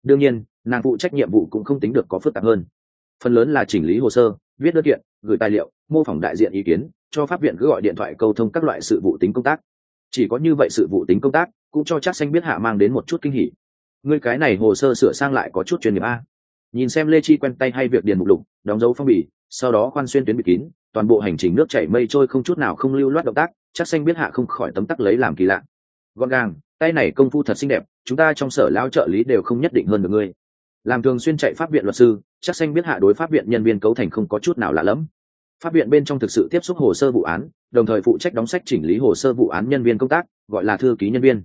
Đương nhiên, nàng phụ trách nhiệm vụ cũng không tính được có phức tạp hơn. Phần lớn là chỉnh lý hồ sơ, viết đơn kiện, gửi tài liệu, mô phỏng đại diện ý kiến, cho pháp viện cứ gọi điện thoại câu thông các loại sự vụ tính công tác. Chỉ có như vậy sự vụ tính công tác, cũng cho chắc xanh biết hạ mang đến một chút kinh hỉ. Ngươi cái này hồ sơ sửa sang lại có chút chuyên nghiệp a nhìn xem lê chi quen tay hay việc điền mục lục, đóng dấu phong bì, sau đó khoan xuyên tuyến bị kín, toàn bộ hành trình nước chảy mây trôi không chút nào không lưu loát động tác, chắc xanh biết hạ không khỏi tấm tắc lấy làm kỳ lạ. Gọn gàng, tay này công phu thật xinh đẹp, chúng ta trong sở lao trợ lý đều không nhất định hơn được ngươi. Làm thường xuyên chạy pháp viện luật sư, chắc xanh biết hạ đối pháp viện nhân viên cấu thành không có chút nào lạ lẫm. Pháp viện bên trong thực sự tiếp xúc hồ sơ vụ án, đồng thời phụ trách đóng sách chỉnh lý hồ sơ vụ án nhân viên công tác, gọi là thư ký nhân viên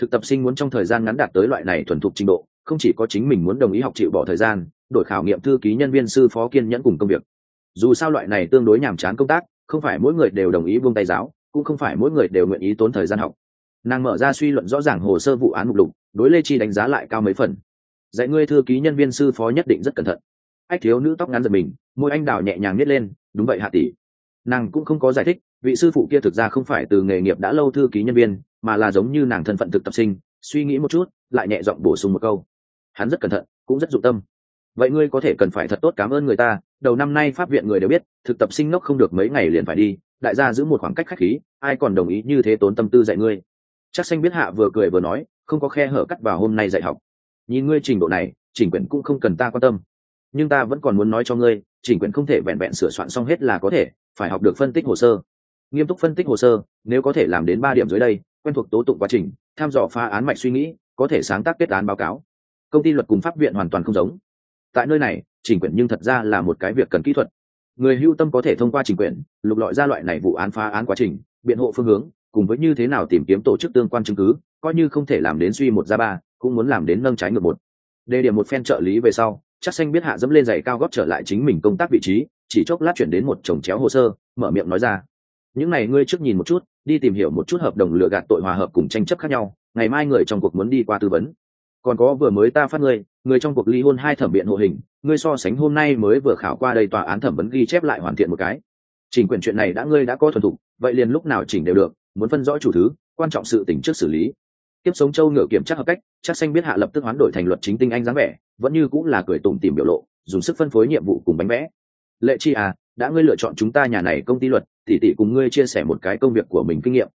thực tập sinh muốn trong thời gian ngắn đạt tới loại này thuần thục trình độ, không chỉ có chính mình muốn đồng ý học chịu bỏ thời gian, đổi khảo nghiệm thư ký nhân viên sư phó kiên nhẫn cùng công việc. Dù sao loại này tương đối nhàm chán công tác, không phải mỗi người đều đồng ý buông tay giáo, cũng không phải mỗi người đều nguyện ý tốn thời gian học. Nàng mở ra suy luận rõ ràng hồ sơ vụ án mục lục, đối lê chi đánh giá lại cao mấy phần. Dạy ngươi thư ký nhân viên sư phó nhất định rất cẩn thận. Ách thiếu nữ tóc ngắn giật mình, môi anh đào nhẹ nhàng nhét lên, đúng vậy hạ tỷ. Nàng cũng không có giải thích, vị sư phụ kia thực ra không phải từ nghề nghiệp đã lâu thư ký nhân viên mà là giống như nàng thân phận thực tập sinh, suy nghĩ một chút, lại nhẹ giọng bổ sung một câu. Hắn rất cẩn thận, cũng rất dụng tâm. Vậy ngươi có thể cần phải thật tốt cảm ơn người ta, đầu năm nay pháp viện người đều biết, thực tập sinh ngốc không được mấy ngày liền phải đi, đại gia giữ một khoảng cách khách khí, ai còn đồng ý như thế tốn tâm tư dạy ngươi? Chắc xanh biết hạ vừa cười vừa nói, không có khe hở cắt vào hôm nay dạy học. Nhìn ngươi trình độ này, chỉnh quyển cũng không cần ta quan tâm. Nhưng ta vẫn còn muốn nói cho ngươi, chỉnh quyển không thể vẹn vẹn sửa soạn xong hết là có thể, phải học được phân tích hồ sơ. Nghiêm túc phân tích hồ sơ, nếu có thể làm đến ba điểm dưới đây quen thuộc tố tụng quá trình, tham dò phá án mạch suy nghĩ, có thể sáng tác kết án báo cáo. Công ty luật cùng pháp viện hoàn toàn không giống. Tại nơi này, chỉnh quyển nhưng thật ra là một cái việc cần kỹ thuật. Người hưu tâm có thể thông qua trình quyển, lục lọi ra loại này vụ án phá án quá trình, biện hộ phương hướng, cùng với như thế nào tìm kiếm tổ chức tương quan chứng cứ, coi như không thể làm đến suy một ra ba, cũng muốn làm đến nâng trái ngược một. Đề điểm một phen trợ lý về sau, chắc xanh biết hạ dẫm lên giày cao góp trở lại chính mình công tác vị trí, chỉ chốc lát chuyển đến một chồng chéo hồ sơ, mở miệng nói ra những này ngươi trước nhìn một chút, đi tìm hiểu một chút hợp đồng lừa gạt tội hòa hợp cùng tranh chấp khác nhau, ngày mai người trong cuộc muốn đi qua tư vấn. Còn có vừa mới ta phát ngươi, người trong cuộc ly hôn hai thẩm biện hộ hình, ngươi so sánh hôm nay mới vừa khảo qua đây tòa án thẩm vấn ghi chép lại hoàn thiện một cái. Chỉnh quyền chuyện này đã ngươi đã có thuần thục, vậy liền lúc nào chỉnh đều được, muốn phân rõ chủ thứ, quan trọng sự tỉnh trước xử lý. Tiếp sống châu ngựa kiểm tra hợp cách, chắc xanh biết hạ lập tức hoán đổi thành luật chính tinh anh dáng vẻ, vẫn như cũng là cười tùng tìm biểu lộ, dùng sức phân phối nhiệm vụ cùng bánh vẽ. Lệ chi à đã ngươi lựa chọn chúng ta nhà này công ty luật tỷ tỷ cùng ngươi chia sẻ một cái công việc của mình kinh nghiệm.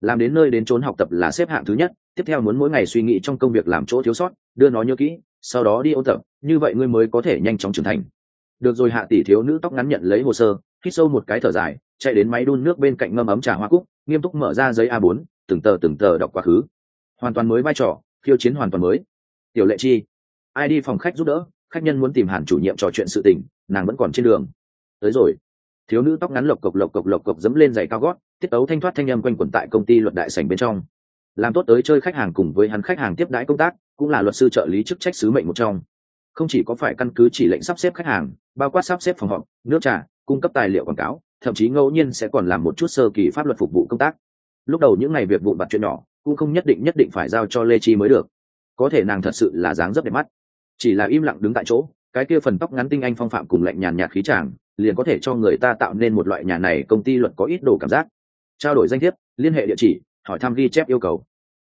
Làm đến nơi đến trốn học tập là xếp hạng thứ nhất, tiếp theo muốn mỗi ngày suy nghĩ trong công việc làm chỗ thiếu sót, đưa nó nhớ kỹ, sau đó đi ôn tập, như vậy ngươi mới có thể nhanh chóng trưởng thành. Được rồi, hạ tỷ thiếu nữ tóc ngắn nhận lấy hồ sơ, hít sâu một cái thở dài, chạy đến máy đun nước bên cạnh ngâm ấm trà hoa cúc, nghiêm túc mở ra giấy a 4 từng tờ từng tờ đọc quá khứ. Hoàn toàn mới vai trò, khiêu chiến hoàn toàn mới. Tiểu lệ chi, ai đi phòng khách giúp đỡ, khách nhân muốn tìm hàn chủ nhiệm trò chuyện sự tình, nàng vẫn còn trên đường. Tới rồi thiếu nữ tóc ngắn lộc cộc lộc cộc lộc cộc dẫm lên giày cao gót, tiết tấu thanh thoát thanh âm quanh quẩn tại công ty luật đại sảnh bên trong. Làm tốt tới chơi khách hàng cùng với hắn khách hàng tiếp đãi công tác, cũng là luật sư trợ lý chức trách sứ mệnh một trong. Không chỉ có phải căn cứ chỉ lệnh sắp xếp khách hàng, bao quát sắp xếp phòng họp, nước trà, cung cấp tài liệu quảng cáo, thậm chí ngẫu nhiên sẽ còn làm một chút sơ kỳ pháp luật phục vụ công tác. Lúc đầu những ngày việc vụ vặt chuyện nhỏ, cũng không nhất định nhất định phải giao cho lê chi mới được. Có thể nàng thật sự là dáng rất đẹp mắt. Chỉ là im lặng đứng tại chỗ cái kia phần tóc ngắn tinh anh phong phạm cùng lạnh nhàn nhạt khí tràng liền có thể cho người ta tạo nên một loại nhà này công ty luật có ít đồ cảm giác. Trao đổi danh thiếp, liên hệ địa chỉ, hỏi thăm ghi chép yêu cầu.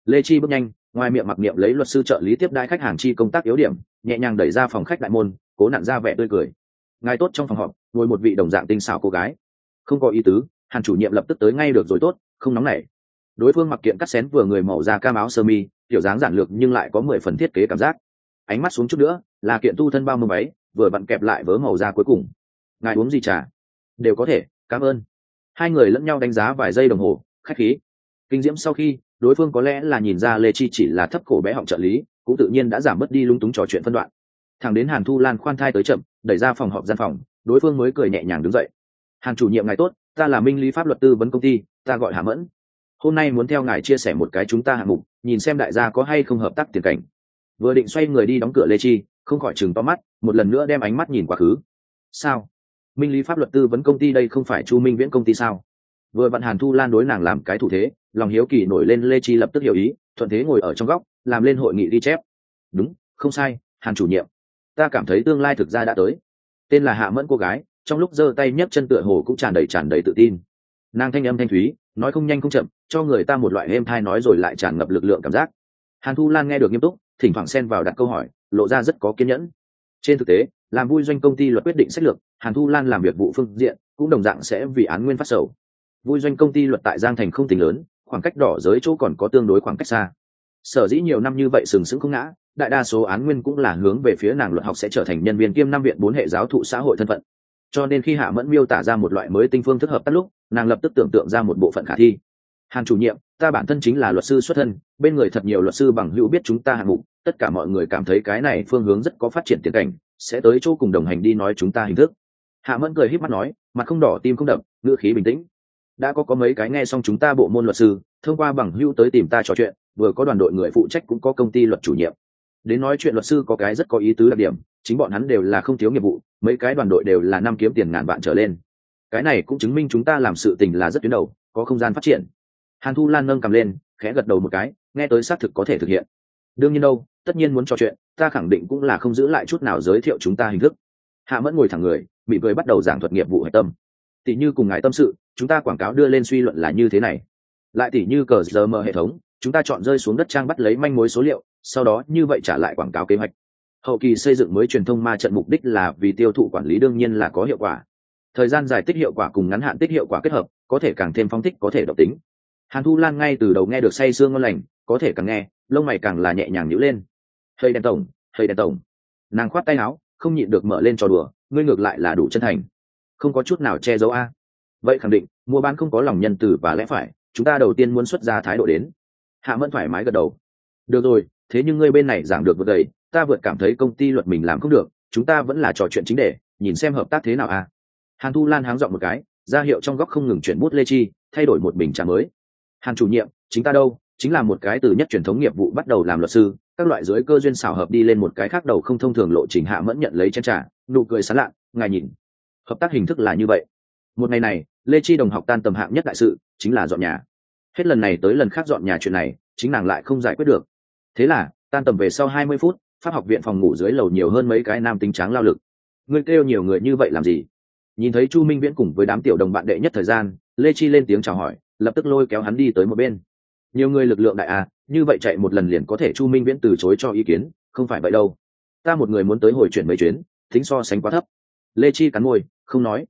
Lê chi bước nhanh, ngoài miệng mặc miệng lấy luật sư trợ lý tiếp đai khách hàng chi công tác yếu điểm, nhẹ nhàng đẩy ra phòng khách đại môn, cố nặn ra vẻ tươi cười. Ngài tốt trong phòng họp, ngồi một vị đồng dạng tinh xảo cô gái. Không có ý tứ, hàn chủ nhiệm lập tức tới ngay được rồi tốt, không nóng nảy. Đối phương mặc kiện cắt xén vừa người màu da cam áo sơ mi, kiểu dáng giản lược nhưng lại có mười phần thiết kế cảm giác ánh mắt xuống chút nữa, là kiện tu thân bao mơ váy, vừa vặn kẹp lại vớ màu da cuối cùng. Ngài uống gì trà? Đều có thể, cảm ơn. Hai người lẫn nhau đánh giá vài giây đồng hồ, khách khí. Kinh diễm sau khi, đối phương có lẽ là nhìn ra lê chi chỉ là thấp cổ bé họng trợ lý, cũng tự nhiên đã giảm bớt đi lung túng trò chuyện phân đoạn. Thằng đến hàn thu lan khoan thai tới chậm, đẩy ra phòng họp gian phòng, đối phương mới cười nhẹ nhàng đứng dậy. Hàn chủ nhiệm ngài tốt, ta là minh lý pháp luật tư vấn công ty, ta gọi hà mẫn. Hôm nay muốn theo ngài chia sẻ một cái chúng ta hạng mục, nhìn xem đại gia có hay không hợp tác tiền cảnh vừa định xoay người đi đóng cửa lê chi, không khỏi chừng to mắt, một lần nữa đem ánh mắt nhìn quá khứ. Sao? Minh lý pháp luật tư vấn công ty đây không phải chu minh viễn công ty sao? Vừa vặn hàn thu lan đối nàng làm cái thủ thế, lòng hiếu kỳ nổi lên lê chi lập tức hiểu ý, thuận thế ngồi ở trong góc, làm lên hội nghị ghi chép. Đúng, không sai, hàn chủ nhiệm. Ta cảm thấy tương lai thực ra đã tới. Tên là hạ mẫn cô gái, trong lúc giơ tay nhấc chân tựa hồ cũng tràn đầy tràn đầy tự tin. Nàng thanh âm thanh thúy, nói không nhanh không chậm, cho người ta một loại êm thai nói rồi lại tràn ngập lực lượng cảm giác. Hàn thu lan nghe được nghiêm túc thỉnh thoảng xen vào đặt câu hỏi, lộ ra rất có kiên nhẫn. Trên thực tế, làm vui doanh công ty luật quyết định sách lược, hàn thu lan làm việc vụ phương diện, cũng đồng dạng sẽ vì án nguyên phát sầu. Vui doanh công ty luật tại giang thành không tính lớn, khoảng cách đỏ giới chỗ còn có tương đối khoảng cách xa. Sở dĩ nhiều năm như vậy sừng sững không ngã, đại đa số án nguyên cũng là hướng về phía nàng luật học sẽ trở thành nhân viên kiêm năm viện bốn hệ giáo thụ xã hội thân phận. Cho nên khi hạ mẫn miêu tả ra một loại mới tinh phương thức hợp tác lúc, nàng lập tức tưởng tượng ra một bộ phận khả thi. Hàn chủ nhiệm ta bản thân chính là luật sư xuất thân, bên người thật nhiều luật sư bằng hữu biết chúng ta hạng mục, tất cả mọi người cảm thấy cái này phương hướng rất có phát triển tiến cảnh, sẽ tới chỗ cùng đồng hành đi nói chúng ta hình thức. Hạ mẫn cười h í p mắt nói, mặt không đỏ tim không đậm ngữ khí bình tĩnh. Đã có có mấy cái nghe xong chúng ta bộ môn luật sư, thông qua bằng hữu tới tìm ta trò chuyện, vừa có đoàn đội người phụ trách cũng có công ty luật chủ nhiệm. Đến nói chuyện luật sư có cái rất có ý tứ đặc điểm, chính bọn hắn đều là không thiếu nghiệp vụ, mấy cái đoàn đội đều là năm kiếm tiền ngàn vạn trở lên. Cái này cũng chứng minh chúng ta làm sự tình là rất tuyến đầu, có không gian phát triển hàn thu lan nâng cầm lên, khẽ gật đầu một cái, nghe tới xác thực có thể thực hiện. Đương nhiên đâu, tất nhiên muốn trò chuyện, ta khẳng định cũng là không giữ lại chút nào giới thiệu chúng ta hình thức. Hạ mẫn ngồi thẳng người bị cười bắt đầu giảng thuật nghiệp vụ hệ tâm. Tỷ như cùng ngài tâm sự, chúng ta quảng cáo đưa lên suy luận là như thế này. Lại tỷ như cờ giờ mở hệ thống, chúng ta chọn rơi xuống đất trang bắt lấy manh mối số liệu, sau đó như vậy trả lại quảng cáo kế hoạch. Hậu kỳ xây dựng mới truyền thông ma trận mục đích là vì tiêu thụ quản lý đương nhiên là có hiệu quả. Thời gian dài tích hiệu quả cùng ngắn hạn tích hiệu quả kết hợp, có thể càng thêm phong thích, có thể độc tính hàn thu lan ngay từ đầu nghe được say sương ngon lành, có thể càng nghe, lông mày càng là nhẹ nhàng nhữ lên. Hơi đen tổng hơi đen tổng. Nàng khoát tay áo, không nhịn được mở lên trò đùa, ngươi ngược lại là đủ chân thành. Không có chút nào che giấu a. Vậy khẳng định, mua bán không có lòng nhân từ và lẽ phải, chúng ta đầu tiên muốn xuất ra thái độ đến. Hạ mẫn thoải mái gật đầu. Được rồi, thế nhưng ngươi bên này giảng được vượt đầy ta vượt cảm thấy công ty luật mình làm không được, chúng ta vẫn là trò chuyện chính để nhìn xem hợp tác thế nào a. Hàn thu lan háng dọn một cái, ra hiệu trong góc không ngừng chuyển bút lê chi, thay đổi một bình trà mới hàn chủ nhiệm chính ta đâu? Chính là một cái từ nhất truyền thống nghiệp vụ bắt đầu làm luật sư. Các loại dưới cơ duyên xảo hợp đi lên một cái khác đầu không thông thường lộ trình hạ mẫn nhận lấy chén trả, nụ cười sán lạ ngài nhìn. Hợp tác hình thức là như vậy. Một ngày này lê chi đồng học tan tầm hạng nhất đại sự chính là dọn nhà. Hết lần này tới lần khác dọn nhà chuyện này chính nàng lại không giải quyết được. Thế là tan tầm về sau hai mươi phút pháp học viện phòng ngủ dưới lầu nhiều hơn mấy cái nam tính tráng lao lực. Ngươi kêu nhiều người như vậy làm gì? Nhìn thấy chu minh viễn cùng với đám tiểu đồng bạn đệ nhất thời gian lê chi lên tiếng chào hỏi lập tức lôi kéo hắn đi tới một bên. Nhiều người lực lượng đại à như vậy chạy một lần liền có thể chu minh viễn từ chối cho ý kiến, không phải vậy đâu. Ta một người muốn tới hồi chuyển mấy chuyến, tính so sánh quá thấp. Lê chi cắn môi, không nói.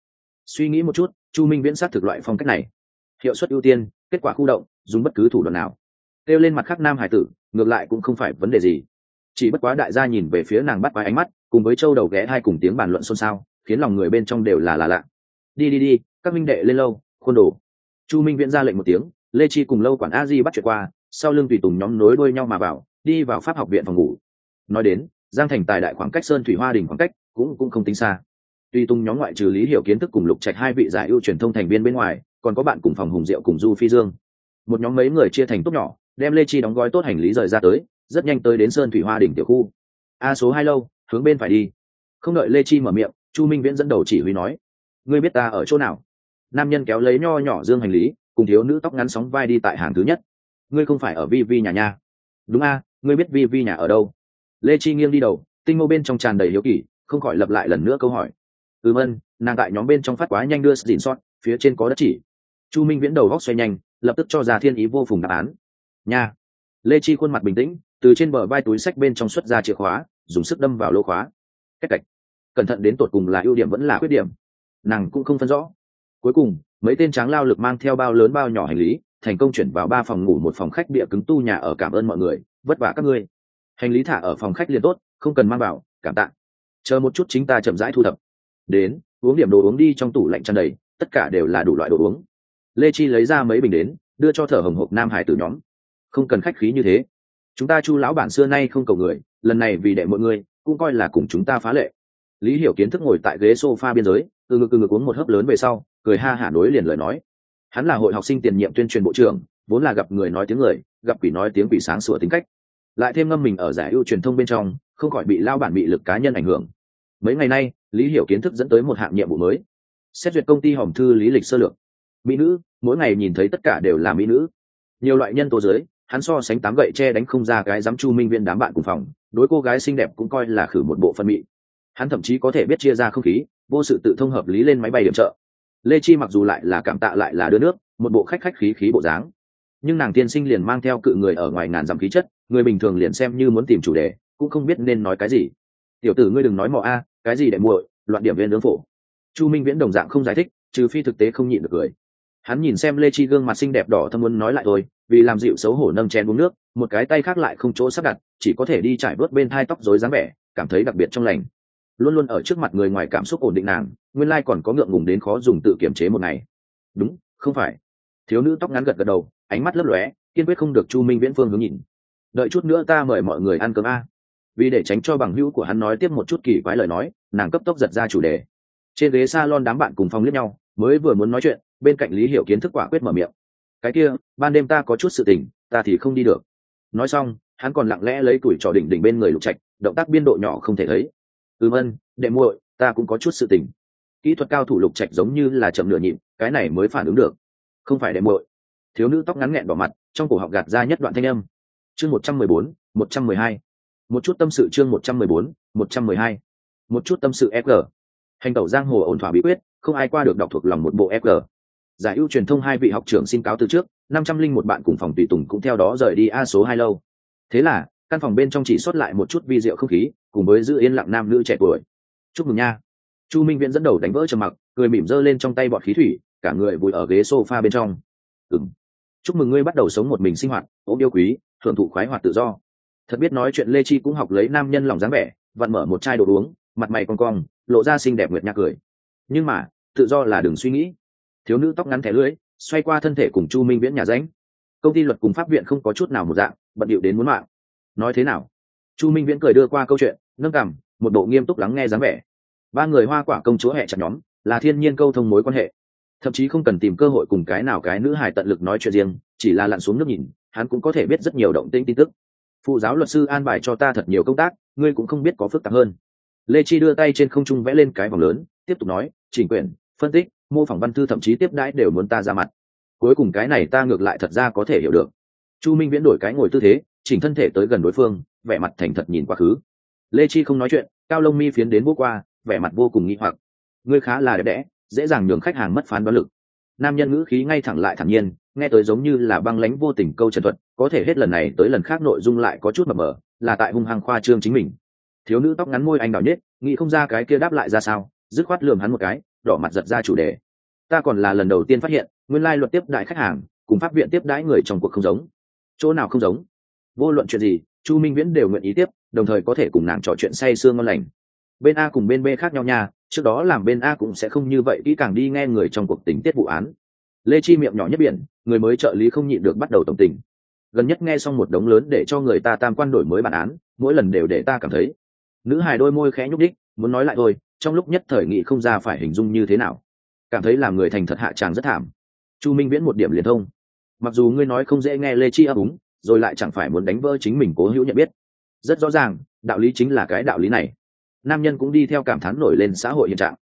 Suy nghĩ một chút, chu minh viễn sát thực loại phong cách này. Hiệu suất ưu tiên, kết quả khu động, dùng bất cứ thủ đoạn nào. Kêu lên mặt khác nam hải tử, ngược lại cũng không phải vấn đề gì. Chỉ bất quá đại gia nhìn về phía nàng bắt quái ánh mắt, cùng với châu đầu ghé hai cùng tiếng bàn luận xôn xao, khiến lòng người bên trong đều là là lạ. Đi đi đi, các minh đệ lên lâu, khuôn đồ chu minh viễn ra lệnh một tiếng, lê chi cùng lâu quản a di bắt chuyện qua, sau lưng tùy tùng nhóm nối đuôi nhau mà vào, đi vào pháp học viện phòng ngủ. Nói đến, giang thành tài đại khoảng cách sơn thủy hoa đình khoảng cách cũng cũng không tính xa. Tùy Tùng nhóm ngoại trừ lý hiểu kiến thức cùng lục trạch hai vị giải ưu truyền thông thành viên bên ngoài, còn có bạn cùng phòng hùng diệu cùng du phi dương. Một nhóm mấy người chia thành tốt nhỏ, đem lê chi đóng gói tốt hành lý rời ra tới, rất nhanh tới đến sơn thủy hoa đỉnh tiểu khu. A số hai lâu, hướng bên phải đi. Không đợi lê chi mở miệng, chu minh viễn dẫn đầu chỉ huy nói, ngươi biết ta ở chỗ nào? Nam nhân kéo lấy nho nhỏ dương hành lý, cùng thiếu nữ tóc ngắn sóng vai đi tại hàng thứ nhất. Ngươi không phải ở vi vi nhà nha. Đúng a, ngươi biết vi vi nhà ở đâu? Lê chi nghiêng đi đầu, tinh mô bên trong tràn đầy hiếu kỳ, không khỏi lặp lại lần nữa câu hỏi. Ừm ân nàng tại nhóm bên trong phát quá nhanh đưa dịn sót phía trên có đất chỉ. Chu minh viễn đầu góc xoay nhanh, lập tức cho ra thiên ý vô phùng đáp án. Nha. Lê chi khuôn mặt bình tĩnh, từ trên bờ vai túi sách bên trong xuất ra chìa khóa, dùng sức đâm vào lỗ khóa. Cách cạch. Cẩn thận đến tột cùng là ưu điểm vẫn là khuyết điểm. Nàng cũng không phân rõ cuối cùng, mấy tên tráng lao lực mang theo bao lớn bao nhỏ hành lý, thành công chuyển vào ba phòng ngủ một phòng khách địa cứng tu nhà ở cảm ơn mọi người, vất vả các ngươi. Hành lý thả ở phòng khách liền tốt, không cần mang vào, cảm tạ. Chờ một chút chính ta chậm rãi thu thập. Đến, uống điểm đồ uống đi trong tủ lạnh tràn đầy, tất cả đều là đủ loại đồ uống. Lê chi lấy ra mấy bình đến, đưa cho thở hồng hộc nam hải từ nhóm. Không cần khách khí như thế. Chúng ta chu lão bản xưa nay không cầu người, lần này vì đệ mọi người, cũng coi là cùng chúng ta phá lệ. Lý hiểu kiến thức ngồi tại ghế sofa biên giới, từ ngực từ ngực uống một hớp lớn về sau cười ha hả đối liền lời nói. Hắn là hội học sinh tiền nhiệm tuyên truyền bộ trưởng, vốn là gặp người nói tiếng người, gặp quỷ nói tiếng quỷ sáng sủa tính cách. Lại thêm ngâm mình ở giải ưu truyền thông bên trong, không khỏi bị lao bản bị lực cá nhân ảnh hưởng. Mấy ngày nay, lý hiểu kiến thức dẫn tới một hạng nhiệm vụ mới. Xét duyệt công ty hòm thư lý lịch sơ lược. Mỹ nữ, mỗi ngày nhìn thấy tất cả đều là mỹ nữ. Nhiều loại nhân tố dưới hắn so sánh tám gậy che đánh không ra cái dám chu minh viên đám bạn cùng phòng, đối cô gái xinh đẹp cũng coi là khử một bộ phân mỹ hắn thậm chí có thể biết chia ra không khí, vô sự tự thông hợp lý lên máy bay điểm trợ lê chi mặc dù lại là cảm tạ lại là đưa nước, một bộ khách khách khí khí bộ dáng. Nhưng nàng tiên sinh liền mang theo cự người ở ngoài ngàn dặm khí chất, người bình thường liền xem như muốn tìm chủ đề, cũng không biết nên nói cái gì. Tiểu tử ngươi đừng nói mò a, cái gì để muội, loạn điểm viên nướng phổ. Chu minh viễn đồng dạng không giải thích, trừ phi thực tế không nhịn được cười. Hắn nhìn xem lê chi gương mặt xinh đẹp đỏ thâm muốn nói lại thôi, vì làm dịu xấu hổ nâng chén uống nước, một cái tay khác lại không chỗ sắp đặt, chỉ có thể đi trải bớt bên hai tóc rối dáng vẻ, cảm thấy đặc biệt trong lành luôn luôn ở trước mặt người ngoài cảm xúc ổn định nàng, nguyên lai còn có ngượng ngùng đến khó dùng tự kiểm chế một ngày. Đúng, không phải. Thiếu nữ tóc ngắn gật gật đầu, ánh mắt lấp lóe, kiên quyết không được chu minh viễn phương hướng nhìn. Đợi chút nữa ta mời mọi người ăn cơm a. Vì để tránh cho bằng hữu của hắn nói tiếp một chút kỳ quái lời nói, nàng cấp tốc giật ra chủ đề. Trên ghế s a lon đám bạn cùng phòng liếc nhau, mới vừa muốn nói chuyện, bên cạnh lý hiểu kiến thức quả quyết mở miệng. Cái kia, ban đêm ta có chút sự tình, ta thì không đi được. Nói xong, hắn còn lặng lẽ lấy tuổi trò đỉnh đỉnh bên người lục trạch, động tác biên độ nhỏ không thể thấy ừm ân đệ muội, ta cũng có chút sự tình. Kỹ thuật cao thủ lục trạch giống như là chậm nửa nhịp, cái này mới phản ứng được. Không phải đệ muội. Thiếu nữ tóc ngắn nghẹn bỏ mặt, trong cổ học gạt ra nhất đoạn thanh âm. Chương một trăm mười bốn, một trăm mười hai. Một chút tâm sự chương một trăm mười bốn, một trăm mười hai. Một chút tâm sự fg hành tẩu giang hồ ổn thỏa bí quyết, không ai qua được đọc thuộc lòng một bộ fg giải ưu truyền thông hai vị học trưởng xin cáo từ trước, năm trăm linh một bạn cùng phòng tùy tùng cũng theo đó rời đi a số hai lâu. Thế là căn phòng bên trong chỉ sót lại một chút vi rượu không khí, cùng với giữ yên lặng nam nữ trẻ tuổi. Chúc mừng nha. Chu minh viễn dẫn đầu đánh vỡ trầm mặc, cười mỉm giơ lên trong tay bọt khí thủy, cả người vùi ở ghế sofa bên trong. Ừng chúc mừng ngươi bắt đầu sống một mình sinh hoạt, ốm yêu quý hưởng thụ khoái hoạt tự do. Thật biết nói chuyện lê chi cũng học lấy nam nhân lòng dáng vẻ, vặn mở một chai đồ uống, mặt mày con cong, lộ ra xinh đẹp nguyệt nhạc cười. Nhưng mà, tự do là đừng suy nghĩ. Thiếu nữ tóc ngắn thẻ lưới xoay qua thân thể cùng chu minh viễn nhà ránh. Công ty luật cùng pháp viện không có chút nào một dạng, bận điệu đến muốn mạng nói thế nào? Chu minh viễn cười đưa qua câu chuyện nâng cảm, một bộ nghiêm túc lắng nghe dáng vẻ. Ba người hoa quả công chúa hẹ chặt nhóm là thiên nhiên câu thông mối quan hệ. Thậm chí không cần tìm cơ hội cùng cái nào cái nữ hài tận lực nói chuyện riêng chỉ là lặn xuống nước nhìn hắn cũng có thể biết rất nhiều động tĩnh tin tức. Phụ giáo luật sư an bài cho ta thật nhiều công tác ngươi cũng không biết có phức tạp hơn. Lê chi đưa tay trên không trung vẽ lên cái vòng lớn tiếp tục nói chỉnh quyển phân tích mô phỏng văn thư thậm chí tiếp đãi đều muốn ta ra mặt. Cuối cùng cái này ta ngược lại thật ra có thể hiểu được. Chu minh viễn đổi cái ngồi tư thế chỉnh thân thể tới gần đối phương vẻ mặt thành thật nhìn quá khứ. Lê chi không nói chuyện cao lông mi phiến đến vô qua vẻ mặt vô cùng nghi hoặc. Ngươi khá là đẹp đẽ dễ dàng nhường khách hàng mất phán đoán lực. Nam nhân ngữ khí ngay thẳng lại thản nhiên nghe tới giống như là băng lánh vô tình câu trần thuật có thể hết lần này tới lần khác nội dung lại có chút mập mờ là tại hung hăng khoa trương chính mình. Thiếu nữ tóc ngắn môi anh đào nhất, nghĩ không ra cái kia đáp lại ra sao dứt khoát lườm hắn một cái đỏ mặt giật ra chủ đề. Ta còn là lần đầu tiên phát hiện nguyên lai luật tiếp đại khách hàng cùng pháp viện tiếp đãi người trong cuộc không giống. Chỗ nào không giống? Vô luận chuyện gì, chu minh viễn đều nguyện ý tiếp, đồng thời có thể cùng nàng trò chuyện say sương ngon lành. Bên a cùng bên b khác nhau nha, trước đó làm bên a cũng sẽ không như vậy kỹ càng đi nghe người trong cuộc tình tiết vụ án. Lê chi miệng nhỏ nhất biển, người mới trợ lý không nhịn được bắt đầu tổng tình. Gần nhất nghe xong một đống lớn để cho người ta tam quan đổi mới bản án, mỗi lần đều để ta cảm thấy. Nữ hài đôi môi khẽ nhúc đích, muốn nói lại thôi, trong lúc nhất thời nghị không ra phải hình dung như thế nào. Cảm thấy làm người thành thật hạ tràng rất thảm. Chu minh viễn một điểm liền thông. Mặc dù ngươi nói không dễ nghe lê chi ấp úng rồi lại chẳng phải muốn đánh vỡ chính mình cố hữu nhận biết. Rất rõ ràng, đạo lý chính là cái đạo lý này. Nam nhân cũng đi theo cảm thán nổi lên xã hội hiện trạng.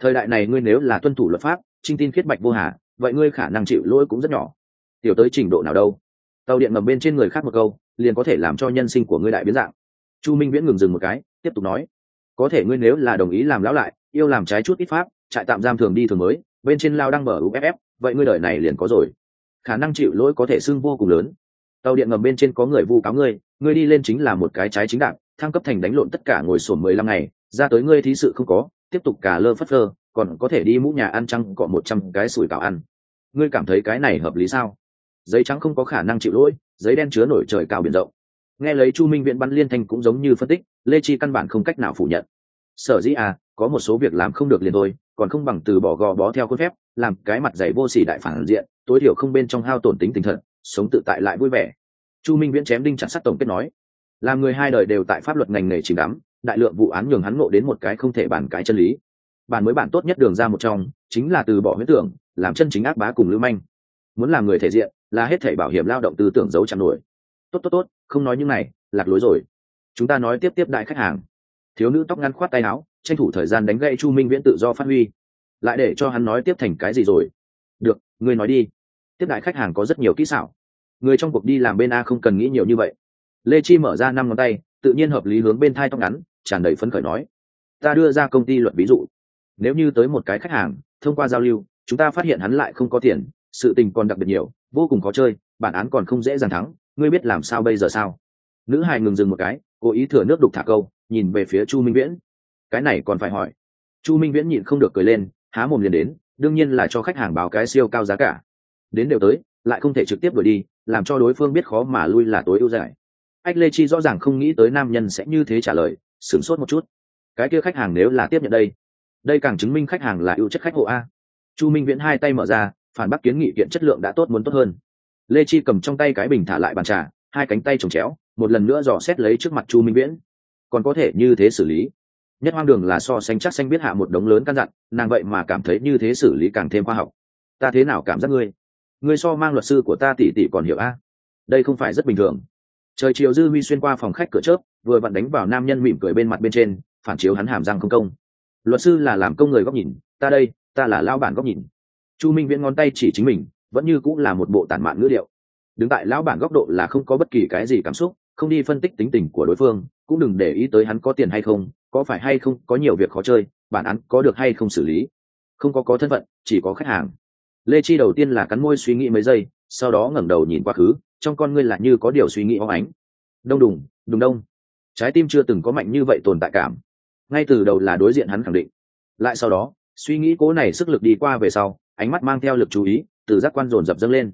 Thời đại này ngươi nếu là tuân thủ luật pháp, trinh tin khiết bạch vô hà, vậy ngươi khả năng chịu lỗi cũng rất nhỏ. Tiểu tới trình độ nào đâu? Tàu điện ngầm bên trên người khác một câu, liền có thể làm cho nhân sinh của ngươi đại biến dạng. Chu minh viễn ngừng dừng một cái, tiếp tục nói, có thể ngươi nếu là đồng ý làm lão lại, yêu làm trái chút ít pháp, trại tạm giam thường đi thường mới, bên trên lao đang mở uff vậy ngươi đời này liền có rồi. Khả năng chịu lỗi có thể xưng vô cùng lớn tàu điện ngầm bên trên có người vu cáo ngươi ngươi đi lên chính là một cái trái chính đạn thăng cấp thành đánh lộn tất cả ngồi sổm mười lăm ngày, ra tới ngươi thí sự không có, tiếp tục cả lơ phất lơ còn có thể đi mũ nhà ăn trăng cọ một trăm cái sủi cảo ăn. Ngươi cảm thấy cái này hợp lý sao? Giấy trắng không có khả năng chịu lỗi, giấy đen chứa nổi trời cao biển rộng. Nghe lấy chu minh viện bắn liên thanh cũng giống như phân tích, lê chi căn bản không cách nào phủ nhận. Sở dĩ à có một số việc làm không được liền thôi, còn không bằng từ bỏ gò bó theo khuôn phép, làm cái mặt giày vô sỉ đại phản diện, tối thiểu không bên trong hao tổn tính tình thật sống tự tại lại vui vẻ. Chu minh viễn chém đinh chặt sắt tổng kết nói, làm người hai đời đều tại pháp luật ngành nghề chìm đắm, đại lượng vụ án nhường hắn ngộ đến một cái không thể bàn cái chân lý. Bản mới bản tốt nhất đường ra một trong, chính là từ bỏ huyết tưởng, làm chân chính ác bá cùng lưu manh. Muốn làm người thể diện, là hết thể bảo hiểm lao động tư tưởng giấu chặn nổi. Tốt tốt tốt, không nói những này, lạc lối rồi. Chúng ta nói tiếp tiếp đại khách hàng. Thiếu nữ tóc ngắn khoát tay áo, tranh thủ thời gian đánh gậy chu minh viễn tự do phát huy. Lại để cho hắn nói tiếp thành cái gì rồi? Được, ngươi nói đi tiếp đại khách hàng có rất nhiều kỹ xảo. Người trong cuộc đi làm bên a không cần nghĩ nhiều như vậy. Lê chi mở ra năm ngón tay, tự nhiên hợp lý hướng bên thai tóc ngắn, tràn đầy phấn khởi nói, ta đưa ra công ty luận ví dụ. Nếu như tới một cái khách hàng, thông qua giao lưu, chúng ta phát hiện hắn lại không có tiền, sự tình còn đặc biệt nhiều, vô cùng khó chơi, bản án còn không dễ dàng thắng, ngươi biết làm sao bây giờ sao? Nữ hài ngừng dừng một cái, cố ý thừa nước đục thả câu, nhìn về phía chu minh viễn. Cái này còn phải hỏi. Chu minh viễn nhịn không được cười lên, há mồm liền đến, đương nhiên là cho khách hàng báo cái siêu cao giá cả đến đều tới, lại không thể trực tiếp đuổi đi, làm cho đối phương biết khó mà lui là tối ưu giải ách lê chi rõ ràng không nghĩ tới nam nhân sẽ như thế trả lời, sửng sốt một chút. Cái kia khách hàng nếu là tiếp nhận đây đây càng chứng minh khách hàng là ưu chất khách hộ a. Chu minh viễn hai tay mở ra, phản bác kiến nghị kiện chất lượng đã tốt muốn tốt hơn. Lê chi cầm trong tay cái bình thả lại bàn trà, hai cánh tay trồng chéo, một lần nữa dò xét lấy trước mặt chu minh viễn. Còn có thể như thế xử lý? Nhất hoang đường là so sánh chắc xanh biết hạ một đống lớn căn dặn, nàng vậy mà cảm thấy như thế xử lý càng thêm khoa học. Ta thế nào cảm giác ngươi? Ngươi so mang luật sư của ta tỉ tỉ còn hiểu a? Đây không phải rất bình thường. Trời chiều dư huy xuyên qua phòng khách cửa chớp, vừa vặn đánh vào nam nhân mỉm cười bên mặt bên trên, phản chiếu hắn hàm răng không công. Luật sư là làm công người góc nhìn, ta đây, ta là lao bản góc nhìn. Chu minh viễn ngón tay chỉ chính mình, vẫn như cũng là một bộ tản mạn ngữ liệu. đứng tại lão bản góc độ là không có bất kỳ cái gì cảm xúc, không đi phân tích tính tình của đối phương, cũng đừng để ý tới hắn có tiền hay không, có phải hay không, có nhiều việc khó chơi, bản án có được hay không xử lý. Không có có thân phận, chỉ có khách hàng lê chi đầu tiên là cắn môi suy nghĩ mấy giây, sau đó ngẩng đầu nhìn quá khứ, trong con ngươi là như có điều suy nghĩ óng ánh. Đông đùng đùng đông. Trái tim chưa từng có mạnh như vậy tồn tại cảm. Ngay từ đầu là đối diện hắn khẳng định. Lại sau đó, suy nghĩ cố này sức lực đi qua về sau, ánh mắt mang theo lực chú ý, từ giác quan dồn dập dâng lên.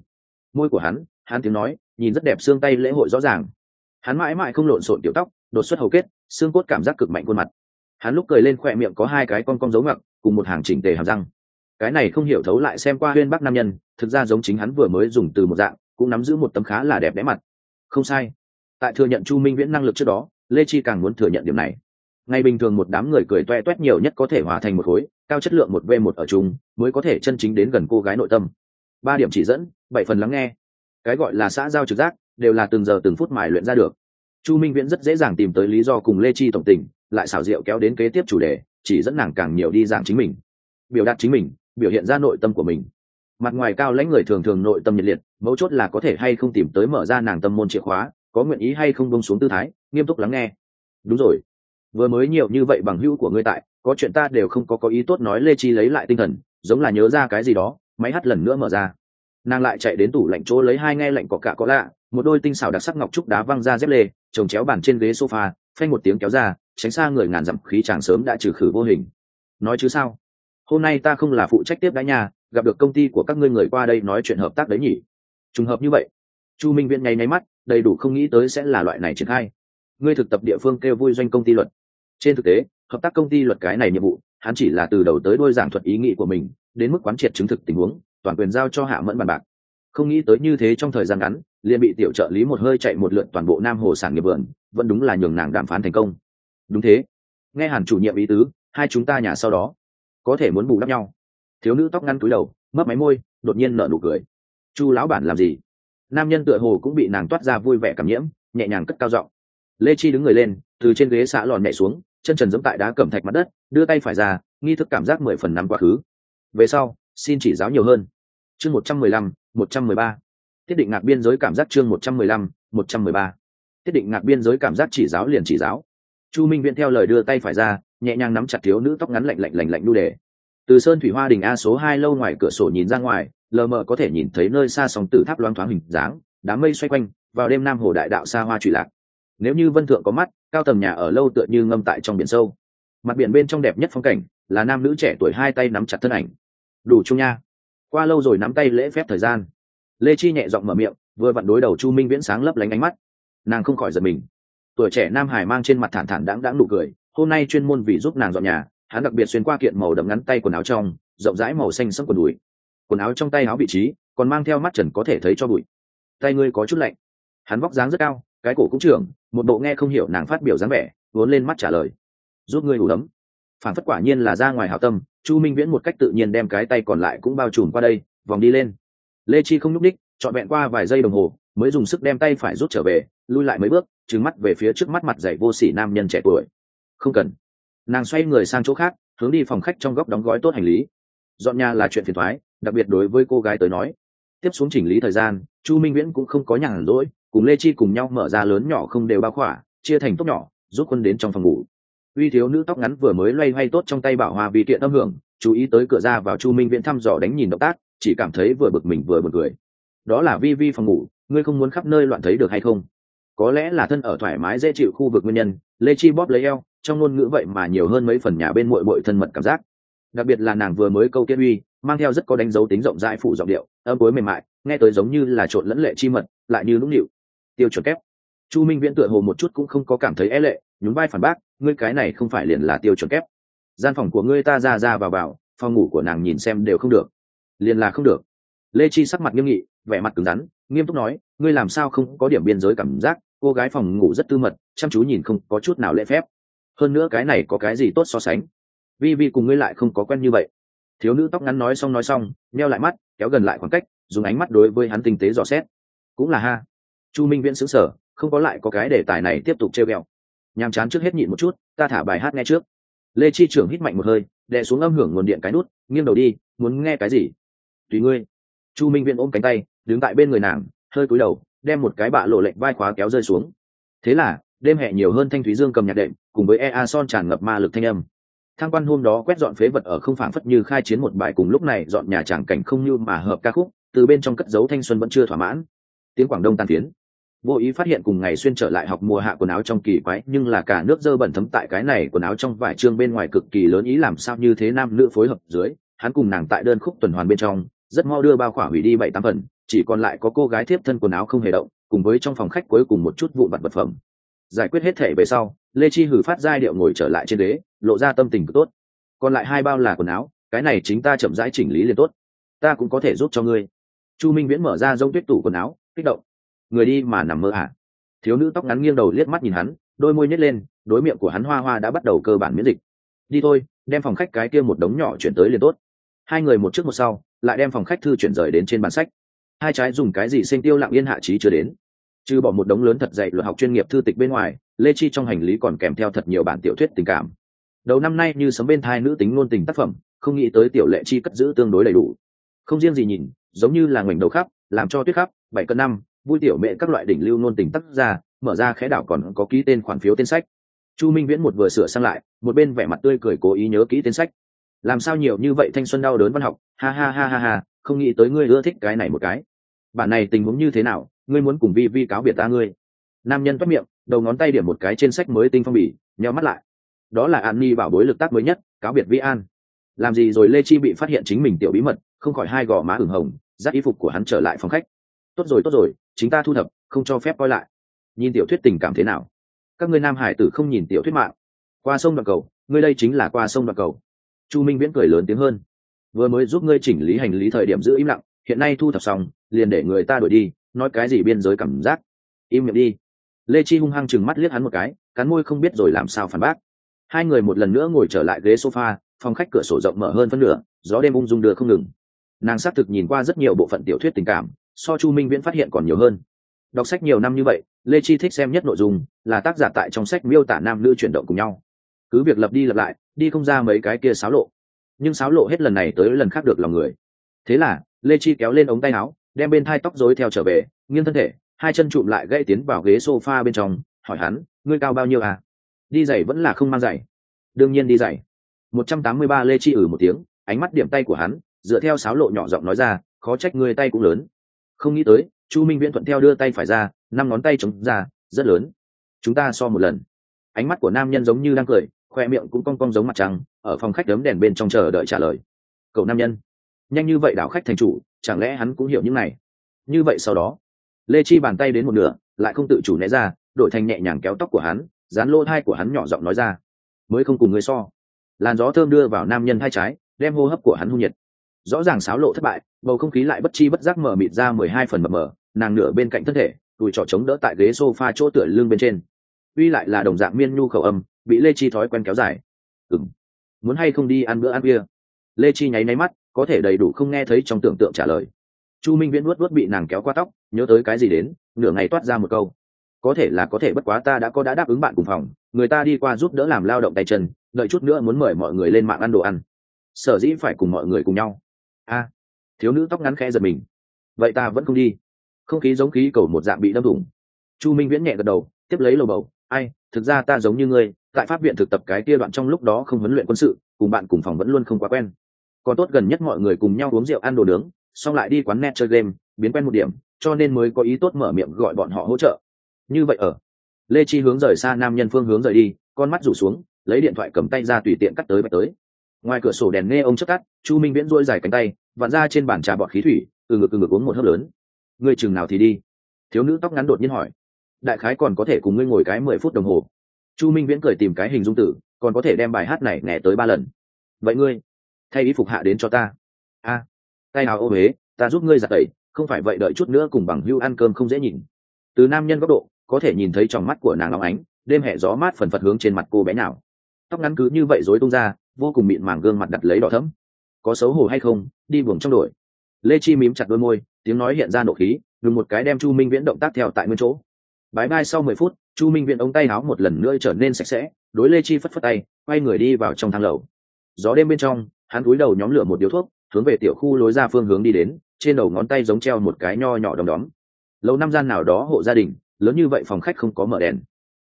Môi của hắn hắn tiếng nói, nhìn rất đẹp xương tay lễ hội rõ ràng. Hắn mãi mãi không lộn xộn tiểu tóc, đột xuất hầu kết, xương cốt cảm giác cực mạnh khuôn mặt. Hắn lúc cười lên khoe miệng có hai cái con con dấu ngặc cùng một hàng chỉnh tề hàm răng cái này không hiểu thấu lại xem qua huyên bắc nam nhân, thực ra giống chính hắn vừa mới dùng từ một dạng, cũng nắm giữ một tấm khá là đẹp đẽ mặt. Không sai. Tại thừa nhận chu minh viễn năng lực trước đó, lê chi càng muốn thừa nhận điểm này. Ngày bình thường một đám người cười toe toét nhiều nhất có thể hòa thành một khối, cao chất lượng một v một ở chung, mới có thể chân chính đến gần cô gái nội tâm. Ba điểm chỉ dẫn, bảy phần lắng nghe. Cái gọi là xã giao trực giác, đều là từng giờ từng phút mài luyện ra được. Chu minh viễn rất dễ dàng tìm tới lý do cùng lê chi tổng tình, lại xảo diệu kéo đến kế tiếp chủ đề, chỉ dẫn nàng càng nhiều đi dạng chính mình. Biểu đạt chính mình biểu hiện ra nội tâm của mình. Mặt ngoài cao lãnh người thường thường nội tâm nhiệt liệt, mấu chốt là có thể hay không tìm tới mở ra nàng tâm môn chìa khóa, có nguyện ý hay không bông xuống tư thái, nghiêm túc lắng nghe. Đúng rồi. Vừa mới nhiều như vậy bằng hữu của ngươi tại, có chuyện ta đều không có có ý tốt nói lê chi lấy lại tinh thần, giống là nhớ ra cái gì đó, máy hắt lần nữa mở ra. Nàng lại chạy đến tủ lạnh chỗ lấy hai nghe lạnh cọ cạ có lạ, một đôi tinh xảo đặc sắc ngọc trúc đá văng ra dép lê trồng chéo bàn trên ghế sofa, phanh một tiếng kéo ra, tránh xa người ngàn dặm khí chàng sớm đã trừ khử vô hình. Nói chứ sao? Hôm nay ta không là phụ trách tiếp đãi nhà, gặp được công ty của các ngươi người qua đây nói chuyện hợp tác đấy nhỉ? Trùng hợp như vậy, chu minh viễn nháy nháy mắt, đầy đủ không nghĩ tới sẽ là loại này triển khai. Ngươi thực tập địa phương kêu vui doanh công ty luật. Trên thực tế, hợp tác công ty luật cái này nhiệm vụ, hắn chỉ là từ đầu tới đôi giảng thuật ý nghĩ của mình, đến mức quán triệt chứng thực tình huống, toàn quyền giao cho hạ mẫn bàn bạc. Không nghĩ tới như thế trong thời gian ngắn, liền bị tiểu trợ lý một hơi chạy một lượt toàn bộ nam hồ sản nghiệp vườn, vẫn đúng là nhường nàng đàm phán thành công. Đúng thế. Nghe hẳn chủ nhiệm ý tứ, hai chúng ta nhà sau đó có thể muốn bù đắp nhau. Thiếu nữ tóc ngăn túi đầu, mấp máy môi, đột nhiên nở nụ cười. Chu lão bản làm gì? Nam nhân tựa hồ cũng bị nàng toát ra vui vẻ cảm nhiễm, nhẹ nhàng cất cao giọng. Lê chi đứng người lên, từ trên ghế xã lòn nhẹ xuống, chân trần giẫm tại đá cẩm thạch mặt đất, đưa tay phải ra, nghi thức cảm giác mười phần năm quá khứ. Về sau, xin chỉ giáo nhiều hơn. Chương một trăm mười lăm, một trăm mười ba. Thiết định ngạc biên giới cảm giác chương một trăm mười lăm, một trăm mười ba. Thiết định ngạc biên giới cảm giác chỉ giáo liền chỉ giáo chu minh viễn theo lời đưa tay phải ra, nhẹ nhàng nắm chặt thiếu nữ tóc ngắn lạnh lạnh lạnh lạnh đu đề. Từ sơn thủy hoa đình a số hai lâu ngoài cửa sổ nhìn ra ngoài, lờ mờ có thể nhìn thấy nơi xa sóng tử tháp loáng thoáng hình dáng, đám mây xoay quanh, vào đêm nam hồ đại đạo xa hoa trụy lạc. Nếu như vân thượng có mắt, cao tầng nhà ở lâu tựa như ngâm tại trong biển sâu. Mặt biển bên trong đẹp nhất phong cảnh là nam nữ trẻ tuổi hai tay nắm chặt thân ảnh. Đủ chung nha. Qua lâu rồi nắm tay lễ phép thời gian. Lê chi nhẹ giọng mở miệng, vừa vặn đối đầu chu minh viễn sáng lấp lánh ánh mắt. Nàng không khỏi giật mình tuổi trẻ nam hải mang trên mặt thản thản đãng đãng nụ cười, hôm nay chuyên môn vì giúp nàng dọn nhà, hắn đặc biệt xuyên qua kiện màu đậm ngắn tay quần áo trong, rộng rãi màu xanh sẫm quần đùi. Quần áo trong tay áo vị trí, còn mang theo mắt trần có thể thấy cho bụi. Tay ngươi có chút lạnh. Hắn vóc dáng rất cao, cái cổ cũng trưởng, một bộ nghe không hiểu nàng phát biểu dáng vẻ, vốn lên mắt trả lời. Giúp ngươi đủ đấm phản phất quả nhiên là ra ngoài hảo tâm, chu minh viễn một cách tự nhiên đem cái tay còn lại cũng bao trùm qua đây, vòng đi lên. Lê chi không nhúc ních trọn vẹn qua vài giây đồng hồ, mới dùng sức đem tay phải rút trở về lui lại mấy bước trứng mắt về phía trước mắt mặt dạy vô sỉ nam nhân trẻ tuổi. Không cần. Nàng xoay người sang chỗ khác, hướng đi phòng khách trong góc đóng gói tốt hành lý. Dọn nhà là chuyện phiền thoái, đặc biệt đối với cô gái tới nói. Tiếp xuống chỉnh lý thời gian, chu minh viễn cũng không có nhàn rỗi, cùng lê chi cùng nhau mở ra lớn nhỏ không đều bao khỏa, chia thành tốc nhỏ, giúp quân đến trong phòng ngủ. Uy thiếu nữ tóc ngắn vừa mới loay hoay tốt trong tay bảo hòa vì tiện âm hưởng, chú ý tới cửa ra vào chu minh viễn thăm dò đánh nhìn động tác, chỉ cảm thấy vừa bực mình vừa bực cười. Đó là vi vi phòng ngủ, ngươi không muốn khắp nơi loạn thấy được hay không? Có lẽ là thân ở thoải mái dễ chịu khu vực nguyên nhân, lê chi bóp lấy eo, trong ngôn ngữ vậy mà nhiều hơn mấy phần nhà bên mội mội thân mật cảm giác. Đặc biệt là nàng vừa mới câu kết uy, mang theo rất có đánh dấu tính rộng rãi phụ giọng điệu, âm cuối mềm mại, nghe tới giống như là trộn lẫn lệ chi mật, lại như lũng nịu. Tiêu chuẩn kép. Chu minh viễn tựa hồ một chút cũng không có cảm thấy é e lệ, nhún vai phản bác, ngươi cái này không phải liền là tiêu chuẩn kép. Gian phòng của ngươi ta ra ra vào vào, phòng ngủ của nàng nhìn xem đều không được. Liền là không được. Lê chi sắc mặt nghiêm nghị, vẻ mặt cứng rắn, nghiêm túc nói ngươi làm sao không có điểm biên giới cảm giác? Cô gái phòng ngủ rất tư mật, chăm chú nhìn không có chút nào lễ phép. Hơn nữa cái này có cái gì tốt so sánh? Vi vi cùng ngươi lại không có quen như vậy. Thiếu nữ tóc ngắn nói xong nói xong neo lại mắt, kéo gần lại khoảng cách, dùng ánh mắt đối với hắn tinh tế dò xét. Cũng là ha. Chu minh viễn xứng sở không có lại có cái đề tài này tiếp tục trêu ghẹo. Nhàm chán trước hết nhịn một chút, ta thả bài hát nghe trước. Lê chi trưởng hít mạnh một hơi, đè xuống âm hưởng nguồn điện cái nút, nghiêng đầu đi, muốn nghe cái gì? Tùy ngươi. Chu minh viễn ôm cánh tay, đứng tại bên người nàng hơi cúi đầu, đem một cái bạ lộ lệnh vai khóa kéo rơi xuống. Thế là, đêm hẹ nhiều hơn thanh thúy dương cầm nhạc đệm, cùng với ea son tràn ngập ma lực thanh âm. Thang quan hôm đó quét dọn phế vật ở không phảng phất như khai chiến một bài cùng lúc này dọn nhà tràng cảnh không như mà hợp ca khúc, từ bên trong cất dấu thanh xuân vẫn chưa thỏa mãn. Tiếng quảng đông tàn tiến. Vô ý phát hiện cùng ngày xuyên trở lại học mùa hạ quần áo trong kỳ quái, nhưng là cả nước dơ bẩn thấm tại cái này quần áo trong vải trương bên ngoài cực kỳ lớn ý làm sao như thế nam nữ phối hợp dưới, hắn cùng nàng tại đơn khúc tuần hoàn bên trong, rất mau đưa bao khỏa hủy đi bảy tám phần chỉ còn lại có cô gái thiếp thân quần áo không hề động, cùng với trong phòng khách cuối cùng một chút vụn vặt vật phẩm. Giải quyết hết thể về sau, lê chi hử phát giai điệu ngồi trở lại trên đế lộ ra tâm tình tốt. Còn lại hai bao là quần áo, cái này chính ta chậm rãi chỉnh lý liền tốt. Ta cũng có thể giúp cho ngươi. Chu minh viễn mở ra dông tuyết tủ quần áo, kích động. Người đi mà nằm mơ hả thiếu nữ tóc ngắn nghiêng đầu liếc mắt nhìn hắn, đôi môi nhét lên, đối miệng của hắn hoa hoa đã bắt đầu cơ bản miễn dịch. Đi thôi, đem phòng khách cái kia một đống nhỏ chuyển tới liền tốt. Hai người một trước một sau, lại đem phòng khách thư chuyển rời đến trên bàn sách hai trái dùng cái gì sinh tiêu lặng yên hạ trí chưa đến. Trừ bỏ một đống lớn thật dạy luật học chuyên nghiệp thư tịch bên ngoài, lê chi trong hành lý còn kèm theo thật nhiều bản tiểu thuyết tình cảm. Đầu năm nay như sấm bên thai nữ tính ngôn tình tác phẩm, không nghĩ tới tiểu lệ chi cất giữ tương đối đầy đủ. Không riêng gì nhìn, giống như là ngoảnh đầu khắp, làm cho tuyết khắp, bảy cân năm, vui tiểu mẹ các loại đỉnh lưu ngôn tình tác ra mở ra khẽ đảo còn có ký tên khoản phiếu tên sách. Chu minh viễn một vừa sửa sang lại, một bên vẻ mặt tươi cười cố ý nhớ kỹ tên sách. Làm sao nhiều như vậy thanh xuân đau đớn văn học, ha ha ha ha ha, không nghĩ tới ngươi ưa thích cái này một cái bản này tình huống như thế nào? Ngươi muốn cùng vi vi cáo biệt ta ngươi? Nam nhân toát miệng, đầu ngón tay điểm một cái trên sách mới tinh phong bì, nheo mắt lại. Đó là an ni bảo bối lực tác mới nhất, cáo biệt vi an. Làm gì rồi lê chi bị phát hiện chính mình tiểu bí mật, không khỏi hai gò má hửng hồng, dắt y phục của hắn trở lại phòng khách. Tốt rồi tốt rồi, chính ta thu thập, không cho phép coi lại. Nhìn tiểu thuyết tình cảm thế nào? Các ngươi nam hải tử không nhìn tiểu thuyết mạng. Qua sông đoạn cầu, ngươi đây chính là qua sông đoạn cầu. Chu minh viễn cười lớn tiếng hơn. Vừa mới giúp ngươi chỉnh lý hành lý thời điểm giữ im lặng hiện nay thu thập xong, liền để người ta đuổi đi, nói cái gì biên giới cảm giác. Im miệng đi. Lê chi hung hăng chừng mắt liếc hắn một cái, cắn môi không biết rồi làm sao phản bác. Hai người một lần nữa ngồi trở lại ghế sofa, phòng khách cửa sổ rộng mở hơn phân nửa, gió đêm ung dung đưa không ngừng. Nàng xác thực nhìn qua rất nhiều bộ phận tiểu thuyết tình cảm, so chu minh viễn phát hiện còn nhiều hơn. Đọc sách nhiều năm như vậy, lê chi thích xem nhất nội dung, là tác giả tại trong sách miêu tả nam nữ chuyển động cùng nhau. Cứ việc lập đi lập lại, đi không ra mấy cái kia xáo lộ. Nhưng xáo lộ hết lần này tới lần khác được lòng người thế là, lê chi kéo lên ống tay áo, đem bên thai tóc rối theo trở về, nghiêng thân thể, hai chân chụm lại gãy tiến vào ghế sofa bên trong, hỏi hắn, ngươi cao bao nhiêu à? Đi giày vẫn là không mang giày. Đương nhiên đi giày. Một trăm tám mươi ba lê chi ử một tiếng, ánh mắt điểm tay của hắn, dựa theo sáo lộ nhỏ giọng nói ra, khó trách ngươi tay cũng lớn. Không nghĩ tới, chu minh viễn thuận theo đưa tay phải ra, năm ngón tay chống ra, rất lớn. Chúng ta so một lần. Ánh mắt của nam nhân giống như đang cười, khoe miệng cũng cong cong giống mặt trăng, ở phòng khách đấm đèn bên trong chờ đợi trả lời. Cậu nam nhân nhanh như vậy đảo khách thành chủ, chẳng lẽ hắn cũng hiểu những này? Như vậy sau đó, lê chi bàn tay đến một nửa, lại không tự chủ né ra, đổi thành nhẹ nhàng kéo tóc của hắn, dán lỗ thai của hắn nhỏ giọng nói ra. Mới không cùng người so. Làn gió thơm đưa vào nam nhân hai trái, đem hô hấp của hắn hung nhiệt. Rõ ràng xáo lộ thất bại, bầu không khí lại bất chi bất giác mở mịt ra mười hai phần mờ mờ, nàng nửa bên cạnh thân thể tùi trỏ chống đỡ tại ghế s o f a chỗ tựa lưng bên trên. Uy lại là đồng dạng miên nhu khẩu âm, bị lê chi thói quen kéo dài. Ừng muốn hay không đi ăn bữa ăn bia lê chi nháy náy mắt có thể đầy đủ không nghe thấy trong tưởng tượng trả lời. Chu minh viễn luất luất bị nàng kéo qua tóc, nhớ tới cái gì đến, nửa ngày toát ra một câu. Có thể là có thể bất quá ta đã có đã đáp ứng bạn cùng phòng, người ta đi qua giúp đỡ làm lao động tay chân, đợi chút nữa muốn mời mọi người lên mạng ăn đồ ăn. Sở dĩ phải cùng mọi người cùng nhau. A, thiếu nữ tóc ngắn khẽ giật mình. Vậy ta vẫn không đi. Không khí giống khí cầu một dạng bị đâm thủng. Chu minh viễn nhẹ gật đầu, tiếp lấy lầu bầu. Ai, thực ra ta giống như ngươi, tại pháp viện thực tập cái kia đoạn trong lúc đó không huấn luyện quân sự, cùng bạn cùng phòng vẫn luôn không quá quen còn tốt gần nhất mọi người cùng nhau uống rượu ăn đồ nướng, xong lại đi quán net chơi game, biến quen một điểm, cho nên mới có ý tốt mở miệng gọi bọn họ hỗ trợ. Như vậy ở, lê chi hướng rời xa nam nhân phương hướng rời đi, con mắt rủ xuống, lấy điện thoại cầm tay ra tùy tiện cắt tới bạch tới. Ngoài cửa sổ đèn nghe ông chất cắt, chu minh viễn dôi dài cánh tay, vặn ra trên bàn trà bọt khí thủy, từ ngực từ ngực uống một hớp lớn. Ngươi chừng nào thì đi? Thiếu nữ tóc ngắn đột nhiên hỏi. Đại khái còn có thể cùng ngươi ngồi cái mười phút đồng hồ. Chu minh viễn cười tìm cái hình dung tử, còn có thể đem bài hát này nghe tới ba lần. Vậy ngươi? Thay ý phục hạ đến cho ta. A, tay nào ô huế ta giúp ngươi giặt tẩy, không phải vậy đợi chút nữa cùng bằng hưu ăn cơm không dễ nhìn. Từ nam nhân góc độ, có thể nhìn thấy trong mắt của nàng óng ánh, đêm hẹ gió mát phần phật hướng trên mặt cô bé nào. Tóc ngắn cứ như vậy dối tung ra, vô cùng mịn màng gương mặt đặt lấy đỏ thấm có xấu hổ hay không, đi buồng trong đổi lê chi mím chặt đôi môi, tiếng nói hiện ra nộ khí, ngừng một cái đem chu minh viễn động tác theo tại nguyên chỗ. Bái bai sau mười phút, chu minh viễn ống tay áo một lần nữa trở nên sạch sẽ, đối lê chi phất phất tay, quay người đi vào trong thang lầu. Gió đêm bên trong hắn cúi đầu nhóm lửa một điếu thuốc, hướng về tiểu khu lối ra phương hướng đi đến, trên đầu ngón tay giống treo một cái nho nhỏ đom đóm. Lâu năm gian nào đó hộ gia đình, lớn như vậy phòng khách không có mở đèn.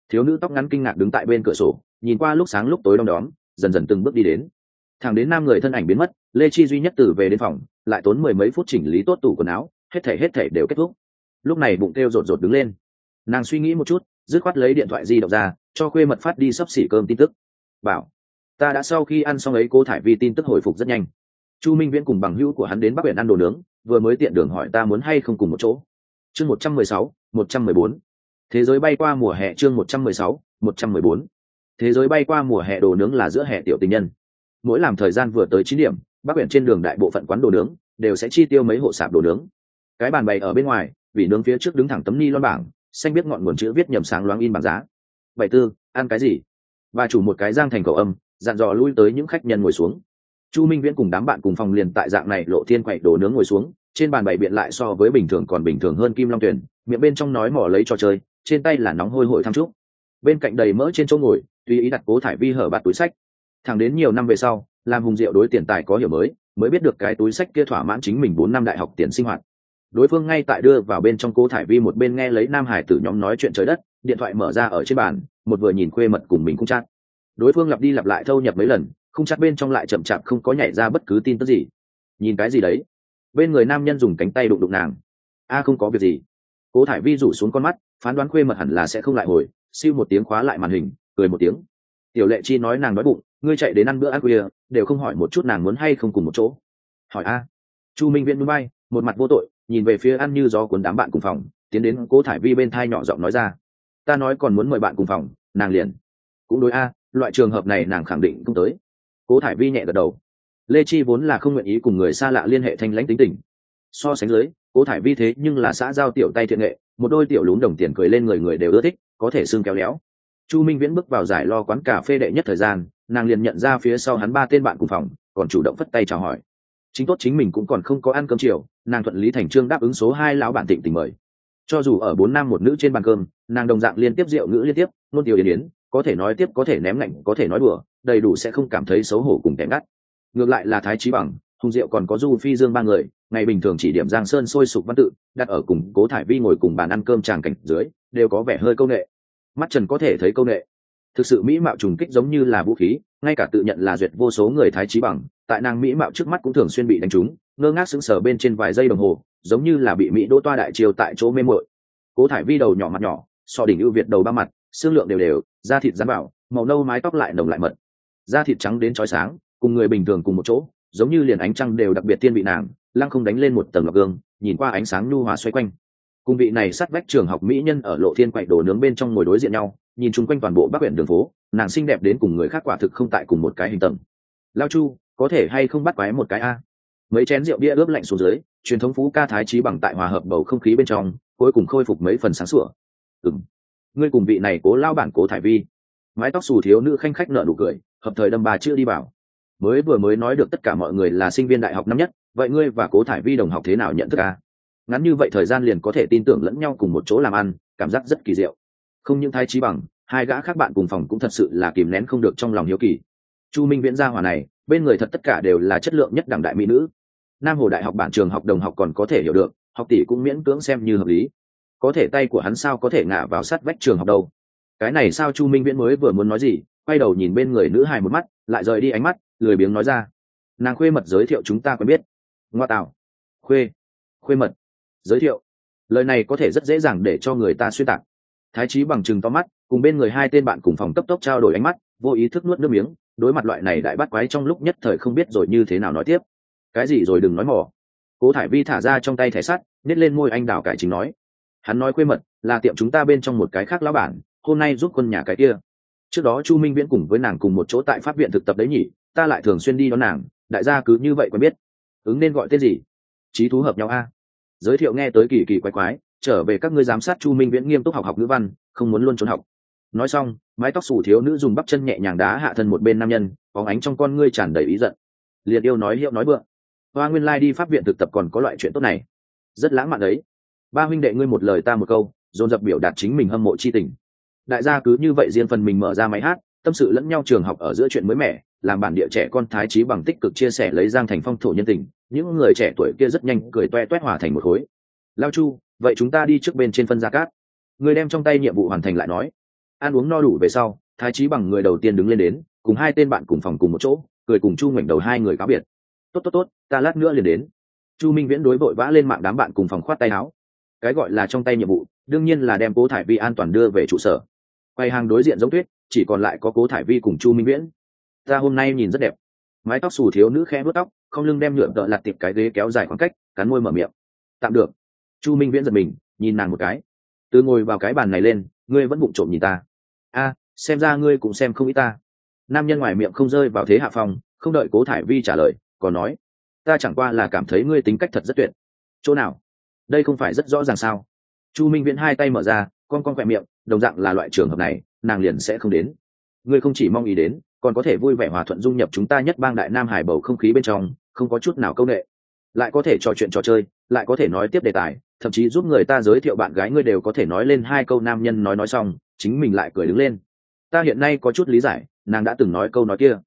Thiếu nữ tóc ngắn kinh ngạc đứng tại bên cửa sổ, nhìn qua lúc sáng lúc tối đom đóm, dần dần từng bước đi đến. Thẳng đến nam người thân ảnh biến mất, lê chi duy nhất từ về đến phòng, lại tốn mười mấy phút chỉnh lý tốt tủ quần áo, hết thể hết thể đều kết thúc. Lúc này bụng kêu rột rột đứng lên. Nàng suy nghĩ một chút, dứt khoát lấy điện thoại di động ra, cho khuê mật phát đi sắp xỉ cơm tin tức. Bảo ta đã sau khi ăn xong ấy cô thải vi tin tức hồi phục rất nhanh. Chu minh viễn cùng bằng hữu của hắn đến bắc biển ăn đồ nướng, vừa mới tiện đường hỏi ta muốn hay không cùng một chỗ. Chương một trăm mười sáu, một trăm mười bốn. Thế giới bay qua mùa hè, chương một trăm mười sáu, một trăm mười bốn. Thế giới bay qua mùa hè, đồ nướng là giữa hè tiểu tình nhân. Mỗi làm thời gian vừa tới chín điểm, bắc biển trên đường đại bộ phận quán đồ nướng đều sẽ chi tiêu mấy hộ sạp đồ nướng. Cái bàn bày ở bên ngoài vì nướng phía trước đứng thẳng tấm ni lon bảng, xanh biết ngọn nguồn chữ viết nhầm sáng loáng in bảng giá. Bảy tư, ăn cái gì? Bà chủ một cái giang thành cầu âm dặn dò lui tới những khách nhân ngồi xuống. Chu minh viễn cùng đám bạn cùng phòng liền tại dạng này lộ thiên quậy đồ nướng ngồi xuống, trên bàn bày biện lại so với bình thường còn bình thường hơn kim long tuyển miệng bên trong nói mỏ lấy trò chơi, trên tay là nóng hôi hổi thăm trúc. Bên cạnh đầy mỡ trên chỗ ngồi, tùy ý đặt cố thải vi hở bạt túi sách. Thẳng đến nhiều năm về sau, làm hùng diệu đối tiền tài có hiểu mới mới biết được cái túi sách kia thỏa mãn chính mình bốn năm đại học tiền sinh hoạt. Đối phương ngay tại đưa vào bên trong cố thải vi một bên nghe lấy nam hải tử nhóm nói chuyện trời đất, điện thoại mở ra ở trên bàn, một vừa nhìn khuê mật cùng mình cũng chát đối phương lặp đi lặp lại thâu nhập mấy lần không chắc bên trong lại chậm chạp không có nhảy ra bất cứ tin tức gì. Nhìn cái gì đấy? Bên người nam nhân dùng cánh tay đụng đụng nàng. A à, không có việc gì. Cố thải vi rủ xuống con mắt, phán đoán khuê mật hẳn là sẽ không lại hồi, siêu một tiếng khóa lại màn hình, cười một tiếng. Tiểu lệ chi nói nàng đói bụng, ngươi chạy đến ăn bữa ăn khuya, đều không hỏi một chút nàng muốn hay không cùng một chỗ. Hỏi a. Chu minh viễn núi bay, một mặt vô tội, nhìn về phía ăn như gió cuốn đám bạn cùng phòng, tiến đến cố thải vi bên thai nhỏ giọng nói ra. Ta nói còn muốn mời bạn cùng phòng, nàng liền. Cũng đối a loại trường hợp này nàng khẳng định không tới. Cố thải vi nhẹ gật đầu. Lê chi vốn là không nguyện ý cùng người xa lạ liên hệ thanh lãnh tính tình. So sánh dưới, cố thải vi thế nhưng là xã giao tiểu tay thiện nghệ, một đôi tiểu lún đồng tiền cười lên người người đều ưa thích, có thể xương kéo léo. Chu minh viễn bước vào giải lo quán cà phê đệ nhất thời gian, nàng liền nhận ra phía sau hắn ba tên bạn cùng phòng, còn chủ động phất tay chào hỏi. Chính tốt chính mình cũng còn không có ăn cơm chiều, nàng thuận lý thành trương đáp ứng số hai lão bản tịnh tình mời. Cho dù ở bốn nam một nữ trên bàn cơm, nàng đồng dạng liên tiếp rượu ngữ liên tiếp, nôn tiểu yến yến có thể nói tiếp, có thể ném lạnh có thể nói đùa, đầy đủ sẽ không cảm thấy xấu hổ cùng kém ngắt. Ngược lại là thái trí bằng, hùng diệu còn có du phi dương ba người, ngày bình thường chỉ điểm giang sơn sôi sục văn tự, đặt ở cùng cố thải vi ngồi cùng bàn ăn cơm tràng cảnh dưới, đều có vẻ hơi công nghệ mắt trần có thể thấy công nghệ thực sự mỹ mạo trùng kích giống như là vũ khí, ngay cả tự nhận là duyệt vô số người thái trí bằng, tại nàng mỹ mạo trước mắt cũng thường xuyên bị đánh trúng, ngơ ngác sững sờ bên trên vài giây đồng hồ, giống như là bị mỹ đỗ toa đại triều tại chỗ mê muội. Cố thải vi đầu nhỏ mặt nhỏ, so đỉnh ưu việt đầu ba mặt, xương lượng đều đều da thịt rắn bảo, màu nâu mái tóc lại nồng lại mật. Da thịt trắng đến trói sáng, cùng người bình thường cùng một chỗ, giống như liền ánh trăng đều đặc biệt tiên vị nàng, lăng không đánh lên một tầng lọc gương, nhìn qua ánh sáng nhu hòa xoay quanh. Cùng vị này sát vách trường học mỹ nhân ở lộ thiên quậy đồ nướng bên trong ngồi đối diện nhau, nhìn chung quanh toàn bộ bắc huyện đường phố, nàng xinh đẹp đến cùng người khác quả thực không tại cùng một cái hình tầng. Lao chu, có thể hay không bắt quái một cái a? Mấy chén rượu bia ướp lạnh xuống dưới, truyền thống phú ca thái trí bằng tại hòa hợp bầu không khí bên trong, cuối cùng khôi phục mấy phần sáng sủa. Ừng ngươi cùng vị này cố lao bản cố thải vi. Mái tóc xù thiếu nữ khanh khách nợ nụ cười, hợp thời đâm bà chưa đi bảo mới vừa mới nói được tất cả mọi người là sinh viên đại học năm nhất, vậy ngươi và cố thải vi đồng học thế nào nhận thức à? ngắn như vậy thời gian liền có thể tin tưởng lẫn nhau cùng một chỗ làm ăn, cảm giác rất kỳ diệu. Không những thái trí bằng, hai gã khác bạn cùng phòng cũng thật sự là kìm nén không được trong lòng hiếu kỳ. Chu minh viễn gia hòa này, bên người thật tất cả đều là chất lượng nhất đẳng đại mỹ nữ. Nam hồ đại học bản trường học đồng học còn có thể hiểu được, học tỷ cũng miễn cưỡng xem như hợp lý có thể tay của hắn sao có thể ngã vào sát vách trường học đâu? Cái này sao chu minh viễn mới vừa muốn nói gì, quay đầu nhìn bên người nữ hài một mắt, lại rời đi ánh mắt, lười biếng nói ra. Nàng khuê mật giới thiệu chúng ta quen biết. Ngoa tạo. Khuê. Khuê mật. Giới thiệu. Lời này có thể rất dễ dàng để cho người ta xuyên tạc. Thái trí bằng chừng to mắt, cùng bên người hai tên bạn cùng phòng cấp tốc trao đổi ánh mắt, vô ý thức nuốt nước miếng, đối mặt loại này đại bắt quái trong lúc nhất thời không biết rồi như thế nào nói tiếp. Cái gì rồi đừng nói mỏ. Cố thải vi thả ra trong tay thẻ sắt, nhét lên môi anh đào cải chính nói hắn nói quê mật, là tiệm chúng ta bên trong một cái khác lão bản, hôm nay giúp quân nhà cái kia. Trước đó chu minh viễn cùng với nàng cùng một chỗ tại pháp viện thực tập đấy nhỉ, ta lại thường xuyên đi đón nàng, đại gia cứ như vậy quen biết. Ứng nên gọi tên gì? Trí thú hợp nhau a. Giới thiệu nghe tới kỳ kỳ quái quái, trở về các ngươi giám sát chu minh viễn nghiêm túc học học ngữ văn, không muốn luôn trốn học. Nói xong, mái tóc xù thiếu nữ dùng bắp chân nhẹ nhàng đá hạ thân một bên nam nhân có ánh trong con ngươi tràn đầy ý giận. Liệt yêu nói hiệu nói bựa hoa nguyên lai đi pháp viện thực tập còn có loại chuyện tốt này. Rất lãng mạn đấy ba huynh đệ ngươi một lời ta một câu, dồn dập biểu đạt chính mình hâm mộ chi tình. Đại gia cứ như vậy riêng phần mình mở ra máy hát, tâm sự lẫn nhau trường học ở giữa chuyện mới mẻ, làm bản địa trẻ con thái trí bằng tích cực chia sẻ lấy giang thành phong thổ nhân tình. Những người trẻ tuổi kia rất nhanh cười toe toét hòa thành một khối. Lao chu, vậy chúng ta đi trước bên trên phân gia cát. Người đem trong tay nhiệm vụ hoàn thành lại nói. Ăn uống no đủ về sau, thái trí bằng người đầu tiên đứng lên đến, cùng hai tên bạn cùng phòng cùng một chỗ, cười cùng chu ngoảnh đầu hai người cáo biệt. Tốt tốt tốt, ta lát nữa liền đến. Chu minh viễn đối vội vã lên mạng đám bạn cùng phòng khoát tay áo cái gọi là trong tay nhiệm vụ đương nhiên là đem cố thải vi an toàn đưa về trụ sở. Quay hàng đối diện giống tuyết chỉ còn lại có cố thải vi cùng chu minh viễn. Ta hôm nay nhìn rất đẹp. Mái tóc xù thiếu nữ khẽ vớt tóc không lưng đem nhựa tợ lặt tiệp cái ghế kéo dài khoảng cách cắn môi mở miệng. Tạm được. Chu minh viễn giật mình nhìn nàng một cái. Từ ngồi vào cái bàn này lên ngươi vẫn bụng trộm nhìn ta. A xem ra ngươi cũng xem không ý ta. Nam nhân ngoài miệng không rơi vào thế hạ phòng, không đợi cố thải vi trả lời còn nói ta chẳng qua là cảm thấy ngươi tính cách thật rất tuyệt. Chỗ nào? Đây không phải rất rõ ràng sao? Chu minh viễn hai tay mở ra, con con khỏe miệng, đồng dạng là loại trường hợp này, nàng liền sẽ không đến. Ngươi không chỉ mong ý đến, còn có thể vui vẻ hòa thuận dung nhập chúng ta nhất bang đại nam hải bầu không khí bên trong, không có chút nào công nghệ lại có thể trò chuyện trò chơi, lại có thể nói tiếp đề tài, thậm chí giúp người ta giới thiệu bạn gái ngươi đều có thể nói lên hai câu nam nhân nói nói xong, chính mình lại cười đứng lên. Ta hiện nay có chút lý giải, nàng đã từng nói câu nói kia.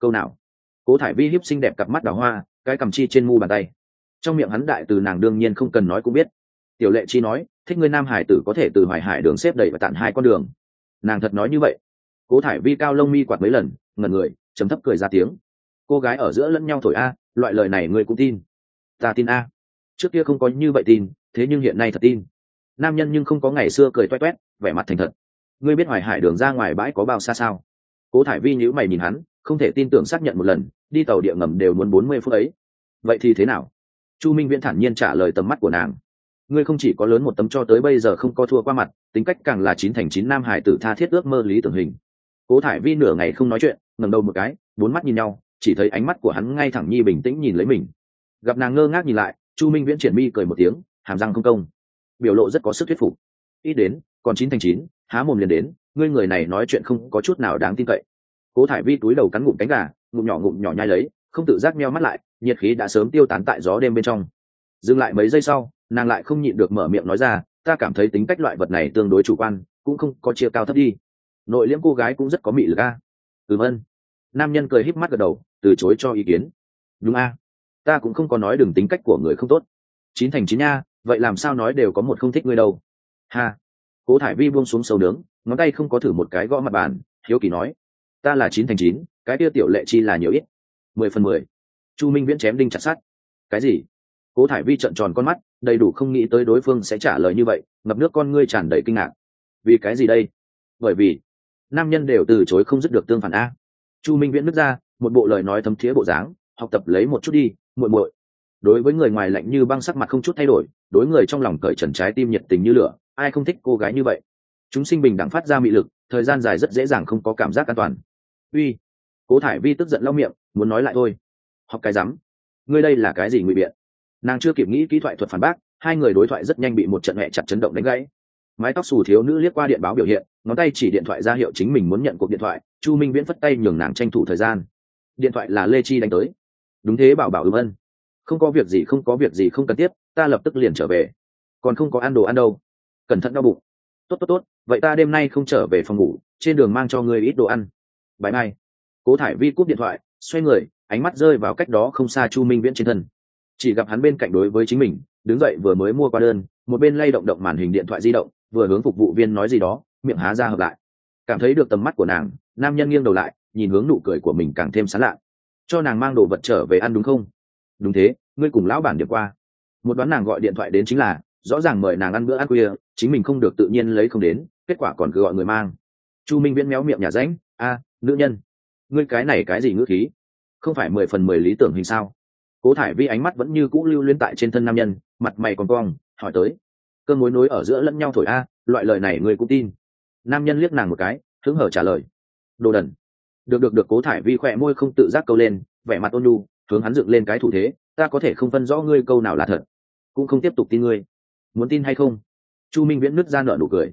Câu nào? Cố thải vi hiếp xinh đẹp cặp mắt đào hoa, cái cầm chi trên mu bàn tay trong miệng hắn đại từ nàng đương nhiên không cần nói cũng biết. Tiểu lệ chi nói, thích ngươi nam hải tử có thể từ hoài hải đường xếp đẩy và tặng hai con đường. Nàng thật nói như vậy. Cố thải vi cao lông mi quạt mấy lần, ngẩn người chấm thấp cười ra tiếng. Cô gái ở giữa lẫn nhau thổi a, loại lời này ngươi cũng tin. Ta tin a. Trước kia không có như vậy tin, thế nhưng hiện nay thật tin. Nam nhân nhưng không có ngày xưa cười toét toét, vẻ mặt thành thật. Ngươi biết hoài hải đường ra ngoài bãi có bao xa sao? Cố thải vi nhữ mày nhìn hắn, không thể tin tưởng xác nhận một lần, đi tàu địa ngầm đều muốn bốn mươi phút ấy. Vậy thì thế nào? Chu minh viễn thản nhiên trả lời tầm mắt của nàng. Ngươi không chỉ có lớn một tấm cho tới bây giờ không có thua qua mặt, tính cách càng là chín thành chín nam hải tử tha thiết ước mơ lý tưởng hình. Cố thải vi nửa ngày không nói chuyện, ngẩng đầu một cái, bốn mắt nhìn nhau, chỉ thấy ánh mắt của hắn ngay thẳng nhi bình tĩnh nhìn lấy mình. Gặp nàng ngơ ngác nhìn lại, chu minh viễn triển mi cười một tiếng, hàm răng không công. Biểu lộ rất có sức thuyết phục. Ít đến, còn chín thành chín, há mồm liền đến, ngươi người này nói chuyện không có chút nào đáng tin cậy. Cố thải vi túi đầu cắn ngụm cánh gà, ngụm nhỏ ngụm nhỏ nhai lấy, không tự giác meo mắt lại nhiệt khí đã sớm tiêu tán tại gió đêm bên trong. Dừng lại mấy giây sau, nàng lại không nhịn được mở miệng nói ra, ta cảm thấy tính cách loại vật này tương đối chủ quan, cũng không có chia cao thấp đi. Nội liễm cô gái cũng rất có mị lực a. Ừm ân nam nhân cười híp mắt gật đầu, từ chối cho ý kiến. Đúng a. Ta cũng không có nói đừng tính cách của người không tốt. Chín thành chín nha, vậy làm sao nói đều có một không thích ngươi đâu. Ha. Cố thải vi buông xuống sầu nướng, ngón tay không có thử một cái gõ mặt bàn, hiếu kỳ nói, ta là chín thành chín, cái tiêu tiểu lệ chi là nhiều ít? Mười phần mười chu minh viễn chém đinh chặt sát cái gì? Cố thải vi trợn tròn con mắt, đầy đủ không nghĩ tới đối phương sẽ trả lời như vậy, ngập nước con ngươi tràn đầy kinh ngạc. Vì cái gì đây? Bởi vì, nam nhân đều từ chối không dứt được tương phản a. Chu minh viễn nước ra, một bộ lời nói thấm thiế bộ dáng, học tập lấy một chút đi, muội muội. Đối với người ngoài lạnh như băng sắc mặt không chút thay đổi, đối người trong lòng cởi trần trái tim nhiệt tình như lửa, ai không thích cô gái như vậy? Chúng sinh bình đẳng phát ra mị lực, thời gian dài rất dễ dàng không có cảm giác an toàn. Uy, cố thải vi tức giận lau miệng, muốn nói lại thôi học cái rắm. Ngươi đây là cái gì ngụy biện? Nàng chưa kịp nghĩ kỹ thoại thuật phản bác, hai người đối thoại rất nhanh bị một trận hẹ chặt chấn động đánh gãy. Mái tóc xù thiếu nữ liếc qua điện báo biểu hiện, ngón tay chỉ điện thoại ra hiệu chính mình muốn nhận cuộc điện thoại, chu minh viễn phất tay nhường nàng tranh thủ thời gian. Điện thoại là lê chi đánh tới. Đúng thế, bảo bảo ừm ân. Không có việc gì, không có việc gì, không cần tiếp, ta lập tức liền trở về. Còn không có ăn đồ ăn đâu. Cẩn thận đau bụng. Tốt tốt tốt, vậy ta đêm nay không trở về phòng ngủ, trên đường mang cho ngươi ít đồ ăn. Bãi mai. Cố thải vi cúp điện thoại, xoay người ánh mắt rơi vào cách đó không xa chu minh viễn trên thân. Chỉ gặp hắn bên cạnh đối với chính mình, đứng dậy vừa mới mua qua đơn, một bên lay động động màn hình điện thoại di động, vừa hướng phục vụ viên nói gì đó, miệng há ra hợp lại. Cảm thấy được tầm mắt của nàng, nam nhân nghiêng đầu lại, nhìn hướng nụ cười của mình càng thêm sán lạ. Cho nàng mang đồ vật trở về ăn đúng không? Đúng thế, ngươi cùng lão bản điệp qua. Một đoán nàng gọi điện thoại đến chính là, rõ ràng mời nàng ăn bữa ăn khuya, chính mình không được tự nhiên lấy không đến, kết quả còn cứ gọi người mang. Chu minh viễn méo miệng nhà ránh a, nữ nhân, ngươi cái này cái gì ngữ khí? Không phải mười phần mười lý tưởng hình sao? Cố thải vi ánh mắt vẫn như cũ lưu liên tại trên thân nam nhân, mặt mày còn cong, hỏi tới. Cơn mối nối ở giữa lẫn nhau thổi a, loại lời này ngươi cũng tin. Nam nhân liếc nàng một cái, hứng hở trả lời. Đồ đần. Được được được, cố thải vi khỏe môi không tự giác câu lên, vẻ mặt ôn nhu, hướng hắn dựng lên cái thủ thế. Ta có thể không phân rõ ngươi câu nào là thật, cũng không tiếp tục tin ngươi. Muốn tin hay không? Chu minh viễn nứt ra nợ nụ cười.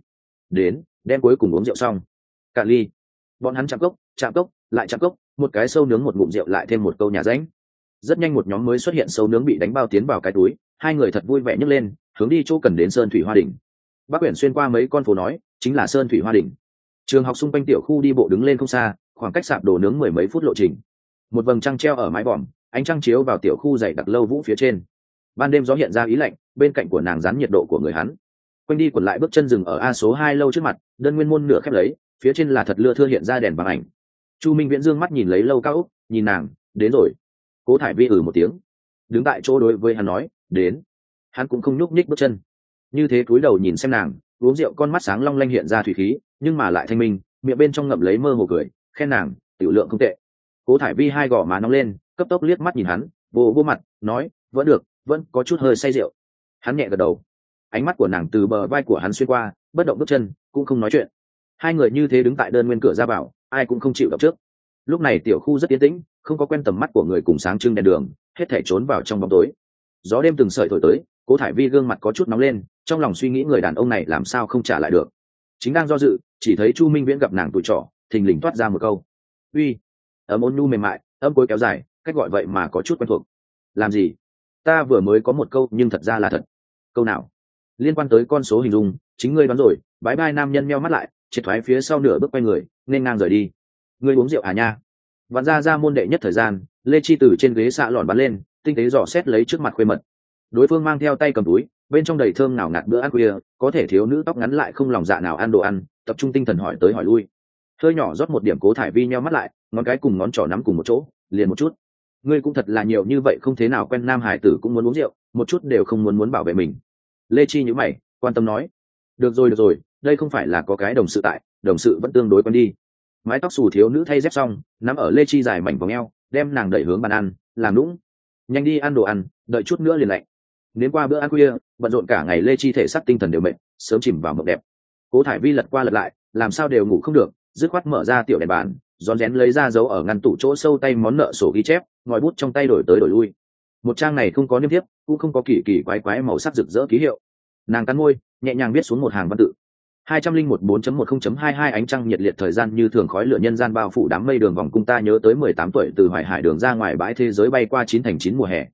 Đến, đem cuối cùng uống rượu xong. Cạn ly. Bọn hắn chạm cốc chạm cốc, lại chạm cốc một cái sâu nướng một ngụm rượu lại thêm một câu nhà ránh. Rất nhanh một nhóm mới xuất hiện sâu nướng bị đánh bao tiến vào cái túi, hai người thật vui vẻ nhấc lên, hướng đi chỗ cần đến sơn thủy hoa đỉnh. Bác quyển xuyên qua mấy con phố nói, chính là sơn thủy hoa đỉnh. Trường học xung quanh tiểu khu đi bộ đứng lên không xa, khoảng cách sạp đồ nướng mười mấy phút lộ trình. Một vầng trăng treo ở mái vòm, ánh trăng chiếu vào tiểu khu dày đặc lâu vũ phía trên. Ban đêm gió hiện ra ý lạnh, bên cạnh của nàng dán nhiệt độ của người hắn. Quanh đi quẩn lại bước chân rừng ở a số hai lâu trước mặt, đơn nguyên môn nửa khép lấy, phía trên là thật lưa thưa hiện ra đèn bằng ảnh chu minh viễn dương mắt nhìn lấy lâu cao úc, nhìn nàng, đến rồi. Cố thải vi ử ừ một tiếng, đứng tại chỗ đối với hắn nói, đến. Hắn cũng không nhúc nhích bước chân. Như thế cúi đầu nhìn xem nàng, uống rượu con mắt sáng long lanh hiện ra thủy khí, nhưng mà lại thanh minh, miệng bên trong ngậm lấy mơ hồ cười, khen nàng, tiểu lượng không tệ. Cố thải vi hai gò má nóng lên, cấp tốc liếc mắt nhìn hắn, vô vô mặt, nói, vẫn được, vẫn có chút hơi say rượu. Hắn nhẹ gật đầu. Ánh mắt của nàng từ bờ vai của hắn xuyên qua, bất động bước chân, cũng không nói chuyện. Hai người như thế đứng tại đơn nguyên cửa ra vào ai cũng không chịu đọc trước. Lúc này tiểu khu rất yên tĩnh, không có quen tầm mắt của người cùng sáng trưng đèn đường, hết thể trốn vào trong bóng tối. Gió đêm từng sợi thổi tới, cố thải vi gương mặt có chút nóng lên, trong lòng suy nghĩ người đàn ông này làm sao không trả lại được. Chính đang do dự, chỉ thấy chu minh viễn gặp nàng tụi trỏ thình lình toát ra một câu. Uy. Ấm ôn nhu mềm mại âm cối kéo dài, cách gọi vậy mà có chút quen thuộc. Làm gì? Ta vừa mới có một câu, nhưng thật ra là thật. Câu nào? Liên quan tới con số hình dung, chính ngươi đoán rồi, bái bai nam nhân meo mắt lại, triệt thoái phía sau nửa bước quay người nên ngang rời đi. Ngươi uống rượu à nha? Vặn ra ra môn đệ nhất thời gian, lê chi từ trên ghế xạ lòn bắn lên, tinh tế dò xét lấy trước mặt khuê mật. Đối phương mang theo tay cầm túi, bên trong đầy thơm nào ngạt bữa ăn khuya, có thể thiếu nữ tóc ngắn lại không lòng dạ nào ăn đồ ăn, tập trung tinh thần hỏi tới hỏi lui. Hơi nhỏ rót một điểm cố thải vi nheo mắt lại, ngón cái cùng ngón trỏ nắm cùng một chỗ, liền một chút. Ngươi cũng thật là nhiều như vậy không thế nào quen nam hải tử cũng muốn uống rượu, một chút đều không muốn muốn bảo vệ mình. Lê chi nhữ mày, quan tâm nói, được rồi được rồi, đây không phải là có cái đồng sự tại đồng sự vẫn tương đối quen đi. Mái tóc xù thiếu nữ thay dép xong, nắm ở lê chi dài mảnh vòng eo, đem nàng đẩy hướng bàn ăn, làm lũng nhanh đi ăn đồ ăn, đợi chút nữa liền lạnh. Đến qua bữa ăn khuya, bận rộn cả ngày lê chi thể sắc tinh thần đều mệt, sớm chìm vào mộng đẹp. Cố thải vi lật qua lật lại, làm sao đều ngủ không được, dứt khoát mở ra tiểu đèn bàn, rón rén lấy ra dấu ở ngăn tủ chỗ sâu tay món nợ sổ ghi chép, ngòi bút trong tay đổi tới đổi lui. Một trang này không có niêm thiếp cũng không có kỳ kỳ quái quái màu sắc rực rỡ ký hiệu. Nàng cắn môi, nhẹ nhàng viết xuống một hàng văn tự hai trăm linh một bốn chấm một không chấm hai hai ánh trăng nhiệt liệt thời gian như thường khói lửa nhân gian bao phủ đám mây đường vòng cung ta nhớ tới mười tám tuổi từ hoài hải đường ra ngoài bãi thế giới bay qua chín thành chín mùa hè.